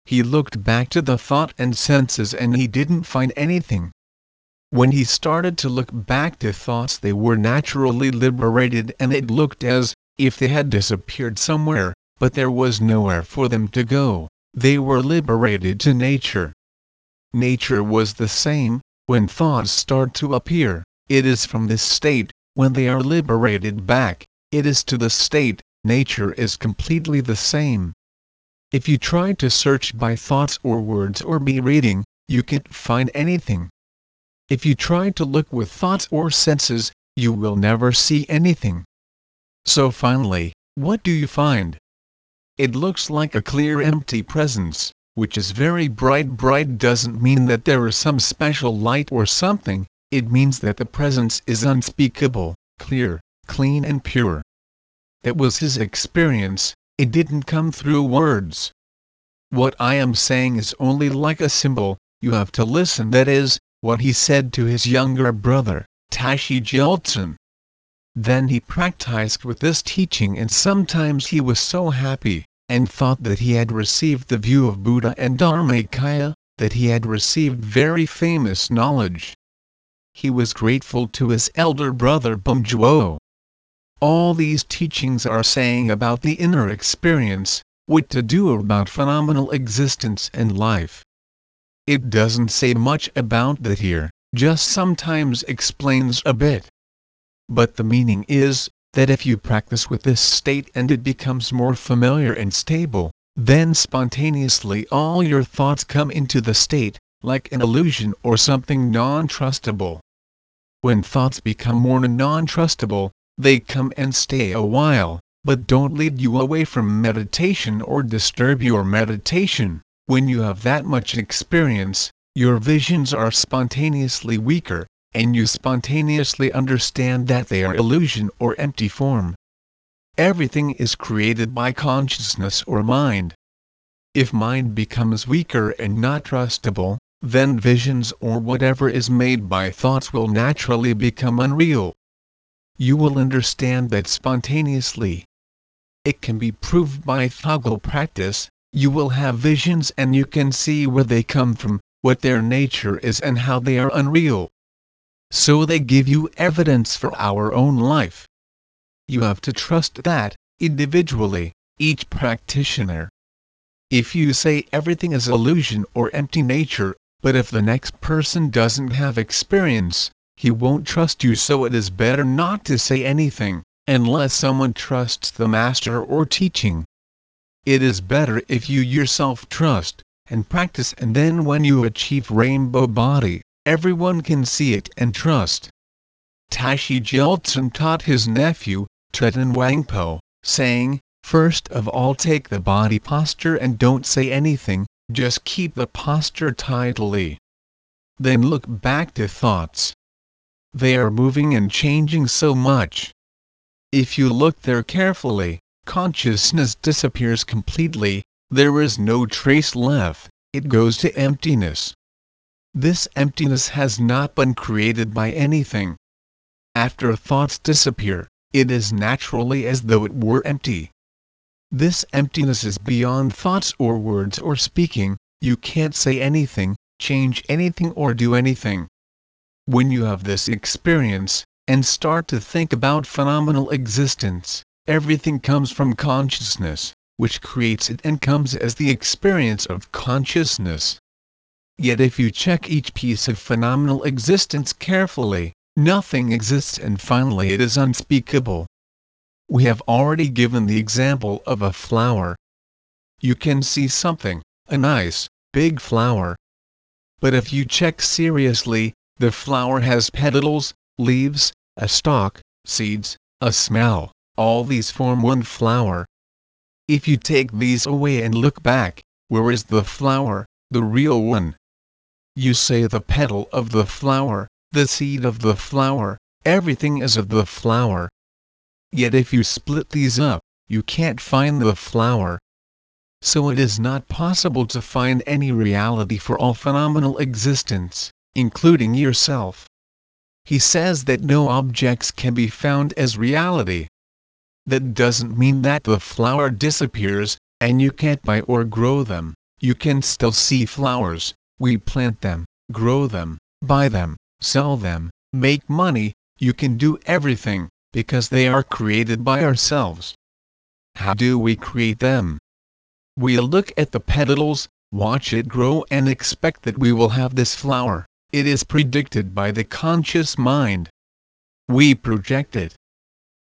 He looked back to the thought and senses and he didn't find anything. When he started to look back to thoughts they were naturally liberated and it looked as if they had disappeared somewhere, but there was nowhere for them to go, they were liberated to nature. Nature was the same, when thoughts start to appear, it is from this state, when they are liberated back, it is to the state, nature is completely the same. If you try to search by thoughts or words or be reading, you can't find anything. If you try to look with thoughts or senses, you will never see anything. So finally, what do you find? It looks like a clear empty presence, which is very bright. Bright doesn't mean that there is some special light or something, it means that the presence is unspeakable, clear, clean and pure. That was his experience, it didn't come through words. What I am saying is only like a symbol, you have to listen that is, what he said to his younger brother, Tashi Gyaltsen. Then he practiced with this teaching and sometimes he was so happy, and thought that he had received the view of Buddha and Dharmakaya, that he had received very famous knowledge. He was grateful to his elder brother Bumjuo. All these teachings are saying about the inner experience, what to do about phenomenal existence and life. It doesn't say much about that here, just sometimes explains a bit. But the meaning is, that if you practice with this state and it becomes more familiar and stable, then spontaneously all your thoughts come into the state, like an illusion or something non-trustable. When thoughts become more non-trustable, they come and stay a while, but don't lead you away from meditation or disturb your meditation. When you have that much experience, your visions are spontaneously weaker, and you spontaneously understand that they are illusion or empty form. Everything is created by consciousness or mind. If mind becomes weaker and not trustable, then visions or whatever is made by thoughts will naturally become unreal. You will understand that spontaneously. It can be proved by thogal practice, you will have visions and you can see where they come from, what their nature is and how they are unreal. So they give you evidence for our own life. You have to trust that, individually, each practitioner. If you say everything is illusion or empty nature, but if the next person doesn't have experience, he won't trust you so it is better not to say anything, unless someone trusts the master or teaching. It is better if you yourself trust, and practice and then when you achieve rainbow body, everyone can see it and trust. Tashi Gyaltsen taught his nephew, Treten Wangpo, saying, First of all take the body posture and don't say anything, just keep the posture tightly. Then look back to thoughts. They are moving and changing so much. If you look there carefully, consciousness disappears completely, there is no trace left, it goes to emptiness. This emptiness has not been created by anything. After thoughts disappear, it is naturally as though it were empty. This emptiness is beyond thoughts or words or speaking, you can't say anything, change anything or do anything. When you have this experience, and start to think about phenomenal existence, everything comes from consciousness, which creates it and comes as the experience of consciousness. Yet if you check each piece of phenomenal existence carefully, nothing exists and finally it is unspeakable. We have already given the example of a flower. You can see something, a nice, big flower. But if you check seriously, the flower has petals, leaves, a stalk, seeds, a smell, all these form one flower. If you take these away and look back, where is the flower, the real one? You say the petal of the flower, the seed of the flower, everything is of the flower. Yet if you split these up, you can't find the flower. so it is not possible to find any reality for all phenomenal existence, including yourself. He says that no objects can be found as reality. That doesn't mean that the flower disappears, and you can't buy or grow them, you can still see flowers, we plant them, grow them, buy them, sell them, make money, you can do everything, because they are created by ourselves. How do we create them? We look at the petals, watch it grow and expect that we will have this flower, it is predicted by the conscious mind. We project it.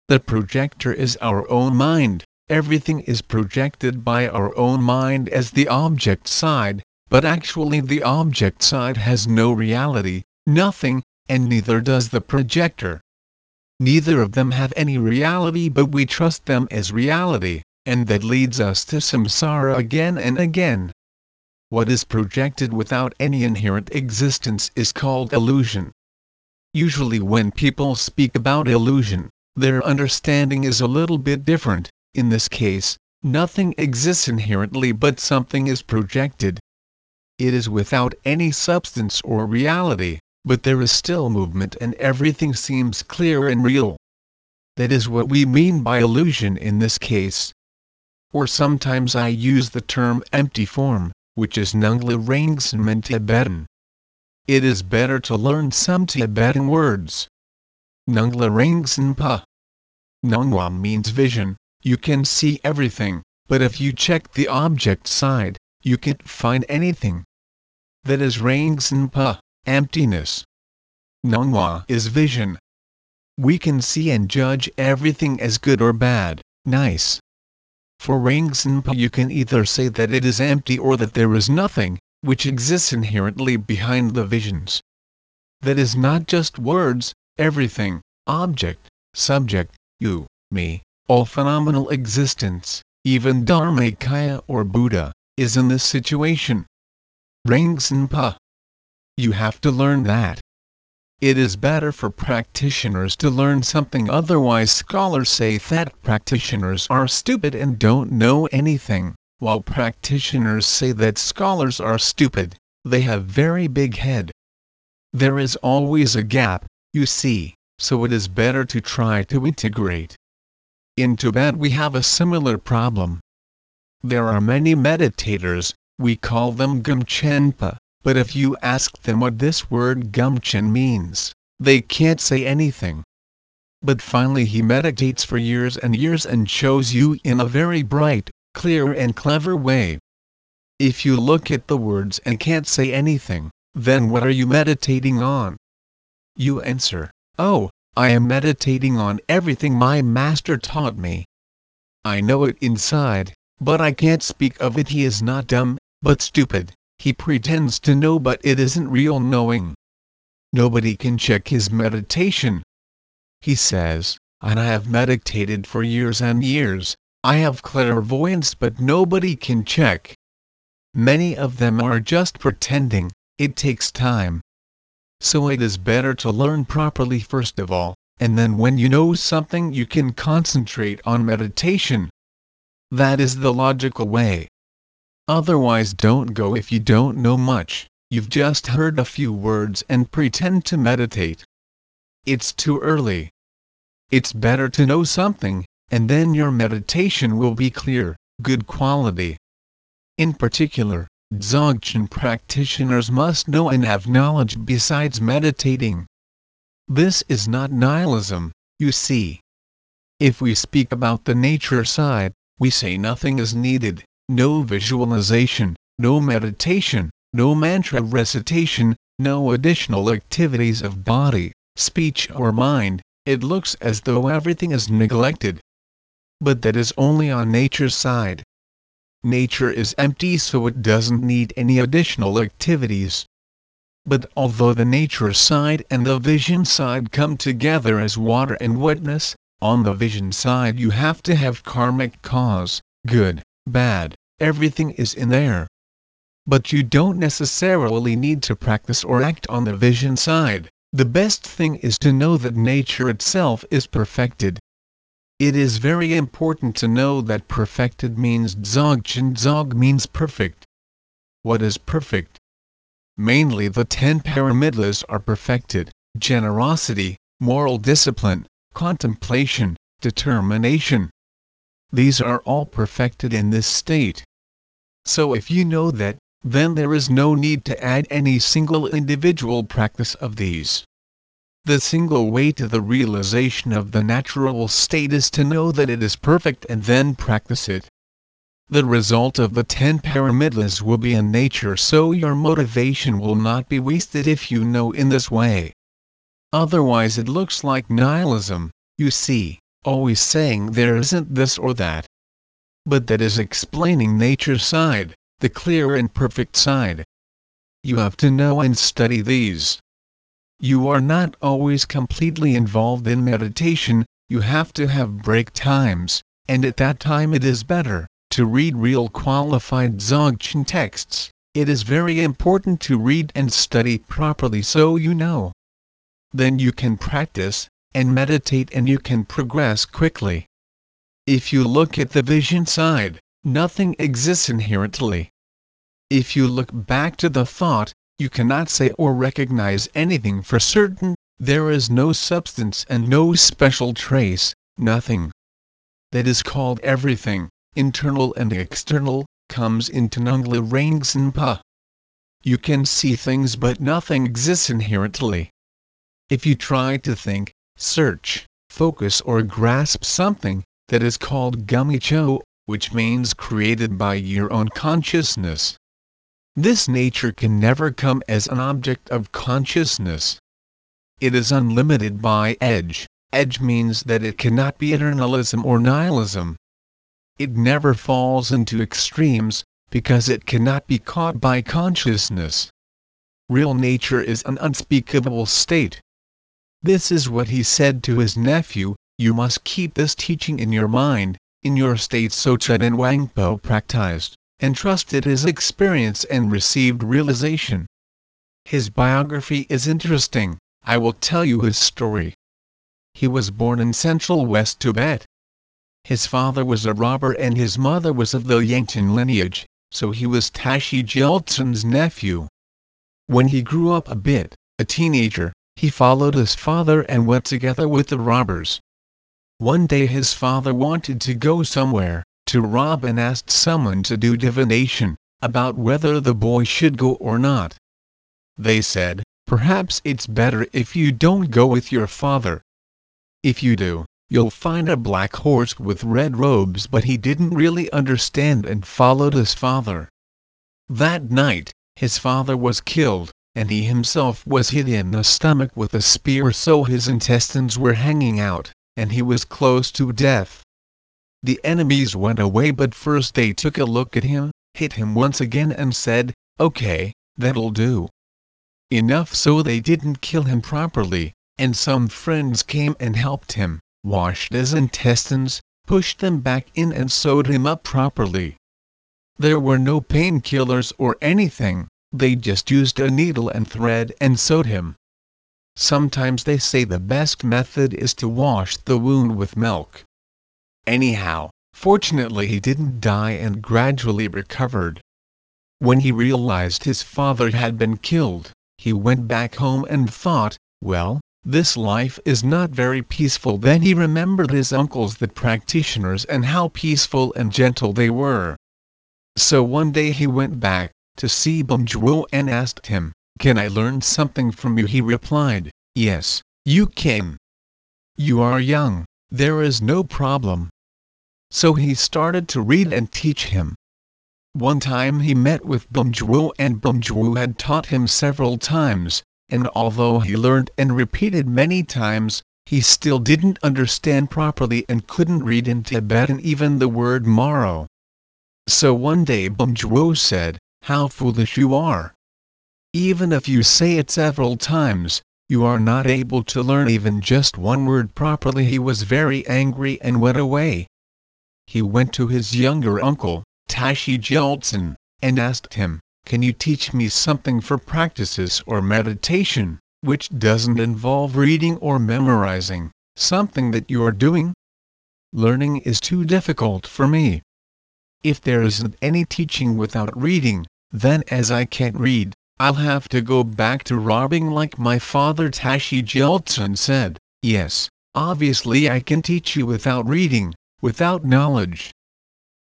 The projector is our own mind, everything is projected by our own mind as the object side, but actually the object side has no reality, nothing, and neither does the projector. Neither of them have any reality but we trust them as reality and that leads us to samsara again and again. What is projected without any inherent existence is called illusion. Usually when people speak about illusion, their understanding is a little bit different. In this case, nothing exists inherently but something is projected. It is without any substance or reality, but there is still movement and everything seems clear and real. That is what we mean by illusion in this case or sometimes I use the term empty form, which is Nungla Rangsan in Tibetan. It is better to learn some Tibetan words. Nungla Rangsan Pa. Nungwa means vision, you can see everything, but if you check the object side, you can't find anything. That is Rangsan Pa, emptiness. Nungwa is vision. We can see and judge everything as good or bad, nice, for Rangsanpa you can either say that it is empty or that there is nothing, which exists inherently behind the visions. That is not just words, everything, object, subject, you, me, all phenomenal existence, even Dharmakaya or Buddha, is in this situation. Rangsanpa. You have to learn that. It is better for practitioners to learn something otherwise scholars say that practitioners are stupid and don't know anything, while practitioners say that scholars are stupid, they have very big head. There is always a gap, you see, so it is better to try to integrate. In Tibet we have a similar problem. There are many meditators, we call them Gumchenpa, but if you ask them what this word gumchen means, they can't say anything. But finally he meditates for years and years and shows you in a very bright, clear and clever way. If you look at the words and can't say anything, then what are you meditating on? You answer, Oh, I am meditating on everything my master taught me. I know it inside, but I can't speak of it. He is not dumb, but stupid. He pretends to know but it isn't real knowing. Nobody can check his meditation. He says, and I have meditated for years and years, I have clairvoyance but nobody can check. Many of them are just pretending, it takes time. So it is better to learn properly first of all, and then when you know something you can concentrate on meditation. That is the logical way. Otherwise don't go if you don't know much, you've just heard a few words and pretend to meditate. It's too early. It's better to know something, and then your meditation will be clear, good quality. In particular, Dzogchen practitioners must know and have knowledge besides meditating. This is not nihilism, you see. If we speak about the nature side, we say nothing is needed no visualization, no meditation, no mantra recitation, no additional activities of body, speech or mind, it looks as though everything is neglected. But that is only on nature's side. Nature is empty so it doesn't need any additional activities. But although the nature side and the vision side come together as water and wetness, on the vision side you have to have karmic cause, good, bad, everything is in there. But you don't necessarily need to practice or act on the vision side, the best thing is to know that nature itself is perfected. It is very important to know that perfected means Dzogchen Dzog means perfect. What is perfect? Mainly the ten paramitas are perfected, generosity, moral discipline, contemplation, determination. These are all perfected in this state. So if you know that, then there is no need to add any single individual practice of these. The single way to the realization of the natural state is to know that it is perfect and then practice it. The result of the ten paramitas will be in nature so your motivation will not be wasted if you know in this way. Otherwise it looks like nihilism, you see, always saying there isn't this or that. But that is explaining nature's side, the clear and perfect side. You have to know and study these you are not always completely involved in meditation, you have to have break times, and at that time it is better to read real qualified Dzogchen texts. It is very important to read and study properly so you know. Then you can practice and meditate and you can progress quickly. If you look at the vision side, nothing exists inherently. If you look back to the thought, you cannot say or recognize anything for certain, there is no substance and no special trace, nothing. That is called everything, internal and external, comes into Nungla Rangsanpa. You can see things but nothing exists inherently. If you try to think, search, focus or grasp something, that is called Gumicho, which means created by your own consciousness. This nature can never come as an object of consciousness. It is unlimited by edge. Edge means that it cannot be eternalism or nihilism. It never falls into extremes, because it cannot be caught by consciousness. Real nature is an unspeakable state. This is what he said to his nephew, you must keep this teaching in your mind, in your state so Chuden Wangpo practiced and trusted his experience and received realization. His biography is interesting, I will tell you his story. He was born in central West Tibet. His father was a robber and his mother was of the Yangtze lineage, so he was Tashi Gyaltsen's nephew. When he grew up a bit, a teenager, he followed his father and went together with the robbers. One day his father wanted to go somewhere, to rob and asked someone to do divination, about whether the boy should go or not. They said, perhaps it's better if you don't go with your father. If you do, you'll find a black horse with red robes but he didn't really understand and followed his father. That night, his father was killed, and he himself was hit in the stomach with a spear so his intestines were hanging out, and he was close to death. The enemies went away but first they took a look at him, hit him once again and said, okay, that'll do. Enough so they didn't kill him properly, and some friends came and helped him, washed his intestines, pushed them back in and sewed him up properly. There were no painkillers or anything, they just used a needle and thread and sewed him. Sometimes they say the best method is to wash the wound with milk. Anyhow, fortunately he didn't die and gradually recovered. When he realized his father had been killed, he went back home and thought, well, this life is not very peaceful. Then he remembered his uncles the practitioners and how peaceful and gentle they were. So one day he went back to see Bumjuo and asked him, Can I learn something from you? He replied, Yes, you can. You are young, there is no problem. So he started to read and teach him. One time he met with Bumjuo and Bumjuo had taught him several times, and although he learned and repeated many times, he still didn't understand properly and couldn't read in Tibetan even the word morrow. So one day Bumjuo said, How foolish you are! Even if you say it several times, you are not able to learn even just one word properly. He was very angry and went away. He went to his younger uncle, Tashi Gyaltsen, and asked him, Can you teach me something for practices or meditation, which doesn't involve reading or memorizing, something that you are doing? learning is too difficult for me. If there isn't any teaching without reading, then as I can't read, I'll have to go back to robbing like my father Tashi Gyaltsen said. Yes, obviously I can teach you without reading, without knowledge.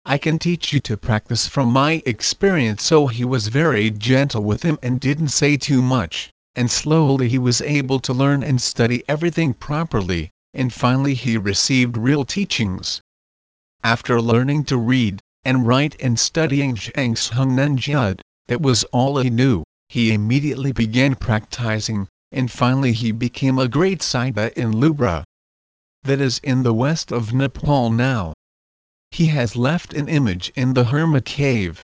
I can teach you to practice from my experience so he was very gentle with him and didn't say too much, and slowly he was able to learn and study everything properly, and finally he received real teachings. After learning to read, and write and studying Zhang Zhung Nyengyud, that was all he knew, he immediately began practicing, and finally he became a great Siddha in Lubra. That is in the west of Nepal now. He has left an image in the hermit cave.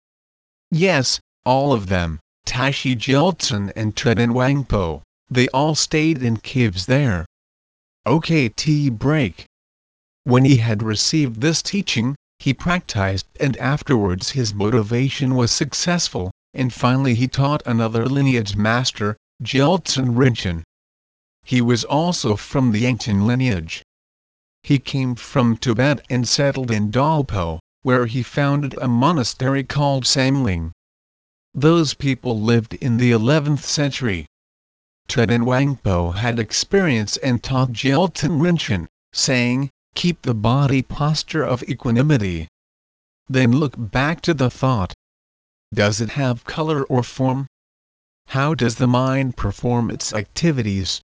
Yes, all of them, Tashi Gyaltsen and Truden Wangpo, they all stayed in caves there. Okay tea break. When he had received this teaching, he practiced and afterwards his motivation was successful, and finally he taught another lineage master, Gyaltsen Rinchen. He was also from the Yangtze lineage. He came from Tibet and settled in Dolpo, where he founded a monastery called Samling. Those people lived in the 11th century. Truden Wangpo had experience and taught Gyaltsen Rinchen, saying, keep the body posture of equanimity. Then look back to the thought, does it have color or form? How does the mind perform its activities?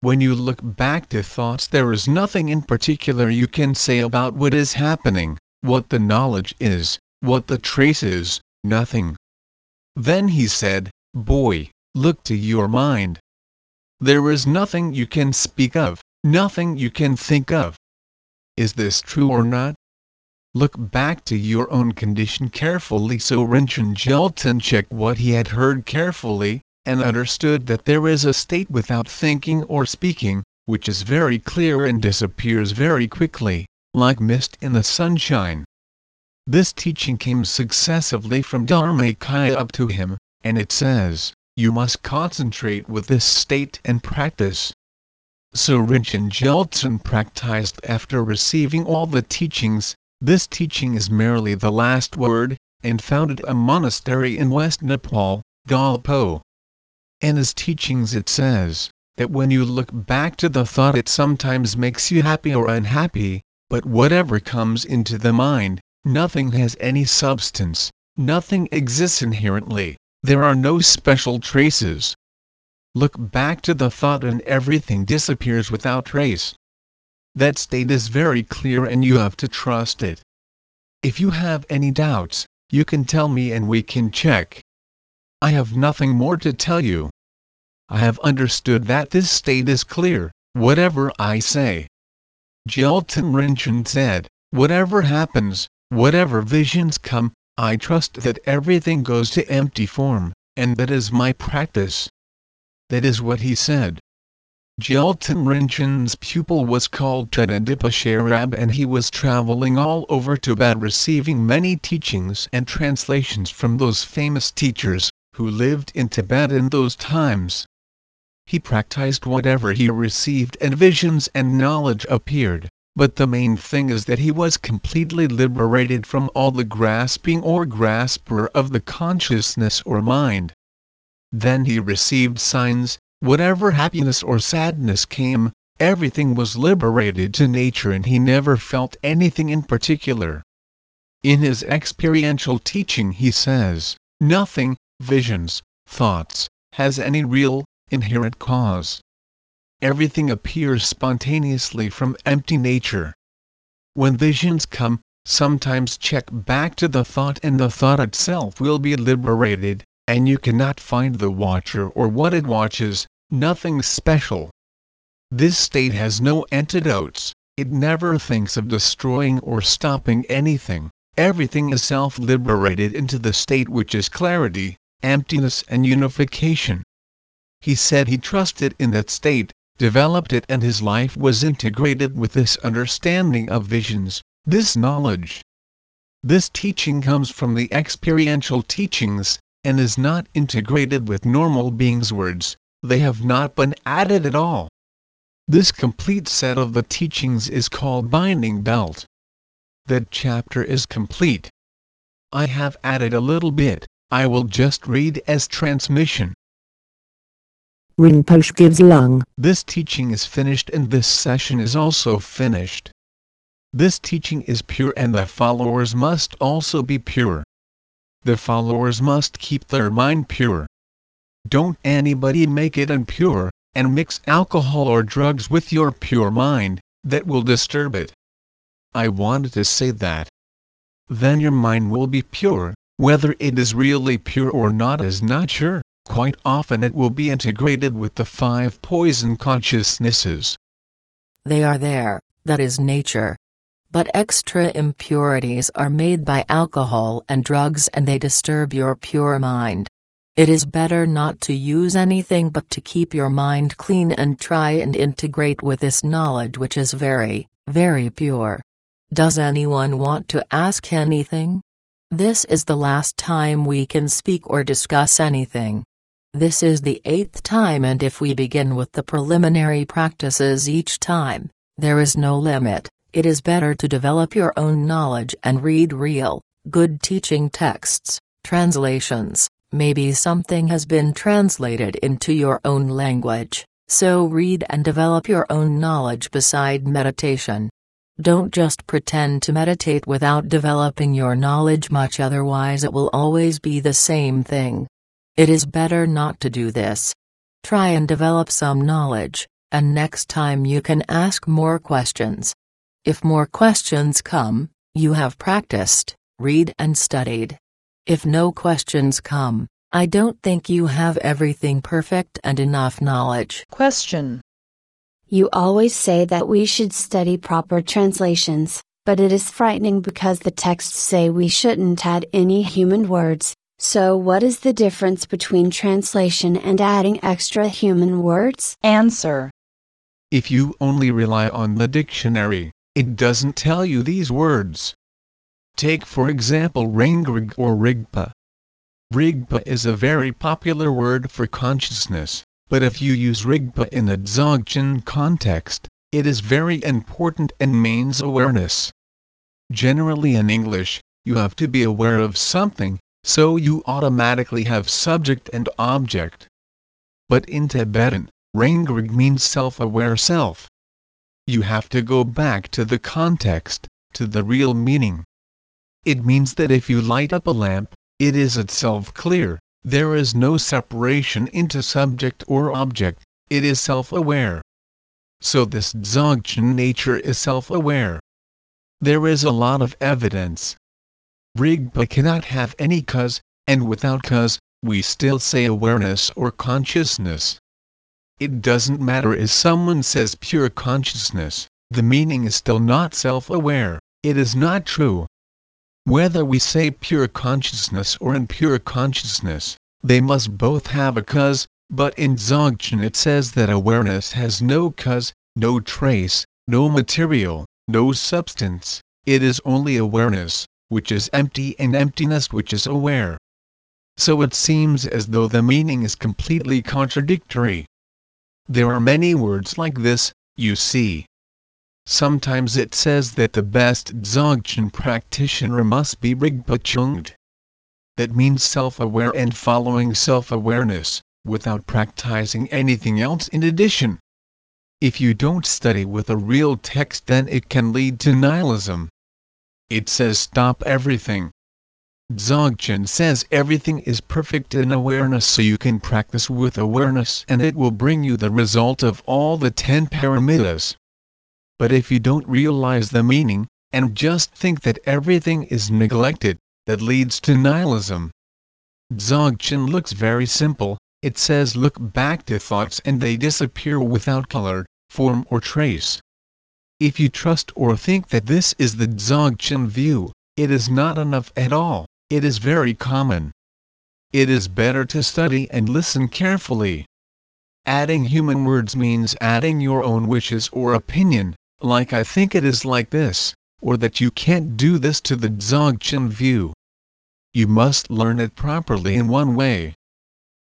When you look back to thoughts there is nothing in particular you can say about what is happening, what the knowledge is, what the trace is, nothing. Then he said, Boy, look to your mind. There is nothing you can speak of, nothing you can think of. Is this true or not? Look back to your own condition carefully so Rinchen checked what he had heard carefully, and understood that there is a state without thinking or speaking, which is very clear and disappears very quickly, like mist in the sunshine. This teaching came successively from Dharmakaya up to him, and it says, you must concentrate with this state and practice. So Rinchen Gyaltsen practiced after receiving all the teachings, this teaching is merely the last word, and founded a monastery in West Nepal, Dolpo. In his teachings it says, that when you look back to the thought it sometimes makes you happy or unhappy, but whatever comes into the mind, nothing has any substance, nothing exists inherently, there are no special traces. Look back to the thought and everything disappears without trace. That state is very clear and you have to trust it. If you have any doubts, you can tell me and we can check. I have nothing more to tell you. I have understood that this state is clear, whatever I say. Gyaltsen Rinchen said, whatever happens, whatever visions come, I trust that everything goes to empty form, and that is my practice. That is what he said. Gyaltsen Rinchen's pupil was called Tadadipa Sherab and he was traveling all over Tibet receiving many teachings and translations from those famous teachers, who lived in Tibet in those times. He practiced whatever he received and visions and knowledge appeared, but the main thing is that he was completely liberated from all the grasping or grasper of the consciousness or mind. Then he received signs, Whatever happiness or sadness came, everything was liberated to nature and he never felt anything in particular. In his experiential teaching he says, nothing, visions, thoughts, has any real, inherent cause. Everything appears spontaneously from empty nature. When visions come, sometimes check back to the thought and the thought itself will be liberated, and you cannot find the watcher or what it watches, nothing special. This state has no antidotes, it never thinks of destroying or stopping anything, everything is self-liberated into the state which is clarity, emptiness and unification. He said he trusted in that state, developed it and his life was integrated with this understanding of visions, this knowledge. This teaching comes from the experiential teachings, and is not integrated with normal beings' words, they have not been added at all. This complete set of the teachings is called Binding Belt. That chapter is complete. I have added a little bit, I will just read as transmission. Rinpoche gives lung. This teaching is finished and this session is also finished. This teaching is pure and the followers must also be pure. The followers must keep their mind pure. Don't anybody make it impure, and mix alcohol or drugs with your pure mind, that will disturb it. I wanted to say that. Then your mind will be pure, whether it is really pure or not is not sure, quite often it will be integrated with the five poison consciousnesses. They are there, that is nature. But extra impurities are made by alcohol and drugs and they disturb your pure mind. It is better not to use anything but to keep your mind clean and try and integrate with this knowledge which is very, very pure. Does anyone want to ask anything? This is the last time we can speak or discuss anything. This is the eighth time and if we begin with the preliminary practices each time, there is no limit it is better to develop your own knowledge and read real, good teaching texts, translations, maybe something has been translated into your own language, so read and develop your own knowledge beside meditation. Don't just pretend to meditate without developing your knowledge much otherwise it will always be the same thing. It is better not to do this. Try and develop some knowledge, and next time you can ask more questions. If more questions come, you have practiced, read and studied. If no questions come, I don't think you have everything perfect and enough knowledge. Question. You always say that we should study proper translations, but it is frightening because the texts say we shouldn't add any human words. So, what is the difference between translation and adding extra human words? Answer. If you only rely on the dictionary, it doesn't tell you these words. Take for example Rangrig or Rigpa. Rigpa is a very popular word for consciousness, but if you use Rigpa in a Dzogchen context, it is very important and means awareness. Generally in English, you have to be aware of something, so you automatically have subject and object. But in Tibetan, Rangrig means self-aware self you have to go back to the context, to the real meaning. It means that if you light up a lamp, it is itself clear, there is no separation into subject or object, it is self-aware. So this Dzogchen nature is self-aware. There is a lot of evidence. Rigpa cannot have any cause, and without cause, we still say awareness or consciousness. It doesn't matter if someone says pure consciousness, the meaning is still not self-aware, it is not true. Whether we say pure consciousness or impure consciousness, they must both have a cause, but in Dzogchen it says that awareness has no cause, no trace, no material, no substance, it is only awareness, which is empty and emptiness which is aware. So it seems as though the meaning is completely contradictory. There are many words like this, you see. Sometimes it says that the best Dzogchen practitioner must be Rigpa Chungd. That means self-aware and following self-awareness, without practicing anything else in addition. If you don't study with a real text then it can lead to nihilism. It says stop everything, Dzogchen says everything is perfect in awareness so you can practice with awareness and it will bring you the result of all the ten paramitas. But if you don't realize the meaning, and just think that everything is neglected, that leads to nihilism. Dzogchen looks very simple, it says look back to thoughts and they disappear without color, form or trace. If you trust or think that this is the Dzogchen view, it is not enough at all. It is very common. It is better to study and listen carefully. Adding human words means adding your own wishes or opinion, like I think it is like this, or that you can't do this to the Dzogchen view. You must learn it properly in one way.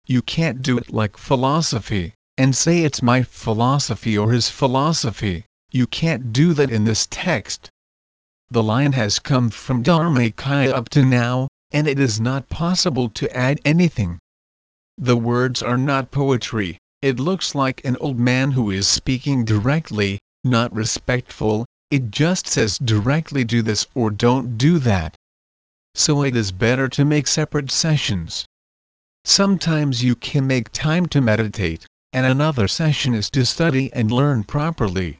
You can't do it like philosophy, and say it's my philosophy or his philosophy. You can't do that in this text. The line has come from Dharmakaya up to now, and it is not possible to add anything. The words are not poetry, it looks like an old man who is speaking directly, not respectful, it just says directly do this or don't do that. So it is better to make separate sessions. Sometimes you can make time to meditate, and another session is to study and learn properly.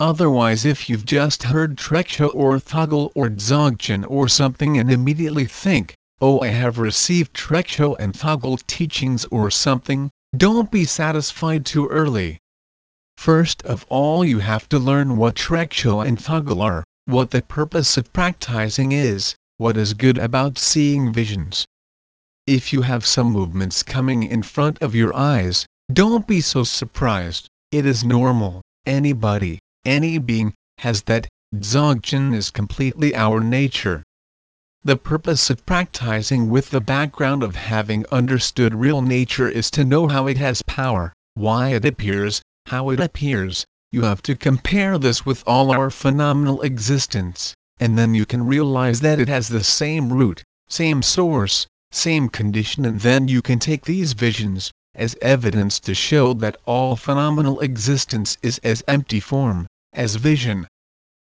Otherwise if you've just heard Trekchö or Thögal or Dzogchen or something and immediately think, oh I have received Trekchö and Thögal teachings or something, don't be satisfied too early. First of all you have to learn what Trekchö and Thögal are, what the purpose of practicing is, what is good about seeing visions. If you have some movements coming in front of your eyes, don't be so surprised, it is normal, anybody, any being, has that, Dzogchen is completely our nature. The purpose of practicing with the background of having understood real nature is to know how it has power, why it appears, how it appears. You have to compare this with all our phenomenal existence, and then you can realize that it has the same root, same source, same condition, and then you can take these visions as evidence to show that all phenomenal existence is as empty form, as vision.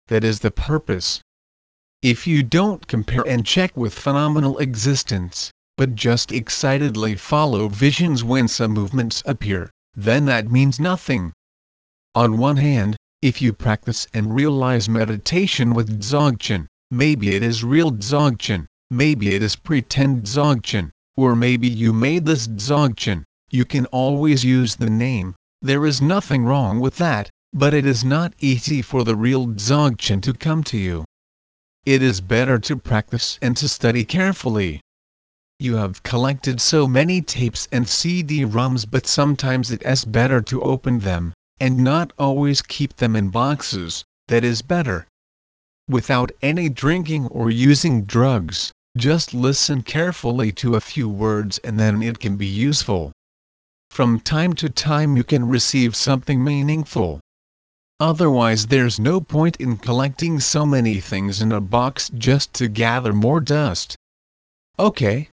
That is the purpose. If you don't compare and check with phenomenal existence, but just excitedly follow visions when some movements appear, then that means nothing. On one hand, if you practice and realize meditation with Dzogchen, maybe it is real Dzogchen, maybe it is pretend Dzogchen, or maybe you made this Dzogchen, you can always use the name, there is nothing wrong with that, but it is not easy for the real Dzogchen to come to you. It is better to practice and to study carefully. You have collected so many tapes and CD-ROMs but sometimes it is better to open them, and not always keep them in boxes, that is better. Without any drinking or using drugs, just listen carefully to a few words and then it can be useful. From time to time you can receive something meaningful. Otherwise there's no point in collecting so many things in a box just to gather more dust. Okay.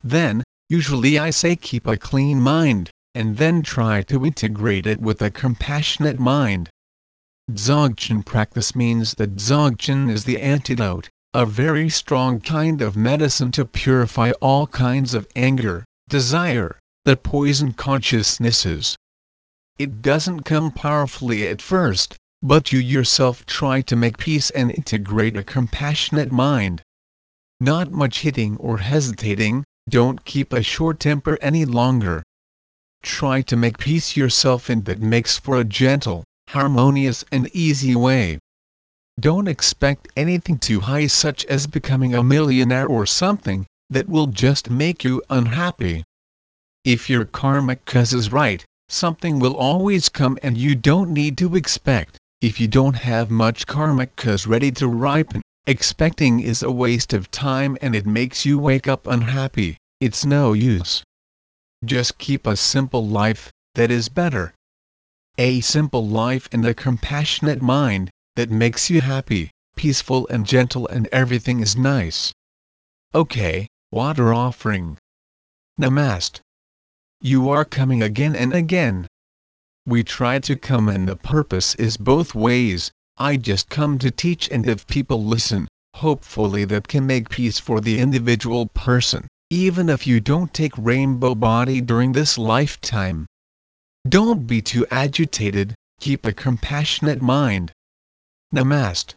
Then, usually I say keep a clean mind, and then try to integrate it with a compassionate mind. Dzogchen practice means that Dzogchen is the antidote, a very strong kind of medicine to purify all kinds of anger, desire, that poison consciousnesses. It doesn't come powerfully at first, but you yourself try to make peace and integrate a compassionate mind. Not much hitting or hesitating, don't keep a short temper any longer. Try to make peace yourself and that makes for a gentle, harmonious and easy way. Don't expect anything too high such as becoming a millionaire or something, that will just make you unhappy. If your karmic cause is right, something will always come and you don't need to expect. If you don't have much karmic cause ready to ripen, expecting is a waste of time and it makes you wake up unhappy, it's no use. Just keep a simple life, that is better. A simple life and a compassionate mind, that makes you happy, peaceful and gentle and everything is nice. Okay, water offering. Namaste. You are coming again and again. We try to come and the purpose is both ways, I just come to teach and if people listen, hopefully that can make peace for the individual person, even if you don't take rainbow body during this lifetime. Don't be too agitated, keep a compassionate mind. Namaste.